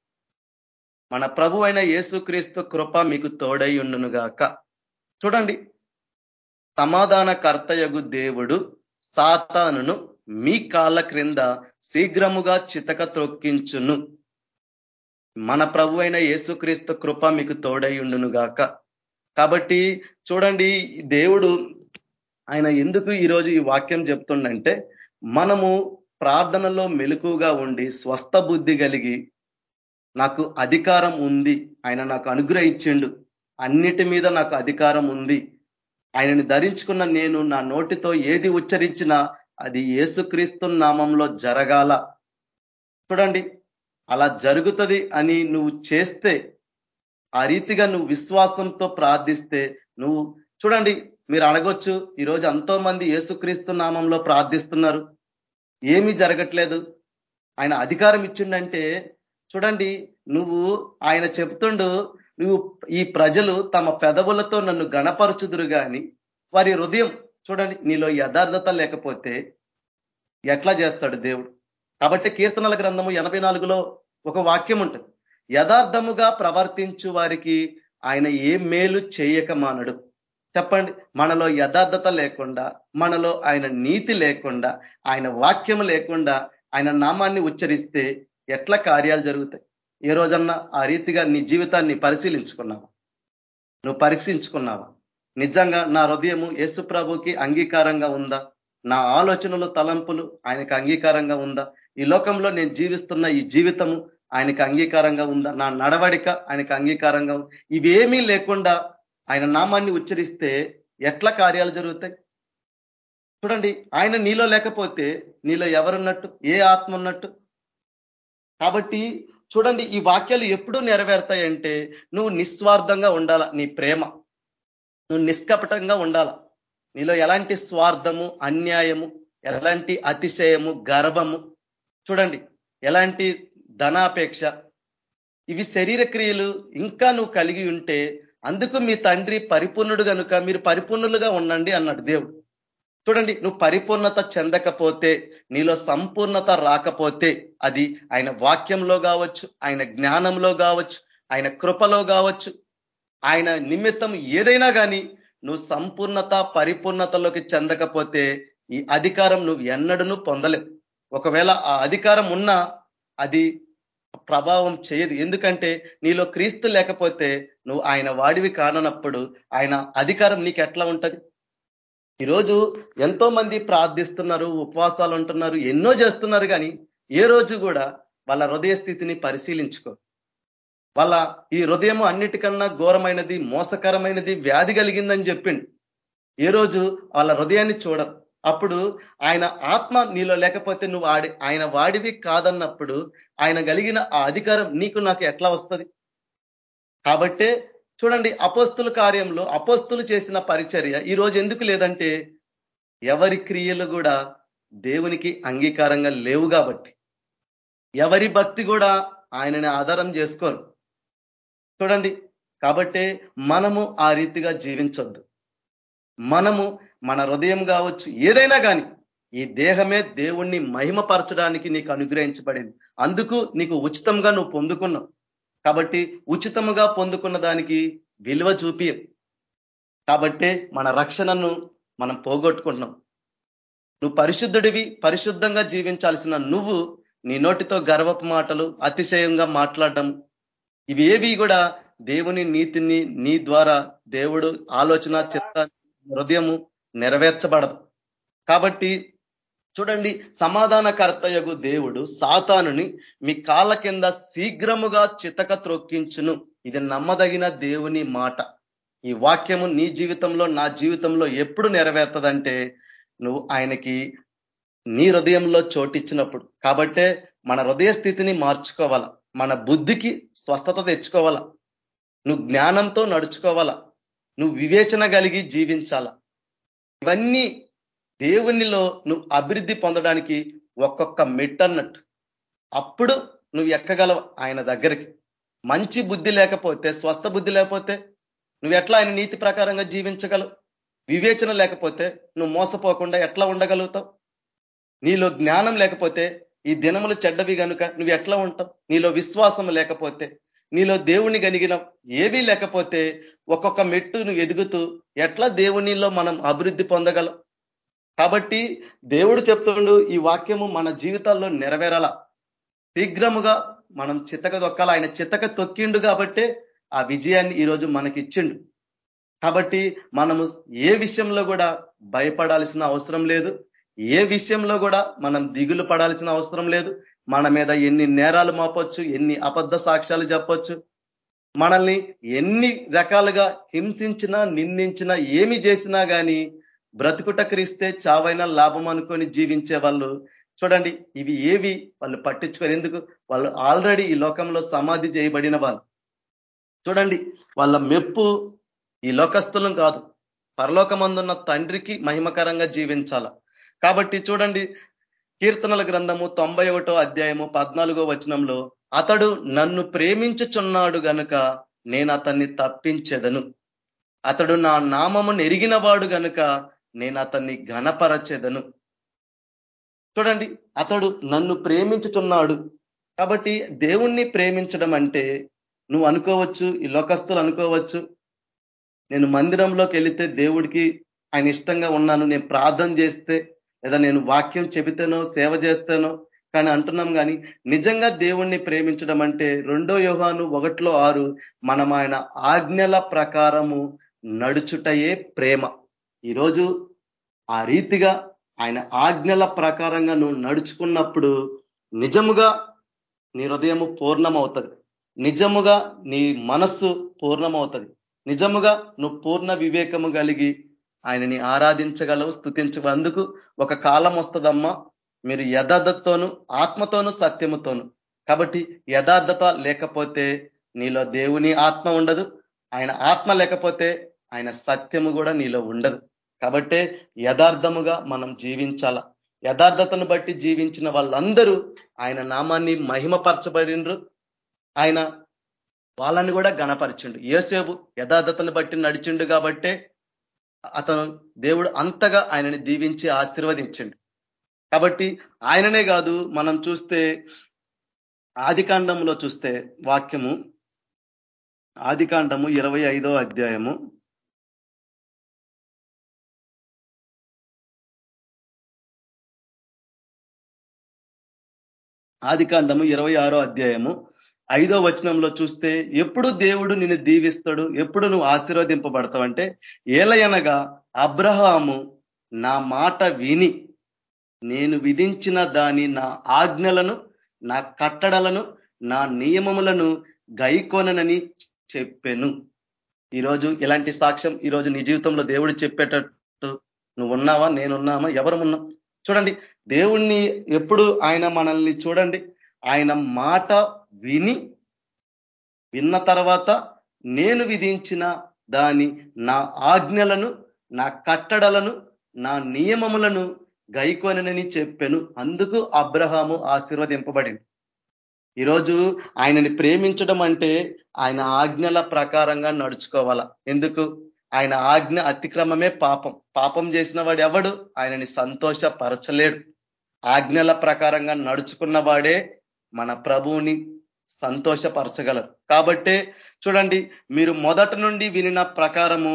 మన ప్రభు అయిన యేసుక్రీస్తు కృప మీకు తోడై ఉండునుగాక చూడండి. సమాధానకర్తయగు దేవుడు సాతానును మీ కాళ్ళ క్రింద శీఘ్రముగా చితక త్రొక్కించును. మన ప్రభు అయిన యేసుక్రీస్తు కృప మీకు తోడై ఉండునుగాక కాబట్టి చూడండి దేవుడు ఆయన ఎందుకు ఈరోజు ఈ వాక్యం చెప్తుండంటే మనము ప్రార్థనలో మెలుకుగా ఉండి స్వస్థ బుద్ధి కలిగి నాకు అధికారం ఉంది. ఆయన నాకు అనుగ్రహించిండు. అన్నిటి మీద నాకు అధికారం ఉంది. ఆయనని ధరించుకున్న నేను నా నోటితో ఏది ఉచ్చరించినా అది ఏసుక్రీస్తు నామంలో జరగాల. చూడండి అలా జరుగుతుంది అని నువ్వు చేస్తే ఆ రీతిగా నువ్వు విశ్వాసంతో ప్రార్థిస్తే నువ్వు చూడండి మీరు అడగొచ్చు ఈరోజు ఎంతో మంది ఏసుక్రీస్తు నామంలో ప్రార్థిస్తున్నారు. ఏమీ జరగట్లేదు. ఆయన అధికారం ఇచ్చిండంటే చూడండి నువ్వు ఆయన చెప్తుండు నువ్వు ఈ ప్రజలు తమ పెదవులతో నన్ను గణపరచుదురు కానీ వారి హృదయం చూడండి నీలో యథార్థత లేకపోతే ఎట్లా చేస్తాడు దేవుడు? కాబట్టి కీర్తనల గ్రంథము ఎనభై నాలుగులో ఒక వాక్యం ఉంటుంది. యథార్థముగా ప్రవర్తించు వారికి ఆయన ఏ మేలు చేయక మానడు. చెప్పండి మనలో యథార్థత లేకుండా మనలో ఆయన నీతి లేకుండా ఆయన వాక్యం లేకుండా ఆయన నామాన్ని ఉచ్చరిస్తే ఎట్లా కార్యాలు జరుగుతాయి? ఏ రోజన్నా ఆ రీతిగా నీ జీవితాన్ని పరిశీలించుకున్నావా? నువ్వు పరీక్షించుకున్నావా? నిజంగా నా హృదయము యేసుప్రభుకి అంగీకారంగా ఉందా? నా ఆలోచనలు తలంపులు ఆయనకు అంగీకారంగా ఉందా? ఈ లోకంలో నేను జీవిస్తున్న ఈ జీవితము ఆయనకు అంగీకారంగా ఉందా? నా నడవడిక ఆయనకు అంగీకారంగా ఇవేమీ లేకుండా ఆయన నామాన్ని ఉచ్చరిస్తే ఎట్లా కార్యాలు జరుగుతాయి? చూడండి ఆయన నీలో లేకపోతే నీలో ఎవరున్నట్టు? ఏ ఆత్మ ఉన్నట్టు? కాబట్టి చూడండి ఈ వాక్యాలు ఎప్పుడు నెరవేరుతాయంటే నువ్వు నిస్వార్థంగా ఉండాల నీ ప్రేమ. నువ్వు నిష్కపటంగా ఉండాల. నీలో ఎలాంటి స్వార్థము అన్యాయము ఎలాంటి అతిశయము గర్వము చూడండి ఎలాంటి ధనాపేక్ష ఇవి శరీర క్రియలు ఇంకా నువ్వు కలిగి ఉంటే అందుకు మీ తండ్రి పరిపూర్ణుడు కనుక మీరు పరిపూర్ణులుగా ఉండండి అన్నాడు దేవుడు. చూడండి నువ్వు పరిపూర్ణత చెందకపోతే నీలో సంపూర్ణత రాకపోతే అది ఆయన వాక్యంలో కావచ్చు ఆయన జ్ఞానంలో కావచ్చు ఆయన కృపలో కావచ్చు. ఆయన నిమిత్తం ఏదైనా కానీ నువ్వు సంపూర్ణత పరిపూర్ణతలోకి చెందకపోతే ఈ అధికారం నువ్వు ఎన్నడూ పొందలేవు. ఒకవేళ ఆ అధికారం ఉన్నా అది ప్రభావం చేయదు. ఎందుకంటే నీలో క్రీస్తు లేకపోతే నువ్వు ఆయన వాడివి కానప్పుడు ఆయన అధికారం నీకు ఎట్లా ఉంటది? ఈరోజు ఎంతో మంది ప్రార్థిస్తున్నారు ఉపవాసాలు ఉంటున్నారు ఎన్నో చేస్తున్నారు కానీ ఏ రోజు కూడా వాళ్ళ హృదయ స్థితిని పరిశీలించుకో. వాళ్ళ ఈ హృదయం అన్నిటికన్నా ఘోరమైనది మోసకరమైనది వ్యాధి కలిగిందని చెప్పిండు. ఏ రోజు వాళ్ళ హృదయాన్ని చూడరు. అప్పుడు ఆయన ఆత్మ నీలో లేకపోతే నువ్వు ఆడి ఆయన వాడివి కాదన్నప్పుడు ఆయన కలిగిన ఆ అధికారం నీకు నాకు ఎట్లా వస్తుంది? కాబట్టే చూడండి అపోస్తుల కార్యంలో అపోస్తులు చేసిన పరిచర్య ఈ రోజు ఎందుకు లేదంటే ఎవరి క్రియలు కూడా దేవునికి అంగీకారంగా లేవు కాబట్టి. ఎవరి భక్తి కూడా ఆయనని ఆధారం చేసుకోరు. చూడండి కాబట్టే మనము ఆ రీతిగా జీవించొద్దు. మనము మన హృదయం కావచ్చు ఏదైనా కానీ ఈ దేహమే దేవుణ్ణి మహిమపరచడానికి నీకు అనుగ్రహించబడింది. అందుకు నీకు ఉచితంగా నువ్వు పొందుకున్నావు. కాబట్టి ఉచితముగా పొందుకున్న దానికి విలువ చూపి కాబట్టే మన రక్షణను మనం పోగొట్టుకుంటున్నాం. నువ్వు పరిశుద్ధుడివి పరిశుద్ధంగా జీవించాల్సిన నువ్వు నీ నోటితో గర్వపు మాటలు అతిశయంగా మాట్లాడడం ఇవి ఏవి కూడా దేవుని నీతిని నీ ద్వారా దేవుడు ఆలోచన చిత్త హృదయము నెరవేర్చబడదు. కాబట్టి చూడండి సమాధానకర్తయగు దేవుడు సాతానుని మీ కాళ్ళ కింద శీఘ్రముగా చితక త్రొక్కించును. ఇది నమ్మదగిన దేవుని మాట. ఈ వాక్యము నీ జీవితంలో నా జీవితంలో ఎప్పుడు నెరవేర్తదంటే నువ్వు ఆయనకి నీ హృదయంలో చోటిచ్చినప్పుడు. కాబట్టే మన హృదయ స్థితిని మార్చుకోవాల. మన బుద్ధికి స్వస్థత తెచ్చుకోవాల. నువ్వు జ్ఞానంతో నడుచుకోవాలా. నువ్వు వివేచన కలిగి జీవించాల. ఇవన్నీ దేవునిలో నువ్వు అభివృద్ధి పొందడానికి ఒక్కొక్క మెట్టన్నట్టు అప్పుడు నువ్వు ఎక్కగలవు? ఆయన దగ్గరికి. మంచి బుద్ధి లేకపోతే స్వస్థ బుద్ధి లేకపోతే నువ్వు ఎట్లా ఆయన నీతి ప్రకారంగా జీవించగలవు? వివేచన లేకపోతే నువ్వు మోసపోకుండా ఎట్లా ఉండగలుగుతావు? నీలో జ్ఞానం లేకపోతే ఈ దినములు చెడ్డవి కనుక నువ్వు ఎట్లా ఉంటావు? నీలో విశ్వాసం లేకపోతే నీలో దేవుని కలిగిన ఏవీ లేకపోతే ఒక్కొక్క మెట్టు నువ్వు ఎదుగుతూ ఎట్లా దేవునిలో మనం అభివృద్ధి పొందగలం కాబట్టి దేవుడు చెప్తుండు ఈ వాక్యము మన జీవితాల్లో నెరవేరాల. శీఘ్రముగా మనం చితక తొక్కాల. ఆయన చితక తొక్కిండు కాబట్టే ఆ విజయాన్ని ఈరోజు మనకి ఇచ్చిండు కాబట్టి మనము ఏ విషయంలో కూడా భయపడాల్సిన అవసరం లేదు. ఏ విషయంలో కూడా మనం దిగులు పడాల్సిన అవసరం లేదు. మన మీద ఎన్ని నేరాలు మోపొచ్చు ఎన్ని అబద్ధ సాక్ష్యాలు చెప్పొచ్చు. మనల్ని ఎన్ని రకాలుగా హింసించినా నిందించినా ఏమి చేసినా కానీ బ్రతుకుట క్రీస్తే చావైన లాభం అనుకొని జీవించే వాళ్ళు చూడండి ఇవి ఏవి? వాళ్ళు పట్టించుకొని ఎందుకు? వాళ్ళు ఆల్రెడీ ఈ లోకంలో సమాధి చేయబడిన వాళ్ళు. చూడండి వాళ్ళ మెప్పు ఈ లోకస్తులం కాదు. పరలోకమందున్న తండ్రికి మహిమకరంగా జీవించాల. కాబట్టి చూడండి కీర్తనల గ్రంథము తొంభై ఒకటో అధ్యాయము పద్నాలుగో వచనంలో అతడు నన్ను ప్రేమించుచున్నాడు గనుక నేను అతన్ని తప్పించెదను. అతడు నా నామము నెరిగిన వాడు గనుక నేను అతన్ని ఘనపరచెదను. చూడండి అతడు నన్ను ప్రేమించుచున్నాడు. కాబట్టి దేవుణ్ణి ప్రేమించడం అంటే నువ్వు అనుకోవచ్చు ఈ లోకస్తులు అనుకోవచ్చు నేను మందిరంలోకి వెళితే దేవుడికి ఆయన ఇష్టంగా ఉన్నాను నేను ప్రార్థన చేస్తే లేదా నేను వాక్యం చెబితేనో సేవ చేస్తేనో కానీ అంటున్నాం కానీ నిజంగా దేవుణ్ణి ప్రేమించడం అంటే రెండో యోగాను ఒకటిలో ఆరు మనం ఆయన ఆజ్ఞల ప్రకారము నడుచుటయే ప్రేమ. ఈరోజు ఆ రీతిగా ఆయన ఆజ్ఞల ప్రకారంగా నువ్వు నడుచుకున్నప్పుడు నిజముగా నీ హృదయము పూర్ణమవుతుంది. నిజముగా నీ మనస్సు పూర్ణమవుతుంది. నిజముగా నువ్వు పూర్ణ వివేకము కలిగి ఆయనని ఆరాధించగలవు స్థుతించగలవు అందుకు ఒక కాలం వస్తుందమ్మా. మీరు యథార్థతతోను ఆత్మతోను సత్యముతోను. కాబట్టి యథార్థత లేకపోతే నీలో దేవుని ఆత్మ ఉండదు. ఆయన ఆత్మ లేకపోతే ఆయన సత్యము కూడా నీలో ఉండదు. కాబట్టే యథార్థముగా మనం జీవించాల. యథార్థతను బట్టి జీవించిన వాళ్ళందరూ ఆయన నామాన్ని మహిమపరచబడినరు. ఆయన వాళ్ళని కూడా గణపరిచిండు. ఏసేపు యథార్థతను బట్టి నడిచిండు కాబట్టే అతను దేవుడు అంతగా ఆయనని దీవించి ఆశీర్వదించిండు. కాబట్టి ఆయననే కాదు మనం చూస్తే ఆదికాండంలో చూస్తే వాక్యము ఆదికాండము ఇరవై ఐదో ఆదికాండము ఇరవై ఆరో అధ్యాయము. ఐదో వచనంలో చూస్తే ఎప్పుడు దేవుడు నిన్ను దీవిస్తాడు? ఎప్పుడు నువ్వు ఆశీర్వదింపబడతావంటే ఏలయనగా అబ్రహాము నా మాట విని నేను విధించిన దాని నా ఆజ్ఞలను నా కట్టడలను నా నియమములను గైకొననని చెప్పాను. ఈరోజు ఇలాంటి సాక్ష్యం ఈరోజు నీ జీవితంలో దేవుడు చెప్పేటట్టు నువ్వు ఉన్నావా నేనున్నామా? ఎవరు ఉన్నాం చూడండి దేవుణ్ణి ఎప్పుడు ఆయన మనల్ని చూడండి ఆయన మాట విని విన్న తర్వాత నేను విధించిన దాని నా ఆజ్ఞలను నా కట్టడలను నా నియమములను గైకొనని చెప్పాను. అందుకు అబ్రహాము ఆశీర్వదింపబడింది. ఈరోజు ఆయనని ప్రేమించడం అంటే ఆయన ఆజ్ఞల ప్రకారంగా నడుచుకోవాలా? ఎందుకు? ఆయన ఆజ్ఞ అతిక్రమమే పాపం. పాపం చేసిన వాడు ఎవడు? ఆయనని సంతోషపరచలేడు. ఆజ్ఞల ప్రకారంగా నడుచుకున్న వాడే మన ప్రభువుని సంతోషపరచగలరు. కాబట్టే చూడండి మీరు మొదట నుండి వినిన ప్రకారము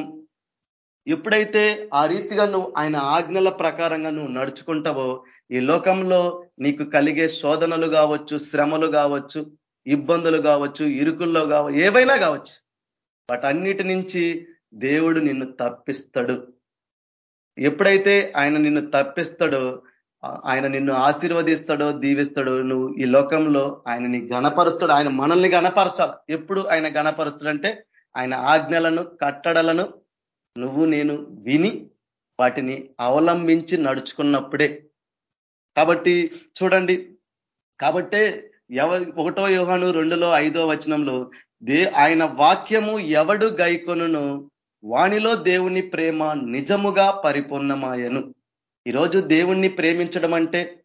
ఎప్పుడైతే ఆ రీతిగా నువ్వు ఆయన ఆజ్ఞల ప్రకారంగా నువ్వు నడుచుకుంటావో ఈ లోకంలో నీకు కలిగే శోధనలు కావచ్చు శ్రమలు కావచ్చు ఇబ్బందులు కావచ్చు ఇరుకుల్లో కావచ్చు ఏవైనా కావచ్చు వాటన్నిటి నుంచి దేవుడు నిన్ను తప్పిస్తాడు. ఎప్పుడైతే ఆయన నిన్ను తప్పిస్తాడో ఆయన నిన్ను ఆశీర్వదిస్తాడో దీవిస్తాడో నువ్వు ఈ లోకంలో ఆయనని గణపరుస్తాడు ఆయన మనల్ని గణపరచాలి ఎప్పుడు ఆయన గణపరుస్తాడంటే ఆయన ఆజ్ఞలను కట్టడలను నువ్వు నేను విని వాటిని అవలంబించి నడుచుకున్నప్పుడే. కాబట్టి చూడండి. కాబట్టే ఎవ ఒకటో యోహాను రెండులో ఐదో వచనంలో దే ఆయన వాక్యము ఎవడు గైకొనును? వానిలో దేవుని ప్రేమ నిజముగా పరిపూర్ణమాయను. ఈరోజు దేవుణ్ణి ప్రేమించడం అంటే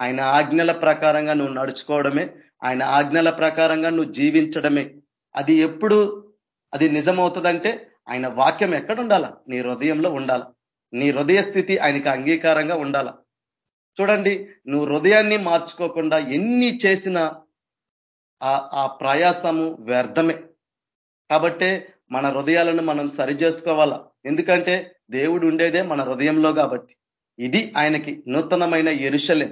ఆయన ఆజ్ఞల ప్రకారంగా నువ్వు నడుచుకోవడమే ఆయన ఆజ్ఞల ప్రకారంగా నువ్వు జీవించడమే. అది ఎప్పుడు అది నిజమవుతుందంటే ఆయన వాక్యం ఎక్కడ ఉండాల? నీ హృదయంలో ఉండాల? నీ హృదయ స్థితి ఆయనకి అంగీకారంగా ఉండాల? చూడండి నువ్వు హృదయాన్ని మార్చుకోకుండా ఎన్ని చేసినా ఆ ప్రయాసము వ్యర్థమే. కాబట్టే మన హృదయాలను మనం సరి చేసుకోవాలా? ఎందుకంటే దేవుడు ఉండేదే మన హృదయంలో కాబట్టి. ఇది ఆయనకి నూతనమైన ఎరుషలే.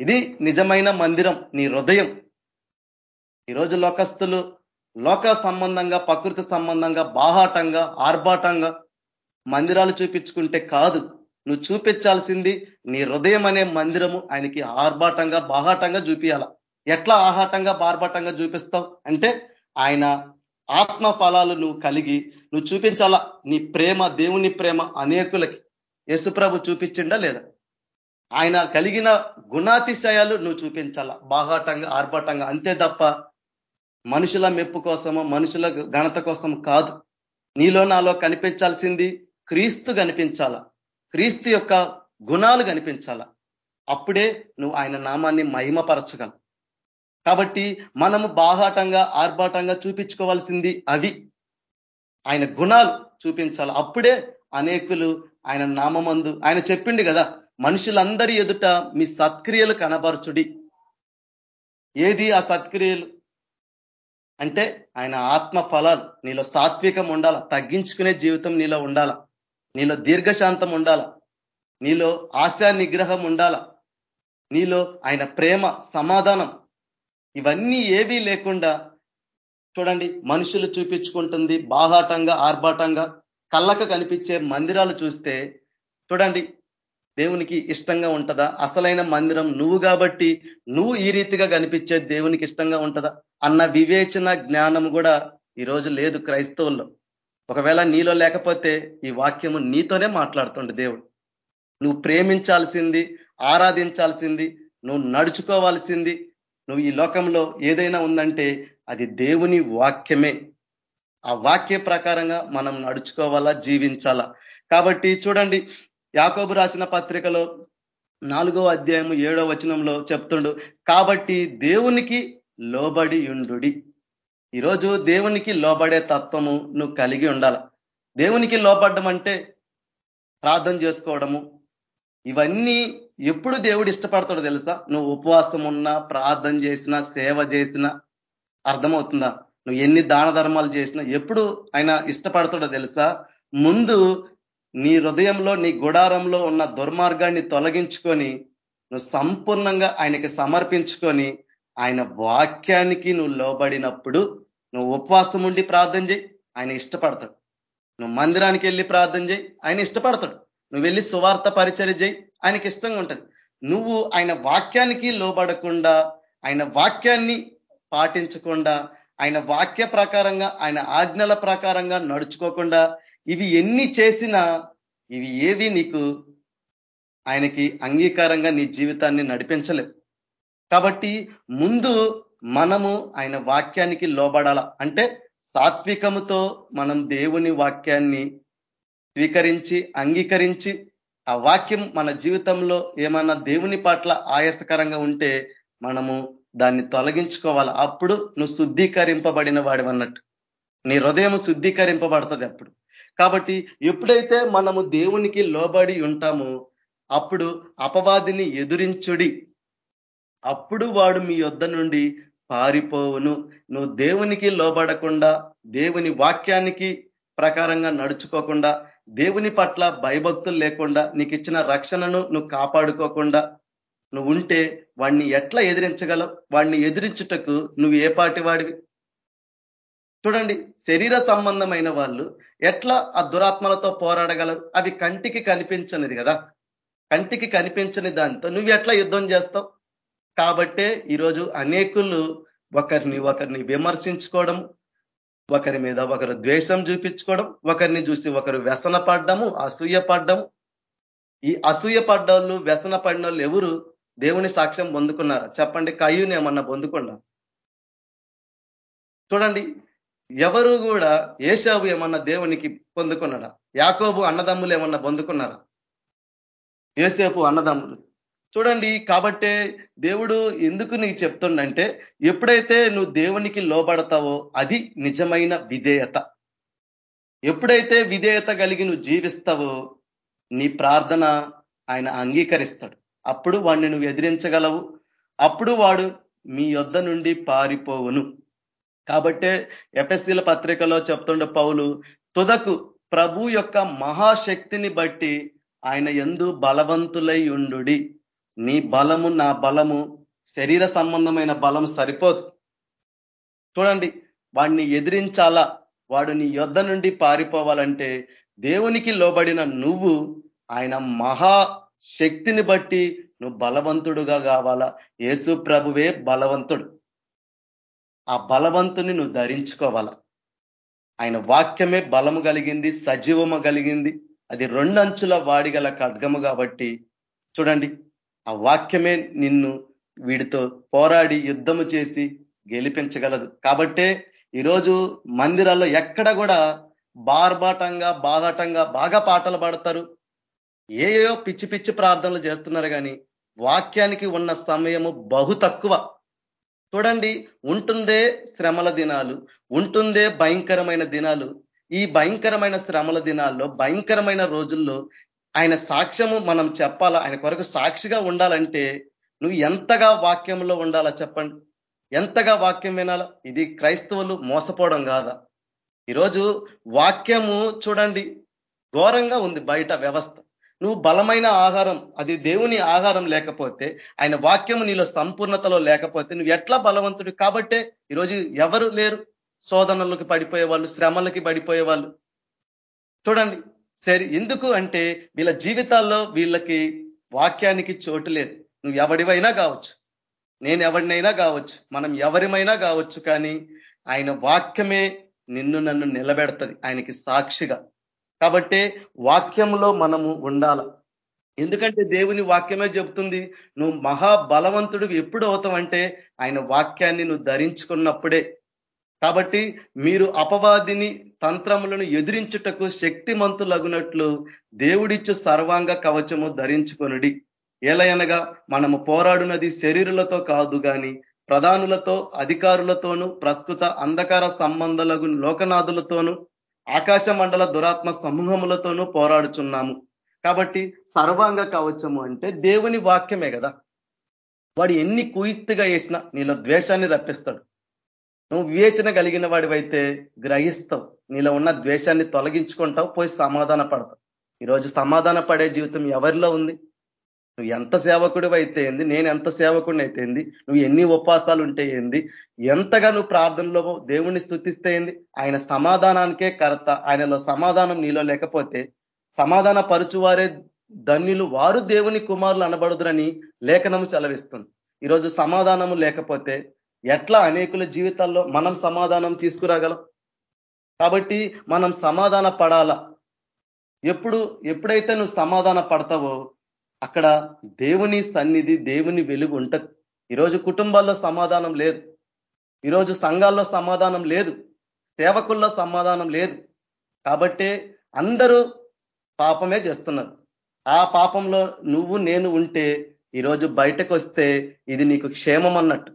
ఇది నిజమైన మందిరం నీ హృదయం. ఈరోజు లోకస్తులు లోక సంబంధంగా ప్రకృతి సంబంధంగా బాహాటంగా ఆర్భాటంగా మందిరాలు చూపించుకుంటే కాదు నువ్వు చూపించాల్సింది నీ హృదయం అనే మందిరము ఆయనకి ఆర్భాటంగా బాహాటంగా చూపించాల ఎట్లా ఆహాటంగా బార్భాటంగా చూపిస్తావు అంటే ఆయన ఆత్మ ఫలాలు నువ్వు కలిగి నువ్వు చూపించాలా నీ ప్రేమ దేవుని ప్రేమ అనేకులకి. యేసుప్రభు చూపించిండా లేదా? ఆయన కలిగిన గుణాతిశయాలు నువ్వు చూపించాలా? బాహాటంగా ఆర్భాటంగా అంతే తప్ప మనుషుల మెప్పు కోసము మనుషుల ఘనత కోసం కాదు. నీలో నాలో కనిపించాల్సింది క్రీస్తు కనిపించాల? క్రీస్తు యొక్క గుణాలు కనిపించాల? అప్పుడే నువ్వు ఆయన నామాన్ని మహిమపరచగలవు. కాబట్టి మనము బాహాటంగా ఆర్భాటంగా చూపించుకోవాల్సింది అవి. ఆయన గుణాలు చూపించాలి? అప్పుడే అనేకులు ఆయన నామందు. ఆయన చెప్పిండి కదా మనుషులందరి ఎదుట మీ సత్క్రియలు కనబరచుడి. ఏది ఆ సత్క్రియలు? అంటే ఆయన ఆత్మ ఫలాలు. నీలో సాత్వికం ఉండాల తగ్గించుకునే జీవితం నీలో ఉండాల. నీలో దీర్ఘశాంతం ఉండాల. నీలో ఆశా నిగ్రహం ఉండాల. నీలో ఆయన ప్రేమ సమాధానం. ఇవన్నీ ఏవీ లేకుండా చూడండి మనుషులు చూపించుకుంటుంది బాహాటంగా ఆర్భాటంగా. కళ్ళకు కనిపించే మందిరాలు చూస్తే చూడండి దేవునికి ఇష్టంగా ఉంటుందా? అసలైన మందిరం నువ్వు కాబట్టి నువ్వు ఈ రీతిగా కనిపించే దేవునికి ఇష్టంగా ఉంటుందా? అన్న వివేచన జ్ఞానం కూడా ఈరోజు లేదు క్రైస్తవుల్లో. ఒకవేళ నీలో లేకపోతే ఈ వాక్యము నీతోనే మాట్లాడుతుండే దేవుడు. నువ్వు ప్రేమించాల్సింది ఆరాధించాల్సింది నువ్వు నడుచుకోవాల్సింది నువ్వు ఈ లోకంలో ఏదైనా ఉందంటే అది దేవుని వాక్యమే. ఆ వాక్య ప్రకారంగా మనం నడుచుకోవాలా జీవించాలా? కాబట్టి చూడండి యాకోబు రాసిన పత్రికలో నాలుగో అధ్యాయము ఏడో వచనంలో చెప్తుండు కాబట్టి దేవునికి లోబడి ఉండు ఈరోజు దేవునికి లోబడే తత్వము నువ్వు కలిగి ఉండాల. దేవునికి లోబడ్డం అంటే ప్రార్థన చేసుకోవడము. ఇవన్నీ ఎప్పుడు దేవుడు ఇష్టపడతాడో తెలుసా? నువ్వు ఉపవాసం ఉన్నా ప్రార్థన చేసినా సేవ చేసినా అర్థమవుతుందా? నువ్వు ఎన్ని దాన ధర్మాలు చేసినా ఎప్పుడు ఆయన ఇష్టపడతాడో తెలుసా? ముందు నీ హృదయంలో నీ గుడారంలో ఉన్న దుర్మార్గాన్ని తొలగించుకొని నువ్వు సంపూర్ణంగా ఆయనకి సమర్పించుకొని ఆయన వాక్యానికి నువ్వు లోబడినప్పుడు నువ్వు ఉపవాసం ఉండి ప్రార్థన చేయి ఆయన ఇష్టపడతాడు. నువ్వు మందిరానికి వెళ్ళి ప్రార్థన చేయి ఆయన ఇష్టపడతాడు. నువ్వు వెళ్ళి సువార్త పరిచయం చేయి ఆయనకి ఇష్టంగా ఉంటుంది. నువ్వు ఆయన వాక్యానికి లోబడకుండా ఆయన వాక్యాన్ని పాటించకుండా ఆయన వాక్య ప్రకారంగా ఆయన ఆజ్ఞల ప్రకారంగా నడుచుకోకుండా ఇవి ఎన్ని చేసినా ఇవి ఏవి నీకు ఆయనకి అంగీకారంగా నీ జీవితాన్ని నడిపించలేవు. కాబట్టి ముందు మనము ఆయన వాక్యానికి లోబడాల? అంటే సాత్వికముతో మనం దేవుని వాక్యాన్ని స్వీకరించి అంగీకరించి ఆ వాక్యం మన జీవితంలో ఏమన్నా దేవుని పట్ల ఆయాసకరంగా ఉంటే మనము దాన్ని తొలగించుకోవాలి. అప్పుడు నువ్వు శుద్ధీకరింపబడిన వాడివన్నట్టు నీ హృదయం శుద్ధీకరింపబడుతుంది అప్పుడు. కాబట్టి ఎప్పుడైతే మనము దేవునికి లోబడి ఉంటామో అప్పుడు అపవాదిని ఎదురించుడి. అప్పుడు వాడు మీ యొద్ధ నుండి పారిపోవును. నువ్వు దేవునికి లోబడకుండా దేవుని వాక్యానికి ప్రకారంగా నడుచుకోకుండా దేవుని పట్ల భయభక్తులు లేకుండా నీకు ఇచ్చిన రక్షణను నువ్వు కాపాడుకోకుండా నువ్వు ఉంటే వాడిని ఎట్లా ఎదిరించగలవు? వాడిని ఎదిరించుటకు నువ్వు ఏ పాటి వాడివి? చూడండి శరీర సంబంధమైన వాళ్ళు ఎట్లా ఆ దురాత్మలతో పోరాడగలరు? అవి కంటికి కనిపించనిది కదా. కంటికి కనిపించని దాంతో నువ్వు ఎట్లా యుద్ధం చేస్తావు? కాబట్టే ఈరోజు అనేకులు ఒకరిని ఒకరిని విమర్శించుకోవడం ఒకరి మీద ఒకరు ద్వేషం చూపించుకోవడం ఒకరిని చూసి ఒకరు వ్యసన పడ్డము అసూయ పడ్డము ఈ అసూయ పడ్డోళ్ళు వ్యసన పడిన వాళ్ళు ఎవరు? దేవుని సాక్ష్యం పొందుకున్నారు? చెప్పండి కయ్యూని ఏమన్నా పొందుకున్నా చూడండి ఎవరు కూడా ఏషాబు ఏమన్నా దేవునికి పొందుకున్నాడా? యాకోబు అన్నదమ్ములు ఏమన్నా పొందుకున్నారా? ఏసేపు అన్నదమ్ములు. చూడండి కాబట్టే దేవుడు ఎందుకు నీకు చెప్తుండంటే ఎప్పుడైతే నువ్వు దేవునికి లోబడతావో అది నిజమైన విధేయత. ఎప్పుడైతే విధేయత కలిగి నువ్వు జీవిస్తావో నీ ప్రార్థన ఆయన అంగీకరిస్తాడు. అప్పుడు వాడిని నువ్వు ఎదిరించగలవు. అప్పుడు వాడు మీ యొద్ధ నుండి పారిపోవును. కాబట్టే ఎఫ్ఎస్సీల పత్రికలో చెప్తుండే పౌలు తుదకు ప్రభు యొక్క మహాశక్తిని బట్టి ఆయన ఎందు బలవంతులై ఉండు నీ బలము నా బలము శరీర సంబంధమైన బలం సరిపోదు. చూడండి వాడిని ఎదిరించాలా? వాడు నీ యొద్ధ నుండి పారిపోవాలంటే దేవునికి లోబడిన నువ్వు ఆయన మహా శక్తిని బట్టి నువ్వు బలవంతుడుగా కావాలా? యేసు ప్రభువే బలవంతుడు. ఆ బలవంతుని నువ్వు ధరించుకోవాలా? ఆయన వాక్యమే బలము కలిగింది సజీవము కలిగింది. అది రెండంచుల వాడిగల ఖడ్గము కాబట్టి చూడండి ఆ వాక్యమే నిన్ను వీడితో పోరాడి యుద్ధము చేసి గెలిపించగలదు. కాబట్టే ఈరోజు మందిరాల్లో ఎక్కడ కూడా బార్బాటంగా బాధాటంగా బాగా పాటలు పాడతారు. ఏయో పిచ్చి పిచ్చి ప్రార్థనలు చేస్తున్నారు కానీ వాక్యానికి ఉన్న సమయము బహు తక్కువ. చూడండి ఉంటుందే శ్రమల దినాలు ఉంటుందే భయంకరమైన దినాలు. ఈ భయంకరమైన శ్రమల దినాల్లో భయంకరమైన రోజుల్లో ఆయన సాక్ష్యము మనం చెప్పాలా? ఆయన కొరకు సాక్షిగా ఉండాలంటే నువ్వు ఎంతగా వాక్యంలో ఉండాలా చెప్పండి? ఎంతగా వాక్యం వినాలా? ఇది క్రైస్తవులు మోసపోవడం కాదా? ఈరోజు వాక్యము చూడండి ఘోరంగా ఉంది బయట వ్యవస్థ. నువ్వు బలమైన ఆహారం అది దేవుని ఆహారం లేకపోతే ఆయన వాక్యము నీలో సంపూర్ణతలో లేకపోతే నువ్వు ఎట్లా బలవంతుడు కాబట్టే ఈరోజు ఎవరు లేరు? శోధనలకు పడిపోయే వాళ్ళు శ్రమలకి పడిపోయే వాళ్ళు. చూడండి సరే ఎందుకు అంటే వీళ్ళ జీవితాల్లో వీళ్ళకి వాక్యానికి చోటు లేదు. నువ్వు ఎవడివైనా కావచ్చు. నేను ఎవరినైనా కావచ్చు. మనం ఎవరిమైనా కావచ్చు కానీ ఆయన వాక్యమే నిన్ను నన్ను నిలబెడతది. ఆయనకి సాక్షిగా. కాబట్టి వాక్యంలో మనము ఉండాల. ఎందుకంటే దేవుని వాక్యమే చెబుతుంది నువ్వు మహాబలవంతుడు ఎప్పుడు అవుతావంటే ఆయన వాక్యాన్ని నువ్వు ధరించుకున్నప్పుడే. కాబట్టి మీరు అపవాదిని తంత్రములను ఎదిరించుటకు శక్తిమంతులగునట్లు దేవుడిచ్చు సర్వాంగ కవచము ధరించుకొనుడి. ఏలయనగా మనము పోరాడునది శరీరులతో కాదు గాని ప్రధానులతో అధికారులతోనూ ప్రస్తుత అంధకార సంబంధాలకు లోకనాథులతోనూ ఆకాశ మండల దురాత్మ సమూహములతోనూ పోరాడుచున్నాము. కాబట్టి సర్వాంగ కవచము అంటే దేవుని వాక్యమే కదా. వాడు ఎన్ని కుయుక్తిగా వేసినా నీలో ద్వేషాన్ని రప్పిస్తాడు. నువ్వు వివేచన కలిగిన వాడివైతే గ్రహిస్తావు. నీలో ఉన్న ద్వేషాన్ని తొలగించుకుంటావు పోయి సమాధాన పడతావు ఈరోజు సమాధాన పడే జీవితం ఎవరిలో ఉంది? నువ్వు ఎంత సేవకుడు అయితే ఏంది నేను ఎంత సేవకుడిని అయితే ఏంది నువ్వు ఎన్ని ఉపవాసాలు ఉంటే ఏంది ఎంతగా నువ్వు ప్రార్థనలో దేవుణ్ణి స్థుతిస్తే ఏంది ఆయన సమాధానానికే కర్త ఆయనలో సమాధానం నీలో లేకపోతే సమాధాన పరుచువారే ధన్యులు వారు దేవుని కుమారులు అనబడుదురని లేఖనము సెలవిస్తుంది. ఈరోజు సమాధానము లేకపోతే ఎట్లా అనేకుల జీవితాల్లో మనం సమాధానం తీసుకురాగలం? కాబట్టి మనం సమాధాన పడాల ఎప్పుడు ఎప్పుడైతే నువ్వు సమాధాన పడతావో అక్కడ దేవుని సన్నిధి దేవుని వెలుగు ఉంటది. ఈరోజు కుటుంబాల్లో సమాధానం లేదు. ఈరోజు సంఘాల్లో సమాధానం లేదు. సేవకుల్లో సమాధానం లేదు. కాబట్టే అందరూ పాపమే చేస్తున్నారు. ఆ పాపంలో నువ్వు నేను ఉంటే ఈరోజు బయటకు వస్తే ఇది నీకు క్షేమం అన్నట్టు.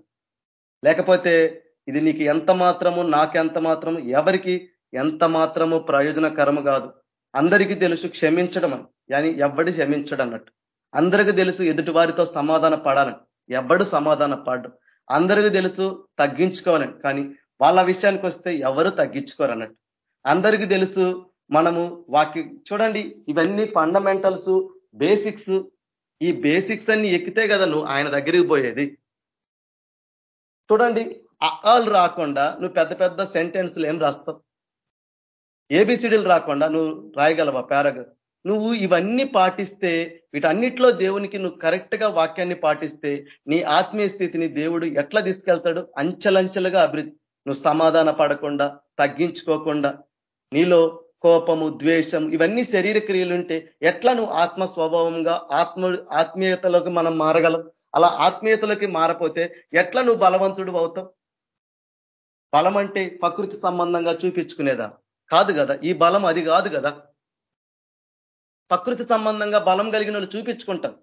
లేకపోతే ఇది నీకు ఎంత మాత్రము నాకెంత మాత్రము ఎవరికి ఎంత మాత్రము ప్రయోజనకరము కాదు. అందరికీ తెలుసు క్షమించడం అని ఎవడి క్షమించడం అన్నట్టు అందరికీ తెలుసు ఎదుటి వారితో సమాధాన పడాలని. ఎవడు సమాధాన పడడం. అందరికీ తెలుసు తగ్గించుకోవాలని. కానీ వాళ్ళ విషయానికి వస్తే ఎవరు తగ్గించుకోరు అన్నట్టు. అందరికీ తెలుసు మనము వాకి చూడండి ఇవన్నీ ఫండమెంటల్స్ బేసిక్స్. ఈ బేసిక్స్ అన్ని ఎక్కితే కదా నువ్వు ఆయన దగ్గరికి పోయేది. చూడండి అకాలు రాకుండా నువ్వు పెద్ద పెద్ద సెంటెన్స్లు ఏం రాస్తావు? ఏబిసిడీలు రాకుండా నువ్వు రాయగలవా? పారగ నువ్వు ఇవన్నీ పాటిస్తే వీటన్నిటిలో దేవునికి నువ్వు కరెక్ట్గా వాక్యాన్ని పాటిస్తే నీ ఆత్మీయ స్థితిని దేవుడు ఎట్లా తీసుకెళ్తాడు? అంచెలంచెలుగా అభివృద్ధి. నువ్వు సమాధాన పడకుండా తగ్గించుకోకుండా నీలో కోపము ద్వేషం ఇవన్నీ శరీర క్రియలుంటే ఎట్లా నువ్వు ఆత్మ స్వభావంగా ఆత్మ ఆత్మీయతలోకి మనం మారగలం? అలా ఆత్మీయతలోకి మారపోతే ఎట్లా నువ్వు బలవంతుడు అవుతావు? బలం అంటే ప్రకృతి సంబంధంగా చూపించుకునేదా? కాదు కదా. ఈ బలం అది కాదు కదా. ప్రకృతి సంబంధంగా బలం కలిగిన వాళ్ళు చూపించుకుంటారు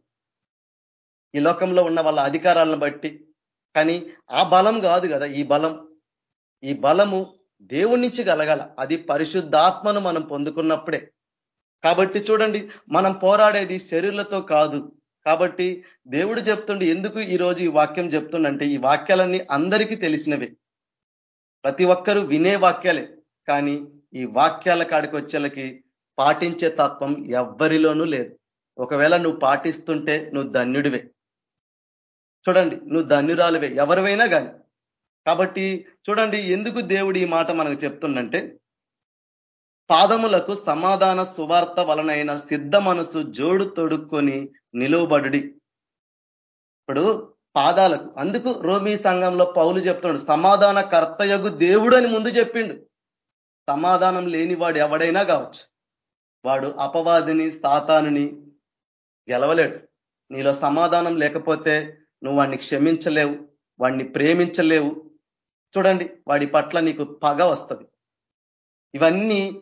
ఈ లోకంలో ఉన్న వాళ్ళ అధికారాలను బట్టి. కానీ ఆ బలం కాదు కదా ఈ బలం. ఈ బలము దేవుడి నుంచి కలగాల. అది పరిశుద్ధాత్మను మనం పొందుకున్నప్పుడే. కాబట్టి చూడండి మనం పోరాడేది శరీరులతో కాదు. కాబట్టి దేవుడు చెప్తుండే ఎందుకు ఈరోజు ఈ వాక్యం చెప్తుండంటే ఈ వాక్యాలన్నీ అందరికీ తెలిసినవే. ప్రతి ఒక్కరూ వినే వాక్యాలే. కానీ ఈ వాక్యాల కాడికి వచ్చేలకి పాటించే తత్వం ఎవ్వరిలోనూ లేదు. ఒకవేళ నువ్వు పాటిస్తుంటే నువ్వు ధన్యుడివే. చూడండి నువ్వు ధన్యురాలువే ఎవరివైనా కానీ కాబట్టి చూడండి ఎందుకు దేవుడు ఈ మాట మనకు చెప్తుండంటే పాదములకు సమాధాన సువార్త వలనైన సిద్ధ మనసు జోడు తొడుక్కొని నిలువబడుడి. ఇప్పుడు పాదాలకు అందుకు రోమీ సంఘంలో పౌలు చెప్తున్నాడు సమాధాన కర్తయగు దేవుడు అని ముందు చెప్పిండు. సమాధానం లేనివాడు ఎవడైనా కావచ్చు. వాడు అపవాదిని సాతానుని గెలవలేడు. నీలో సమాధానం లేకపోతే నువ్వు వాడిని క్షమించలేవు వాడిని ప్రేమించలేవు. చూడండి వాడి పట్ల నీకు పగ వస్తుంది. ఇవన్నీ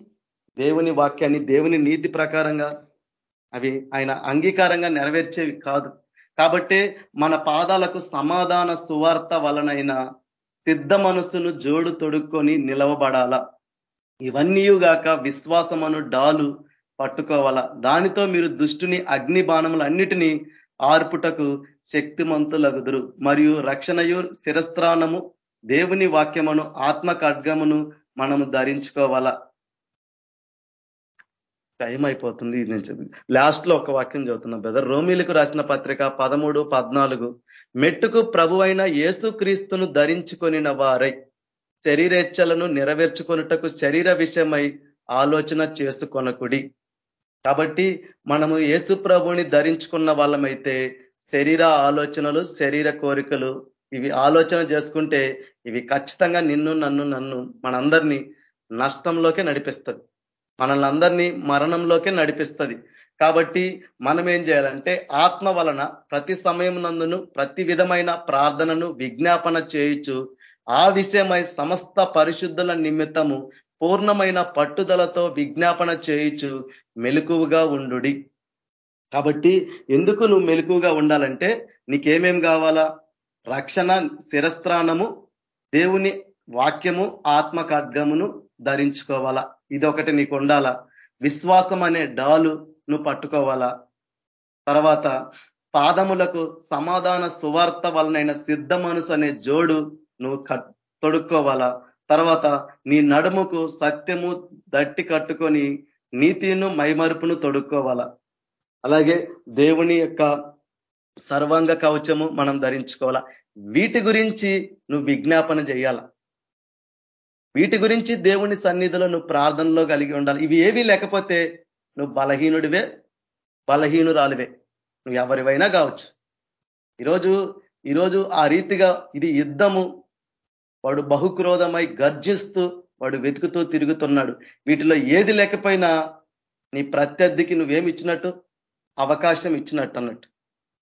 దేవుని వాక్యాన్ని దేవుని నీతి ప్రకారంగా అవి ఆయన అంగీకారంగా నెరవేర్చేవి కాదు. కాబట్టి మన పాదాలకు సమాధాన సువార్త వలనైన సిద్ధ మనసును జోడు తొడుక్కొని నిలవబడాలా. ఇవన్నీయుగాక విశ్వాసమను డాలు పట్టుకోవాలా. దానితో మీరు దుష్టుని అగ్ని బాణములన్నిటినీ ఆర్పుటకు శక్తిమంతులగుదురు. మరియు రక్షణయు శిరస్త్రానము దేవుని వాక్యమును ఆత్మ ఖడ్గమును మనము ధరించుకోవాలా. టైం అయిపోతుంది ఇది నేను చెప్పి. లాస్ట్లో ఒక వాక్యం చదువుతున్నా బ్రదర్. రోమిలకు రాసిన పత్రిక పదమూడు పద్నాలుగు. మెట్టుకు ప్రభు అయిన క్రీస్తును ధరించుకొనిన వారై శరీరేచ్ఛలను నెరవేర్చుకొనుటకు శరీర విషయమై ఆలోచన చేసుకొనకుడి. కాబట్టి మనము యేసు ప్రభుని ధరించుకున్న వాళ్ళమైతే శరీర ఆలోచనలు శరీర కోరికలు ఇవి ఆలోచన చేసుకుంటే ఇవి ఖచ్చితంగా నిన్ను నన్ను నన్ను మనందరినీ నష్టంలోకే నడిపిస్తుంది. మనల్ని అందరినీ మరణంలోకే నడిపిస్తుంది. కాబట్టి మనం ఏం చేయాలంటే ఆత్మ వలన ప్రతి సమయం నందును ప్రతి విధమైన ప్రార్థనను విజ్ఞాపన చేయుచు ఆ విషయమై సమస్త పరిశుద్ధుల నిమిత్తము పూర్ణమైన పట్టుదలతో విజ్ఞాపన చేయుచు మెలకువగా ఉండు కాబట్టి ఎందుకు నువ్వు మెలకువగా ఉండాలంటే నీకేమేం కావాలా? రక్షణ శిరస్త్రానము దేవుని వాక్యము ఆత్మ ఖడ్గమును ధరించుకోవాలా? ఇదొకటి నీకు ఉండాలా విశ్వాసం అనే డాలు నువ్వు పట్టుకోవాలా? తర్వాత పాదములకు సమాధాన సువార్త వలనైన సిద్ధ మనసు అనే జోడు నువ్వు తొడుక్కోవాలా? తర్వాత నీ నడుముకు సత్యము దట్టి కట్టుకొని నీతిను మైమరుపును తొడుక్కోవాలా? అలాగే దేవుని యొక్క సర్వాంగ కవచము మనం ధరించుకోవాలా? వీటి గురించి నువ్వు విజ్ఞాపన చేయాల? వీటి గురించి దేవుని సన్నిధిలో నువ్వు ప్రార్థనలో కలిగి ఉండాలి. ఇవి ఏవి లేకపోతే నువ్వు బలహీనుడివే బలహీనురాలివే. నువ్వు ఎవరివైనా కావచ్చు. ఈరోజు ఈరోజు ఆ రీతిగా ఇది యుద్ధము వాడు బహుక్రోధమై గర్జిస్తూ వాడు వెతుకుతూ తిరుగుతున్నాడు. వీటిలో ఏది లేకపోయినా నీ ప్రత్యర్థికి నువ్వేమి ఇచ్చినట్టు? అవకాశం ఇచ్చినట్టు అన్నట్టు.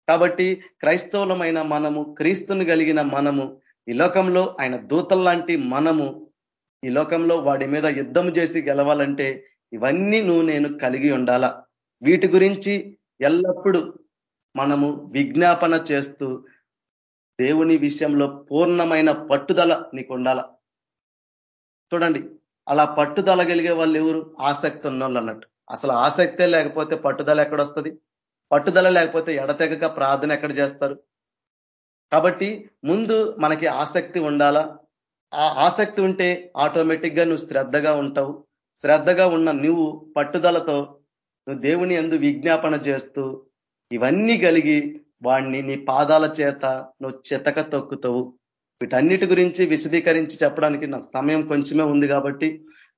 కాబట్టి క్రైస్తవులమైన మనము క్రీస్తుని కలిగిన మనము ఈ లోకంలో ఆయన దూతల్లాంటి మనము ఈ లోకంలో వాడి మీద యుద్ధం చేసి గెలవాలంటే ఇవన్నీ నువ్వు నేను కలిగి ఉండాలా. వీటి గురించి ఎల్లప్పుడూ మనము విజ్ఞాపన చేస్తూ దేవుని విషయంలో పూర్ణమైన పట్టుదల నీకు ఉండాల చూడండి అలా పట్టుదల కలిగే వాళ్ళు ఎవరు? ఆసక్తి ఉన్నోళ్ళు అన్నట్టు. అసలు ఆసక్తే లేకపోతే పట్టుదల ఎక్కడొస్తుంది? పట్టుదల లేకపోతే ఎడతెగక ప్రార్థన ఎక్కడ చేస్తారు? కాబట్టి ముందు మనకి ఆసక్తి ఉండాలా? ఆ ఆసక్తి ఉంటే ఆటోమేటిక్గా నువ్వు శ్రద్ధగా ఉంటావు. శ్రద్ధగా ఉన్న నువ్వు పట్టుదలతో నువ్వు దేవుని ఎందు విజ్ఞాపన చేస్తూ ఇవన్నీ కలిగి వాడిని నీ పాదాల చేత నువ్వు చెతక తొక్కుతావు. వీటన్నిటి గురించి విశదీకరించి చెప్పడానికి నాకు సమయం కొంచెమే ఉంది కాబట్టి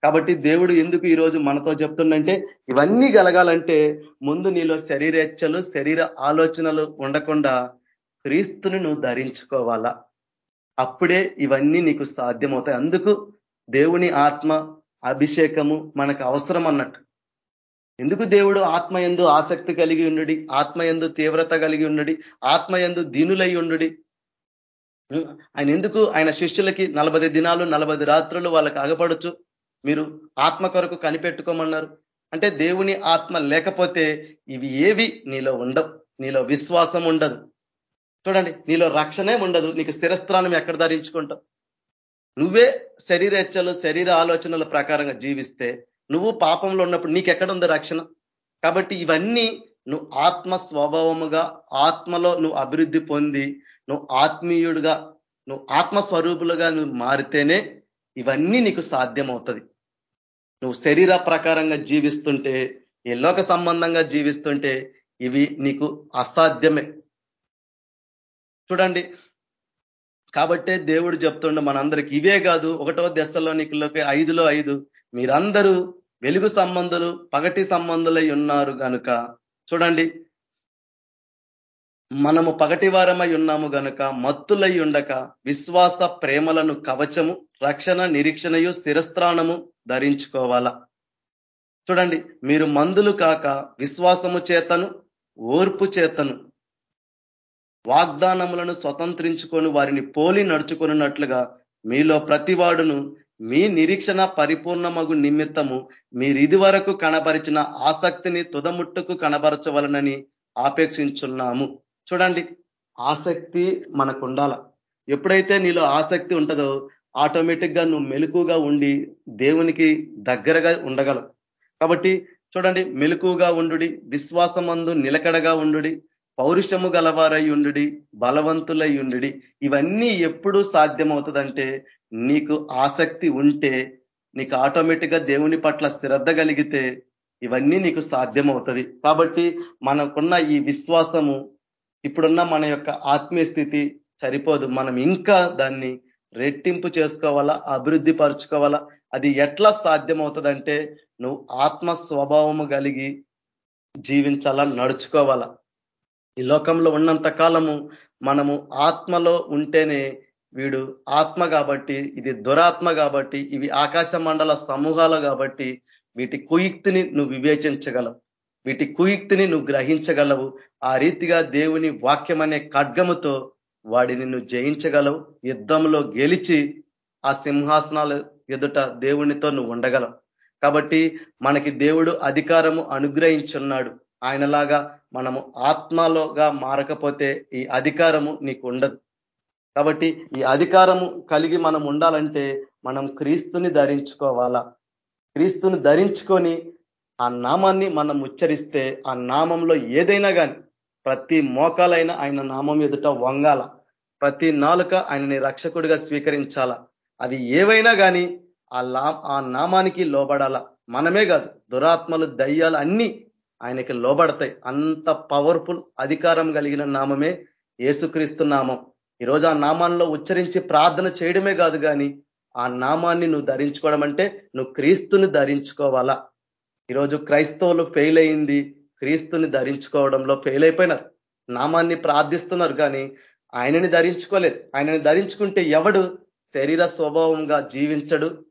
కాబట్టి దేవుడు ఎందుకు ఈరోజు మనతో చెప్తుండంటే ఇవన్నీ కలగాలంటే ముందు నీలో శరీరేచ్ఛలు శరీర ఆలోచనలు ఉండకుండా క్రీస్తుని నువ్వు ధరించుకోవాలా? అప్పుడే ఇవన్నీ నీకు సాధ్యమవుతాయి. అందుకు దేవుని ఆత్మ అభిషేకము మనకు అవసరం అన్నట్టు ఎందుకు దేవుడు ఆత్మ ఎందు ఆసక్తి కలిగి ఉండుడి? ఆత్మ ఎందు తీవ్రత కలిగి ఉండుడి? ఆత్మ ఎందు దీనులై ఉండుడి? ఆయన ఎందుకు ఆయన శిష్యులకి నలభై దినాలు నలభై రాత్రులు వాళ్ళకి అగపడచ్చు? మీరు ఆత్మ కొరకు కనిపెట్టుకోమన్నారు. అంటే దేవుని ఆత్మ లేకపోతే ఇవి ఏవి నీలో ఉండవు. నీలో విశ్వాసం ఉండదు. చూడండి నీలో రక్షణే ఉండదు. నీకు స్థిరస్థానం ఎక్కడ ధరించుకుంటావు? నువ్వే శరీరేచ్ఛలు శరీర ఆలోచనల ప్రకారంగా జీవిస్తే నువ్వు పాపంలో ఉన్నప్పుడు నీకెక్కడ ఉంది రక్షణ? కాబట్టి ఇవన్నీ నువ్వు ఆత్మ స్వభావముగా ఆత్మలో నువ్వు అభివృద్ధి పొంది నువ్వు ఆత్మీయుడుగా నువ్వు ఆత్మస్వరూపులుగా నువ్వు మారితేనే ఇవన్నీ నీకు సాధ్యమవుతుంది. నువ్వు శరీర ప్రకారంగా జీవిస్తుంటే ఎల్లోక లోక సంబంధంగా జీవిస్తుంటే ఇవి నీకు అసాధ్యమే. చూడండి. కాబట్టే దేవుడు చెప్తుండే మనందరికి ఇవే కాదు ఒకటో దశలో నీకులోకి ఐదులో ఐదు. మీరందరూ వెలుగు సంబంధులు పగటి సంబంధులై ఉన్నారు కనుక చూడండి. మనము పగటి వారమై ఉన్నాము గనుక మత్తులై ఉండక విశ్వాస ప్రేమలను కవచము రక్షణ నిరీక్షణయు స్థిరస్త్రాణము ధరించుకోవాలా. చూడండి మీరు మందులు కాక విశ్వాసము చేతను ఓర్పు చేతను వాగ్దానములను స్వతంత్రించుకొని వారిని పోలి నడుచుకున్నట్లుగా మీలో ప్రతివాడును మీ నిరీక్షణ పరిపూర్ణమగు నిమిత్తము మీరు ఇదివరకు కనబరిచిన ఆసక్తిని తుదముట్టుకు కనబరచవలనని ఆపేక్షించున్నాము. చూడండి ఆసక్తి మనకు ఉండాల ఎప్పుడైతే నీలో ఆసక్తి ఉంటుందో ఆటోమేటిక్గా నువ్వు మెలకుగా ఉండి దేవునికి దగ్గరగా ఉండగలవు. కాబట్టి చూడండి మెలకుగా ఉండు విశ్వాసమందు నిలకడగా ఉండు పౌరుషము గలవారై ఉండుడి బలవంతులై ఉండుడి ఇవన్నీ ఎప్పుడు సాధ్యమవుతుందంటే నీకు ఆసక్తి ఉంటే నీకు ఆటోమేటిక్ దేవుని పట్ల శ్రద్ధ కలిగితే ఇవన్నీ నీకు సాధ్యమవుతుంది. కాబట్టి మనకున్న ఈ విశ్వాసము ఇప్పుడున్న మన యొక్క ఆత్మీయ స్థితి సరిపోదు. మనం ఇంకా దాన్ని రెట్టింపు చేసుకోవాలా అభివృద్ధి పరుచుకోవాలా అది ఎట్లా సాధ్యమవుతుందంటే నువ్వు ఆత్మ స్వభావము కలిగి జీవించాలా నడుచుకోవాలా. ఈ లోకంలో ఉన్నంత కాలము మనము ఆత్మలో ఉంటేనే వీడు ఆత్మ కాబట్టి ఇది దురాత్మ కాబట్టి ఇవి ఆకాశ మండల సమూహాలు కాబట్టి వీటి కుయుక్తిని నువ్వు వివేచించగలవు. వీటి కుయుక్తిని నువ్వు గ్రహించగలవు. ఆ రీతిగా దేవుని వాక్యం అనే ఖడ్గముతో వాడిని నువ్వు జయించగలవు. యుద్ధంలో గెలిచి ఆ సింహాసనాలు ఎదుట దేవునితో నువ్వు ఉండగలవు. కాబట్టి మనకి దేవుడు అధికారము అనుగ్రహించున్నాడు. ఆయనలాగా మనము ఆత్మలోగా మారకపోతే ఈ అధికారము నీకు ఉండదు కాబట్టి ఈ అధికారము కలిగి మనం ఉండాలంటే మనం క్రీస్తుని ధరించుకోవాలా? క్రీస్తుని ధరించుకొని ఆ నామాన్ని మనం ఉచ్చరిస్తే ఆ నామంలో ఏదైనా కానీ ప్రతి మోకాలైనా ఆయన నామం ఎదుట వంగాల. ప్రతి నాలుక ఆయనని రక్షకుడిగా స్వీకరించాల? అవి ఏవైనా కానీ ఆ ఆ నామానికి లోబడాల? మనమే కాదు దురాత్మలు దయ్యాలు అన్ని ఆయనకి లోబడతాయి. అంత పవర్ఫుల్ అధికారం కలిగిన నామమే ఏసుక్రీస్తు నామం. ఈరోజు ఆ నామాల్లో ఉచ్చరించి ప్రార్థన చేయడమే కాదు కానీ ఆ నామాన్ని నువ్వు ధరించుకోవడం అంటే నువ్వు క్రీస్తుని ధరించుకోవాలా? ఈరోజు క్రైస్తవులు ఫెయిల్ అయింది క్రీస్తుని ధరించుకోవడంలో ఫెయిల్ అయిపోయినారు. నామాన్ని ప్రార్థిస్తున్నారు కానీ ఆయనని ధరించుకోలేదు. ఆయనని ధరించుకుంటే ఎవడు శరీర స్వభావంగా జీవించడు?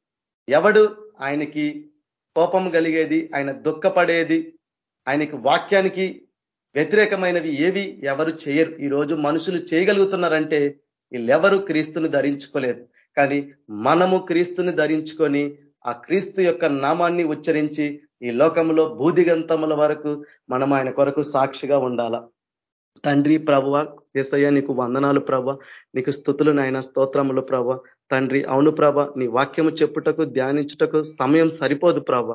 ఎవడు ఆయనకి కోపం కలిగేది ఆయన దుఃఖపడేది ఆయనకి వాక్యానికి వ్యతిరేకమైనవి ఏవి? ఎవరు చేయరు. ఈరోజు మనుషులు చేయగలుగుతున్నారంటే వీళ్ళెవరు క్రీస్తుని ధరించుకోలేదు కానీ మనము క్రీస్తుని ధరించుకొని ఆ క్రీస్తు యొక్క నామాన్ని ఉచ్చరించి ఈ లోకంలో బూదిగంతముల వరకు మనం ఆయన కొరకు సాక్షిగా ఉండాల. తండ్రి ప్రభ ఏసయ్య నీకు వందనాలు ప్రభ నీకు స్థుతులు నాయన స్తోత్రములు ప్రభ తండ్రి అవును ప్రభ నీ వాక్యము చెప్పుటకు ధ్యానించుటకు సమయం సరిపోదు ప్రభ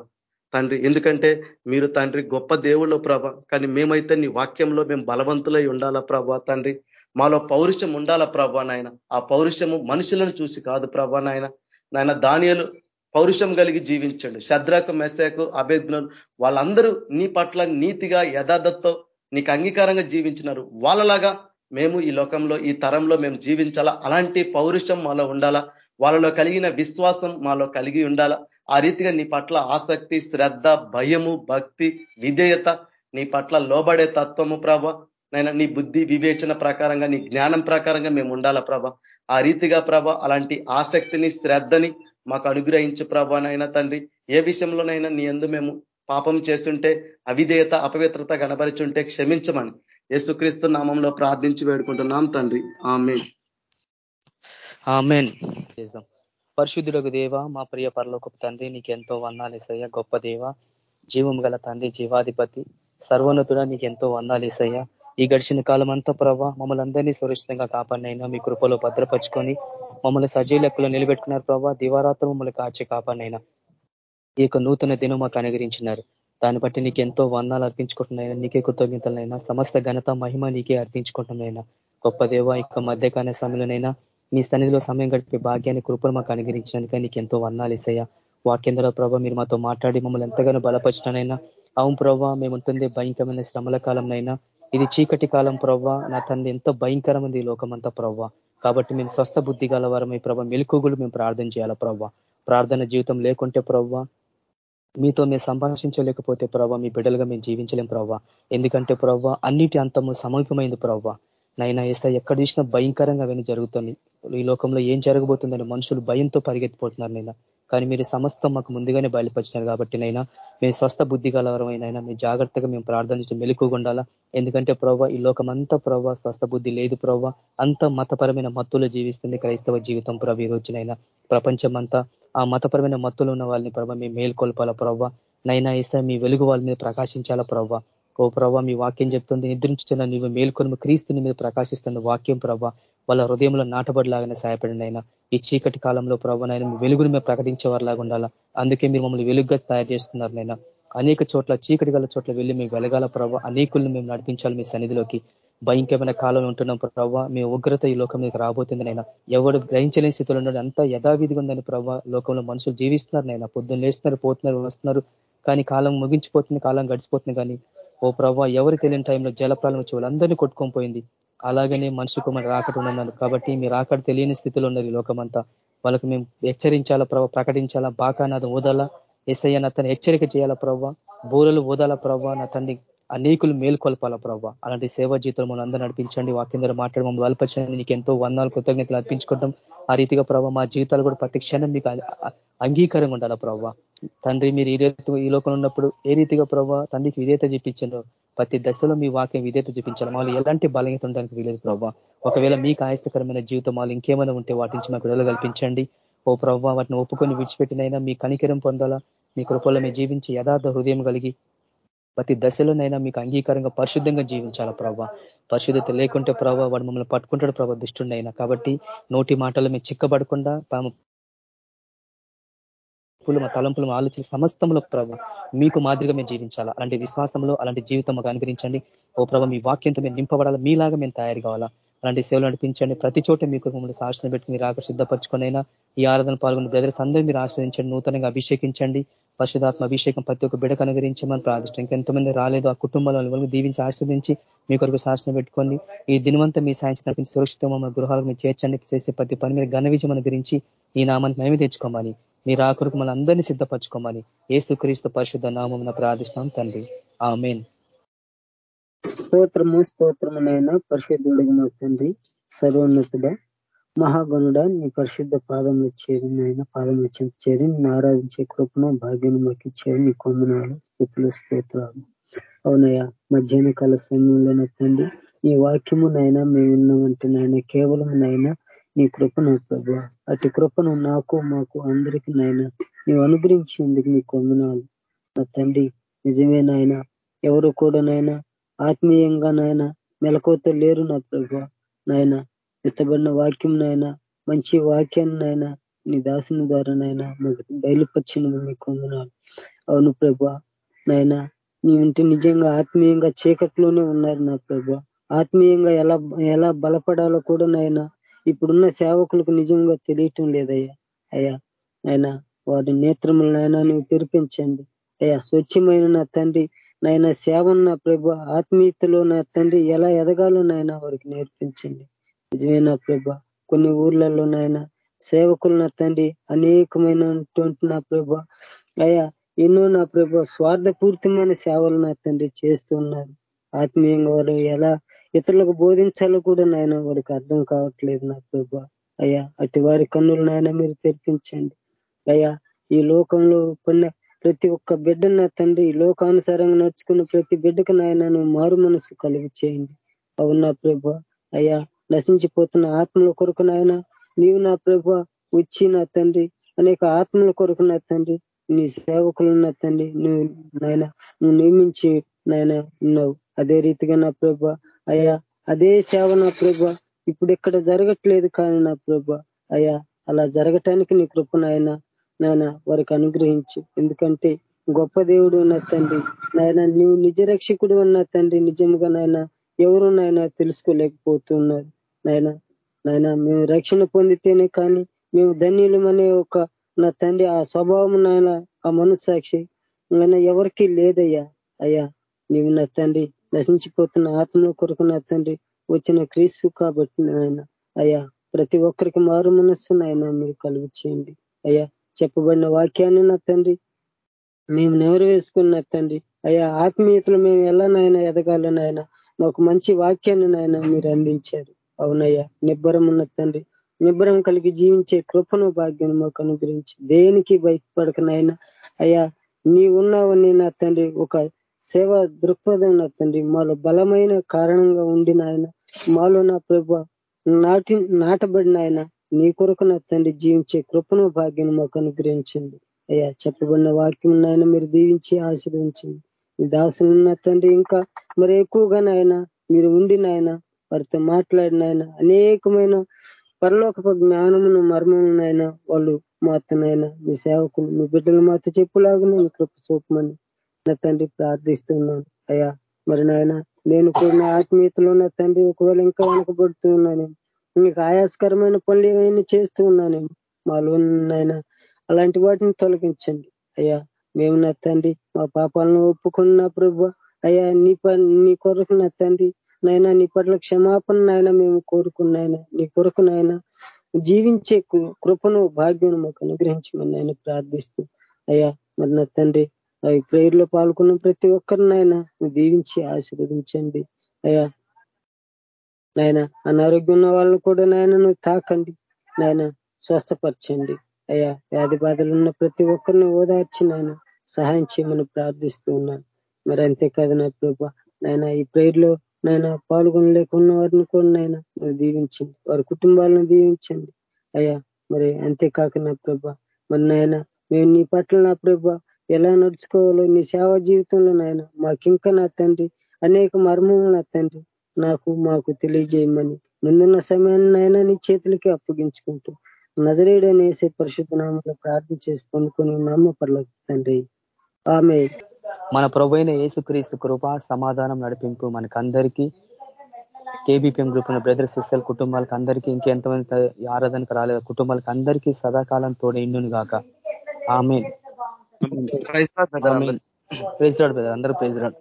తండ్రి ఎందుకంటే మీరు తండ్రి గొప్ప దేవుళ్ళు ప్రభ. కానీ మేమైతే నీ వాక్యంలో మేము బలవంతులై ఉండాలా ప్రభా తండ్రి? మాలో పౌరుషం ఉండాలా ప్రభా నాయన? ఆ పౌరుషము మనుషులను చూసి కాదు ప్రభా నాయన. నాయన దానియలు పౌరుషం కలిగి జీవించండు. శద్రకు మెస్సకు అభేజ్ఞలు వాళ్ళందరూ నీ పట్ల నీతిగా యథార్థతో నీకు అంగీకారంగా జీవించినారు. వాళ్ళలాగా మేము ఈ లోకంలో ఈ తరంలో మేము జీవించాలా? అలాంటి పౌరుషం మాలో ఉండాలా? వాళ్ళలో కలిగిన విశ్వాసం మాలో కలిగి ఉండాలా? ఆ రీతిగా నీ పట్ల ఆసక్తి శ్రద్ధ భయము భక్తి విధేయత నీ పట్ల లోబడే తత్వము ప్రభ. నైనా నీ బుద్ధి వివేచన ప్రకారంగా నీ జ్ఞానం ప్రకారంగా మేము ఉండాలా ప్రభ. ఆ రీతిగా ప్రభ అలాంటి ఆసక్తిని శ్రద్ధని మాకు అనుగ్రహించు ప్రభానైనా తండ్రి. ఏ విషయంలోనైనా నీ ఎందు మేము పాపం చేస్తుంటే అవిధేయత అపవిత్రత గణపరిచుంటే క్షమించమని యేసుక్రీస్తు నామంలో ప్రార్థించి వేడుకుంటున్నాం తండ్రి. ఆమె ఆమెన్. చేద్దాం. పరిశుద్ధుడకు దేవ మా ప్రియ పరలోకపు తండ్రి నీకు ఎంతో వందాలేసయ్య గొప్ప దేవ జీవం గల తండ్రి జీవాధిపతి సర్వోన్నతుడ నీకు ఎంతో వందాలేసయ్య ఈ గడిచిన కాలం అంతా ప్రభావ మమ్మల్ని అందరినీ సురక్షితంగా కాపాడినైనా మీ కృపలో భద్రపరుచుకొని మమ్మల్ని సజీవ లెక్కలో నిలబెట్టుకున్నారు ప్రభావ దివారాత్రం మమ్మల్ని కాచి కాపాడినైనా. ఈ యొక్క నూతన దినం మాకు అనుగరించినారు దాన్ని బట్టి నీకు ఎంతో వందాలు అర్పించుకుంటున్నాయినా నీకే కృతజ్ఞతలైనా సమస్త ఘనత మహిమ నీకే అర్పించుకుంటున్నాయినా గొప్ప దేవ ఇక మధ్యకాల సమయంలోనైనా మీ సన్నిధిలో సమయం గడిపే భాగ్యాన్ని కృపను మాకు అనుగరించినందుక నీకు ఎంతో వర్ణాలు ఇస్తాయా వాక్యంధ్ర ప్రభావ మీరు మాతో మాట్లాడి మమ్మల్ని ఎంతగానో బలపరిచినైనా అవును ప్రభావ మేము ఉంటుంది భయంకరమైన శ్రమల కాలంనైనా ఇది చీకటి కాలం ప్రవ్వ నా తండ్రి ఎంతో భయంకరమైంది ఈ లోకమంతా ప్రవ్వ కాబట్టి మేము స్వస్థ బుద్ధి గలవారమై ప్రభావ మెలుకుగులు మేము ప్రార్థన చేయాలా ప్రవ్వ ప్రార్థన జీవితం లేకుంటే ప్రవ్వ మీతో మేము సంభాషించలేకపోతే ప్రవ్వ మీ బిడ్డలుగా మేము జీవించలేం ప్రవ్వ ఎందుకంటే ప్రవ్వ అన్నిటి అంతము సమీపమైంది ప్రవ్వ నైనా ఏస్తా ఎక్కడ చూసినా భయంకరంగా అవన్నీ జరుగుతుంది. ఈ లోకంలో ఏం జరగబోతుందని మనుషులు భయంతో పరిగెత్తిపోతున్నారు నైనా. కానీ మీరు సమస్తం మాకు ముందుగానే బయలుపరిచినారు కాబట్టి నైనా మేము స్వస్థ బుద్ధి గలవరమైనా మీ జాగ్రత్తగా మేము ప్రార్థించి మెలుకుగుండాలా ఎందుకంటే ప్రభావ ఈ లోకం అంతా ప్రవ్వ స్వస్థ బుద్ధి లేదు ప్రవ్వ. అంత మతపరమైన మత్తులో జీవిస్తుంది క్రైస్తవ జీవితం ప్రభు ఈ రోజునైనా ప్రపంచం అంతా ఆ మతపరమైన మత్తులు ఉన్న వాళ్ళని ప్రభావ మేము మేల్కొల్పాలా ప్రభావ నైనా ఇస్తే మీ వెలుగు వాళ్ళ మీద ప్రకాశించాలా ప్రభావ ఓ ప్రభా మీ వాక్యం చెప్తుంది నిద్రించుతున్న నీవు మేల్కొని క్రీస్తుని మీద ప్రకాశిస్తున్న వాక్యం ప్రభా వాళ్ళ హృదయంలో నాటబడిలాగానే సహాయపడండి అయినా ఈ చీకటి కాలంలో ప్రభా నైనా మీ వెలుగుని మేము ప్రకటించే వారిలాగా ఉండాలా? అందుకే మీరు మమ్మల్ని వెలుగుగా తయారు చేస్తున్నారు నైనా అనేక చోట్ల చీకటి గల చోట్ల వెళ్ళి మేము వెలగాల ప్రభావ అనేకుల్ని మేము నడిపించాలి మీ సన్నిధిలోకి. భయంకరమైన కాలంలో ఉంటున్నాం ప్రభావ మీ ఉగ్రత ఈ లోకం మీద రాబోతుంది నైనా ఎవడు గ్రహించలేని స్థితిలో ఉన్నాడు అంతా యథావిధిగా ఉందని ప్రభావ లోకంలో మనుషులు జీవిస్తున్నారు నైనా పొద్దున్న లేస్తున్నారు పోతున్నారు వస్తున్నారు. కానీ కాలం ముగించిపోతుంది కాలం గడిచిపోతుంది కానీ ఓ ప్రభావ ఎవరు తెలియని టైంలో జలప్రాలం వచ్చి వాళ్ళందరినీ కొట్టుకొని పోయింది. అలాగనే మనిషి కుమారు రాకటి ఉన్నాను కాబట్టి మీరు రాకడ తెలియని స్థితిలో ఉన్నారు ఈ లోకమంతా. వాళ్ళకి మేము హెచ్చరించాలా ప్రభావ ప్రకటించాలా? బాకానాథం ఓదాలా ఎస్ఐ అతను హెచ్చరిక చేయాలా ప్రభావ బూరలు ఓదాలా ప్రభావ నా తండ్రి అనేకులు మేల్కొల్పాలా ప్రభావ అలాంటి సేవా జీవితంలో మనం అందరూ నడిపించండి. వాకిందరూ మాట్లాడి మమ్మల్ని వలపరచండి నీకు ఎంతో వందాలు కృతజ్ఞతలు అర్పించుకోవడం ఆ రీతిగా ప్రభావ మా జీవితాలు కూడా ప్రతి క్షణం మీకు అంగీకారంగా ఉండాలా ప్రభావ తండ్రి మీరు ఈ రీతి ఈ లోకంలో ఉన్నప్పుడు ఏ రీతిగా ప్రభావ తండ్రికి విధేత చూపించారో ప్రతి దశలో మీ వాక్యం విధేత చూపించాలి. వాళ్ళు ఎలాంటి బలహీత ఉండడానికి వీలేదు ప్రభావ ఒకవేళ మీకు ఆయాస్తకరమైన జీవితం వాళ్ళు ఇంకేమైనా ఉంటే వాటి నుంచి మాకు విడుదల కల్పించండి. ఓ ప్రభావ వాటిని ఒప్పుకొని విడిచిపెట్టినైనా మీ కనికరం పొందాలా? మీ కృపల్లో మీ జీవించి యథార్థ హృదయం కలిగి ప్రతి దశలోనైనా మీకు అంగీకారంగా పరిశుద్ధంగా జీవించాలా ప్రభావ పరిశుద్ధత లేకుంటే ప్రభావ వాడు మమ్మల్ని పట్టుకుంటాడు ప్రభావ దుష్టుండైనా కాబట్టి నోటి మాటలు మేము చిక్కబడకుండా మా తలంపులు ఆలోచన సమస్తంలో ప్రభావ మీకు మాదిరిగా మేము జీవించాలా? అలాంటి విశ్వాసంలో అలాంటి జీవితం మాకు అనుగ్రహించండి. ఓ ప్రభావ మీ వాక్యంతో మేము నింపబడాలా? మీలాగా మేము తయారు కావాలా? అలాంటి సేవలు నడిపించండి. ప్రతి చోట మీకు మమ్మల్ని సాక్షణ పెట్టి మీరు ఆకర్ సిద్ధపరచుకునైనా ఈ ఆరాధన పాల్గొన్న బ్రదర్స్ అందరూ మీరు ఆశ్రయించండి. నూతనంగా అభిషేకించండి. పరిశుధాత్మ అభిషేకం ప్రతి ఒక్క బిడకు అనుగ్రహించమని ప్రార్థిష్టం ఇంకెంతమంది రాలేదు. ఆ కుటుంబాల వాళ్ళకి దీవించి ఆశ్రదించి మీ కొరకు శాసన పెట్టుకోండి. ఈ దినవంతా మీ సాయం నడిపించి సురక్షితంగా మన గృహాలకు మీరు చేర్చండి. చేసే ప్రతి పని మీద ఘన విజయం గురించి ఈ నామాన్ని మేమే తెచ్చుకోమని మీరు ఆ మన అందరినీ సిద్ధపరచుకోమని ఏసుక్రీస్తు పరిశుద్ధ నామం ప్రార్థిస్తాం తండ్రి. ఆ మెయిన్ స్తోత్రము స్తోత్రమునైనా పరిశుద్ధుడిగా తండ్రి సర్వోన్నతుడ మహాగణుడ నీ పరిశుద్ధ పాదంలో చేరి నాయన పాదంలో చెంత చేరి నేను ఆరాధించే కృపను భాగ్యం మాకు ఇచ్చేది నీ కొందనాలు స్థుతులు స్తోత్రాలు. అవునయ్యా మధ్యాహ్న కాల సమయంలో తండ్రి ఈ వాక్యము నైనా మేము ఉన్నామంటే నాయన కేవలం నైనా నీ కృపను ప్రభా. అటు కృపను నాకు మాకు అందరికీ నాయన నీవు అనుగ్రహించేందుకు నీ కొందనాలు నా తండ్రి నిజమే నాయన ఎవరు కూడా నాయన ఆత్మీయంగా నాయన మెలకువతో లేరు నా ప్రభు. నాయన ఎత్తబడిన వాక్యం నాయన మంచి వాక్యాన్ని నాయన నీ దాసుని ద్వారా నాయన బయలుపరిచినందుకు మీకు వందనాలు. అవును ప్రభా. నాయన నీవింటి నిజంగా ఆత్మీయంగా చీకట్లోనే ఉన్నారు నా ప్రభా. ఆత్మీయంగా ఎలా ఎలా బలపడాలో కూడా నాయన ఇప్పుడున్న సేవకులకు నిజంగా తెలియటం లేదయ్యా. అయ్యా ఆయన వారి నేత్రములైనా నువ్వు తెరిపించండి. అయ్యా స్వచ్ఛమైన నా తండ్రి నాయన సేవన్న నా ప్రభు ఆత్మీయతలో నా తండ్రి ఎలా ఎదగాలో నాయన వారికి నేర్పించండి. నిజమే నా ప్రభ కొన్ని ఊర్లలో నాయన సేవకులు నా తండ్రి అనేకమైనటువంటి నా ప్రభ. అయ్యా ఎన్నో నా ప్రభ స్వార్థపూర్తమైన సేవలు నా తండ్రి చేస్తూ ఉన్నారు. ఆత్మీయంగా వారు ఎలా ఇతరులకు బోధించాలో కూడా నాయన వారికి అర్థం కావట్లేదు నా ప్రభా. అయ్యా అటు వారి కన్నులు నాయన మీరు తెరిపించండి. అయ్యా ఈ లోకంలో పడిన ప్రతి ఒక్క బిడ్డను నా తండ్రి ఈ లోకానుసారంగా నడుచుకున్న ప్రతి బిడ్డకు నాయన నువ్వు మారు మనసు కలుగు చేయండి. అవును నా ప్రభు? అయ్యా నశించిపోతున్న ఆత్మల కొరకు నాయన నీవు నా ప్రభు వచ్చి నా తండ్రి అనేక ఆత్మల కొరకు నా తండ్రి నీ సేవకులు నా తండ్రి నువ్వు నాయన నువ్వు నియమించి నాయన ఉన్నావు. అదే రీతిగా నా ప్రభ. అయ్యా అదే సేవ నా ప్రభ. ఇప్పుడు ఇక్కడ జరగట్లేదు కానీ నా ప్రభ. అయ్యా అలా జరగటానికి నీ కృప నాయన. వారికి అనుగ్రహించి. ఎందుకంటే గొప్ప దేవుడు నా తండ్రి నాయన నువ్వు నిజ రక్షకుడు అన్న తండ్రి నిజంగా నాయన ఎవరు నాయన తెలుసుకోలేకపోతున్నారు. నాయన నాయన మేము రక్షణ పొందితేనే కానీ మేము ధన్యులమనే ఒక నా తండ్రి ఆ స్వభావం నాయన ఆ మనస్సాక్షి నాయన ఎవరికి లేదయ్యా. అయ్యా నీవు నా తండ్రి నశించిపోతున్న ఆత్మ కొరకు నా తండ్రి వచ్చిన క్రీస్తు కాబట్టి నాయన. అయ్యా ప్రతి ఒక్కరికి మారు మనస్సు నాయన మీరు కలుగు చేయండి. అయ్యా చెప్పబడిన వాక్యాన్ని నా తండ్రి మేము నెవరు వేసుకున్న తండ్రి. అయ్యా ఆత్మీయతలు మేము ఎలా నాయన ఎదగాలో నాయన? మాకు మంచి వాక్యాన్ని నాయన మీరు అందించారు. అవునయ్యా నిబ్బరం ఉన్న తండ్రి నిబ్బరం కలిగి జీవించే కృపను భాగ్యం మాకు అనుగ్రహించి. దేనికి బయటపడక నాయన? అయ్యా నీ ఉన్నావని నా తండ్రి ఒక సేవ దృక్పథం నా తండ్రి. మాలో బలమైన కారణంగా ఉండి నాయన మాలో నా ప్రభ నాటి నాటబడిన ఆయన నీ కొరకు నా తండ్రి జీవించే కృపను భాగ్యం మాకు అనుగ్రహించింది అయ్యా చెప్పబడిన వాక్యం నాయన మీరు దీవించి ఆశీర్వించింది మీ దాసులున్న తండ్రి ఇంకా మరి ఎక్కువగా నాయన మీరు ఉండి నాయన వారితో మాట్లాడిన ఆయన అనేకమైన పరలోకపు జ్ఞానమును మర్మము నాయన వాళ్ళు మాతనైనా మీ సేవకులు మీ బిడ్డలు మాతో చెప్పులాగా మీ కృప చూపమని నా తండ్రి ప్రార్థిస్తున్నాను. అయ్యా మరి నాయన నేను కూడా ఆత్మీయతలో నా తండ్రి ఒకవేళ ఇంకా వెనకబడుతూ ఉన్నాను నీకు ఆయాస్కరమైన పనులు ఏమైనా చేస్తూ ఉన్నాను మాలో నాయన అలాంటి వాటిని తొలగించండి. అయ్యా మేము నా తండ్రి మా పాపాలను ఒప్పుకున్న ప్రభు అయ్యా నీ నీ కొరకు నా తండ్రి నాయన నీ పట్ల క్షమాపణ నాయన మేము కోరుకున్నాయన నీ కొరకు నాయన జీవించే కృపను భాగ్యం మాకు అనుగ్రహించమని ఆయన ప్రార్థిస్తూ అయ్యా మరి నా తండ్రి ఈ ప్రేయర్లో పాల్గొన్న ప్రతి ఒక్కరినైనా దీవించి ఆశీర్వదించండి. అయ్యా నాయన అనారోగ్యం ఉన్న వాళ్ళని కూడా నాయన నువ్వు తాకండి. నాయన స్వస్థపరచండి. అయ్యా వ్యాధి బాధలు ఉన్న ప్రతి ఒక్కరిని ఓదార్చి నాయన సహాయం చేయమని ప్రార్థిస్తూ ఉన్నాను మరి అంతేకాదు నా ప్రభా నాయన ఈ ప్రేయర్లో నాయన పాల్గొనలేకున్న వారిని కూడా నాయన నువ్వు దీవించండి. వారి కుటుంబాలను దీవించండి. అయ్యా మరి అంతేకాక నా ప్రభా మరి నాయన మేము నీ పట్ల నా ప్రభా ఎలా నడుచుకోవాలో నీ సేవా జీవితంలో నాయన మాకింకా నా తండ్రి అనేక మర్మములు నా తండ్రి నాకు మాకు తెలియజేయమని. ముందున్న సమయాన్ని నాయన నీ చేతులకి అప్పగించుకుంటూ నజరేడు అనేసి పరిశుద్ధ నామంలో ప్రార్థన చేసి పొందుకొని నామ పర్లకు తండ్రి. ఆమె మన ప్రభైన యేసుక్రీస్తు కృప సమాధానం నడిపింపు మనకందరికీ కేబీపీఎం గ్రూప్ ఉన్న బ్రదర్ సిస్టర్ కుటుంబాలకు అందరికీ ఇంకెంతమంది ఆరాధనకు రాలేదు కుటుంబాలకు అందరికీ సదాకాలం తోడే ఇండును గాక ఆమె ప్రైజ్ రాడు అందరూ ప్రైజ్ రాడు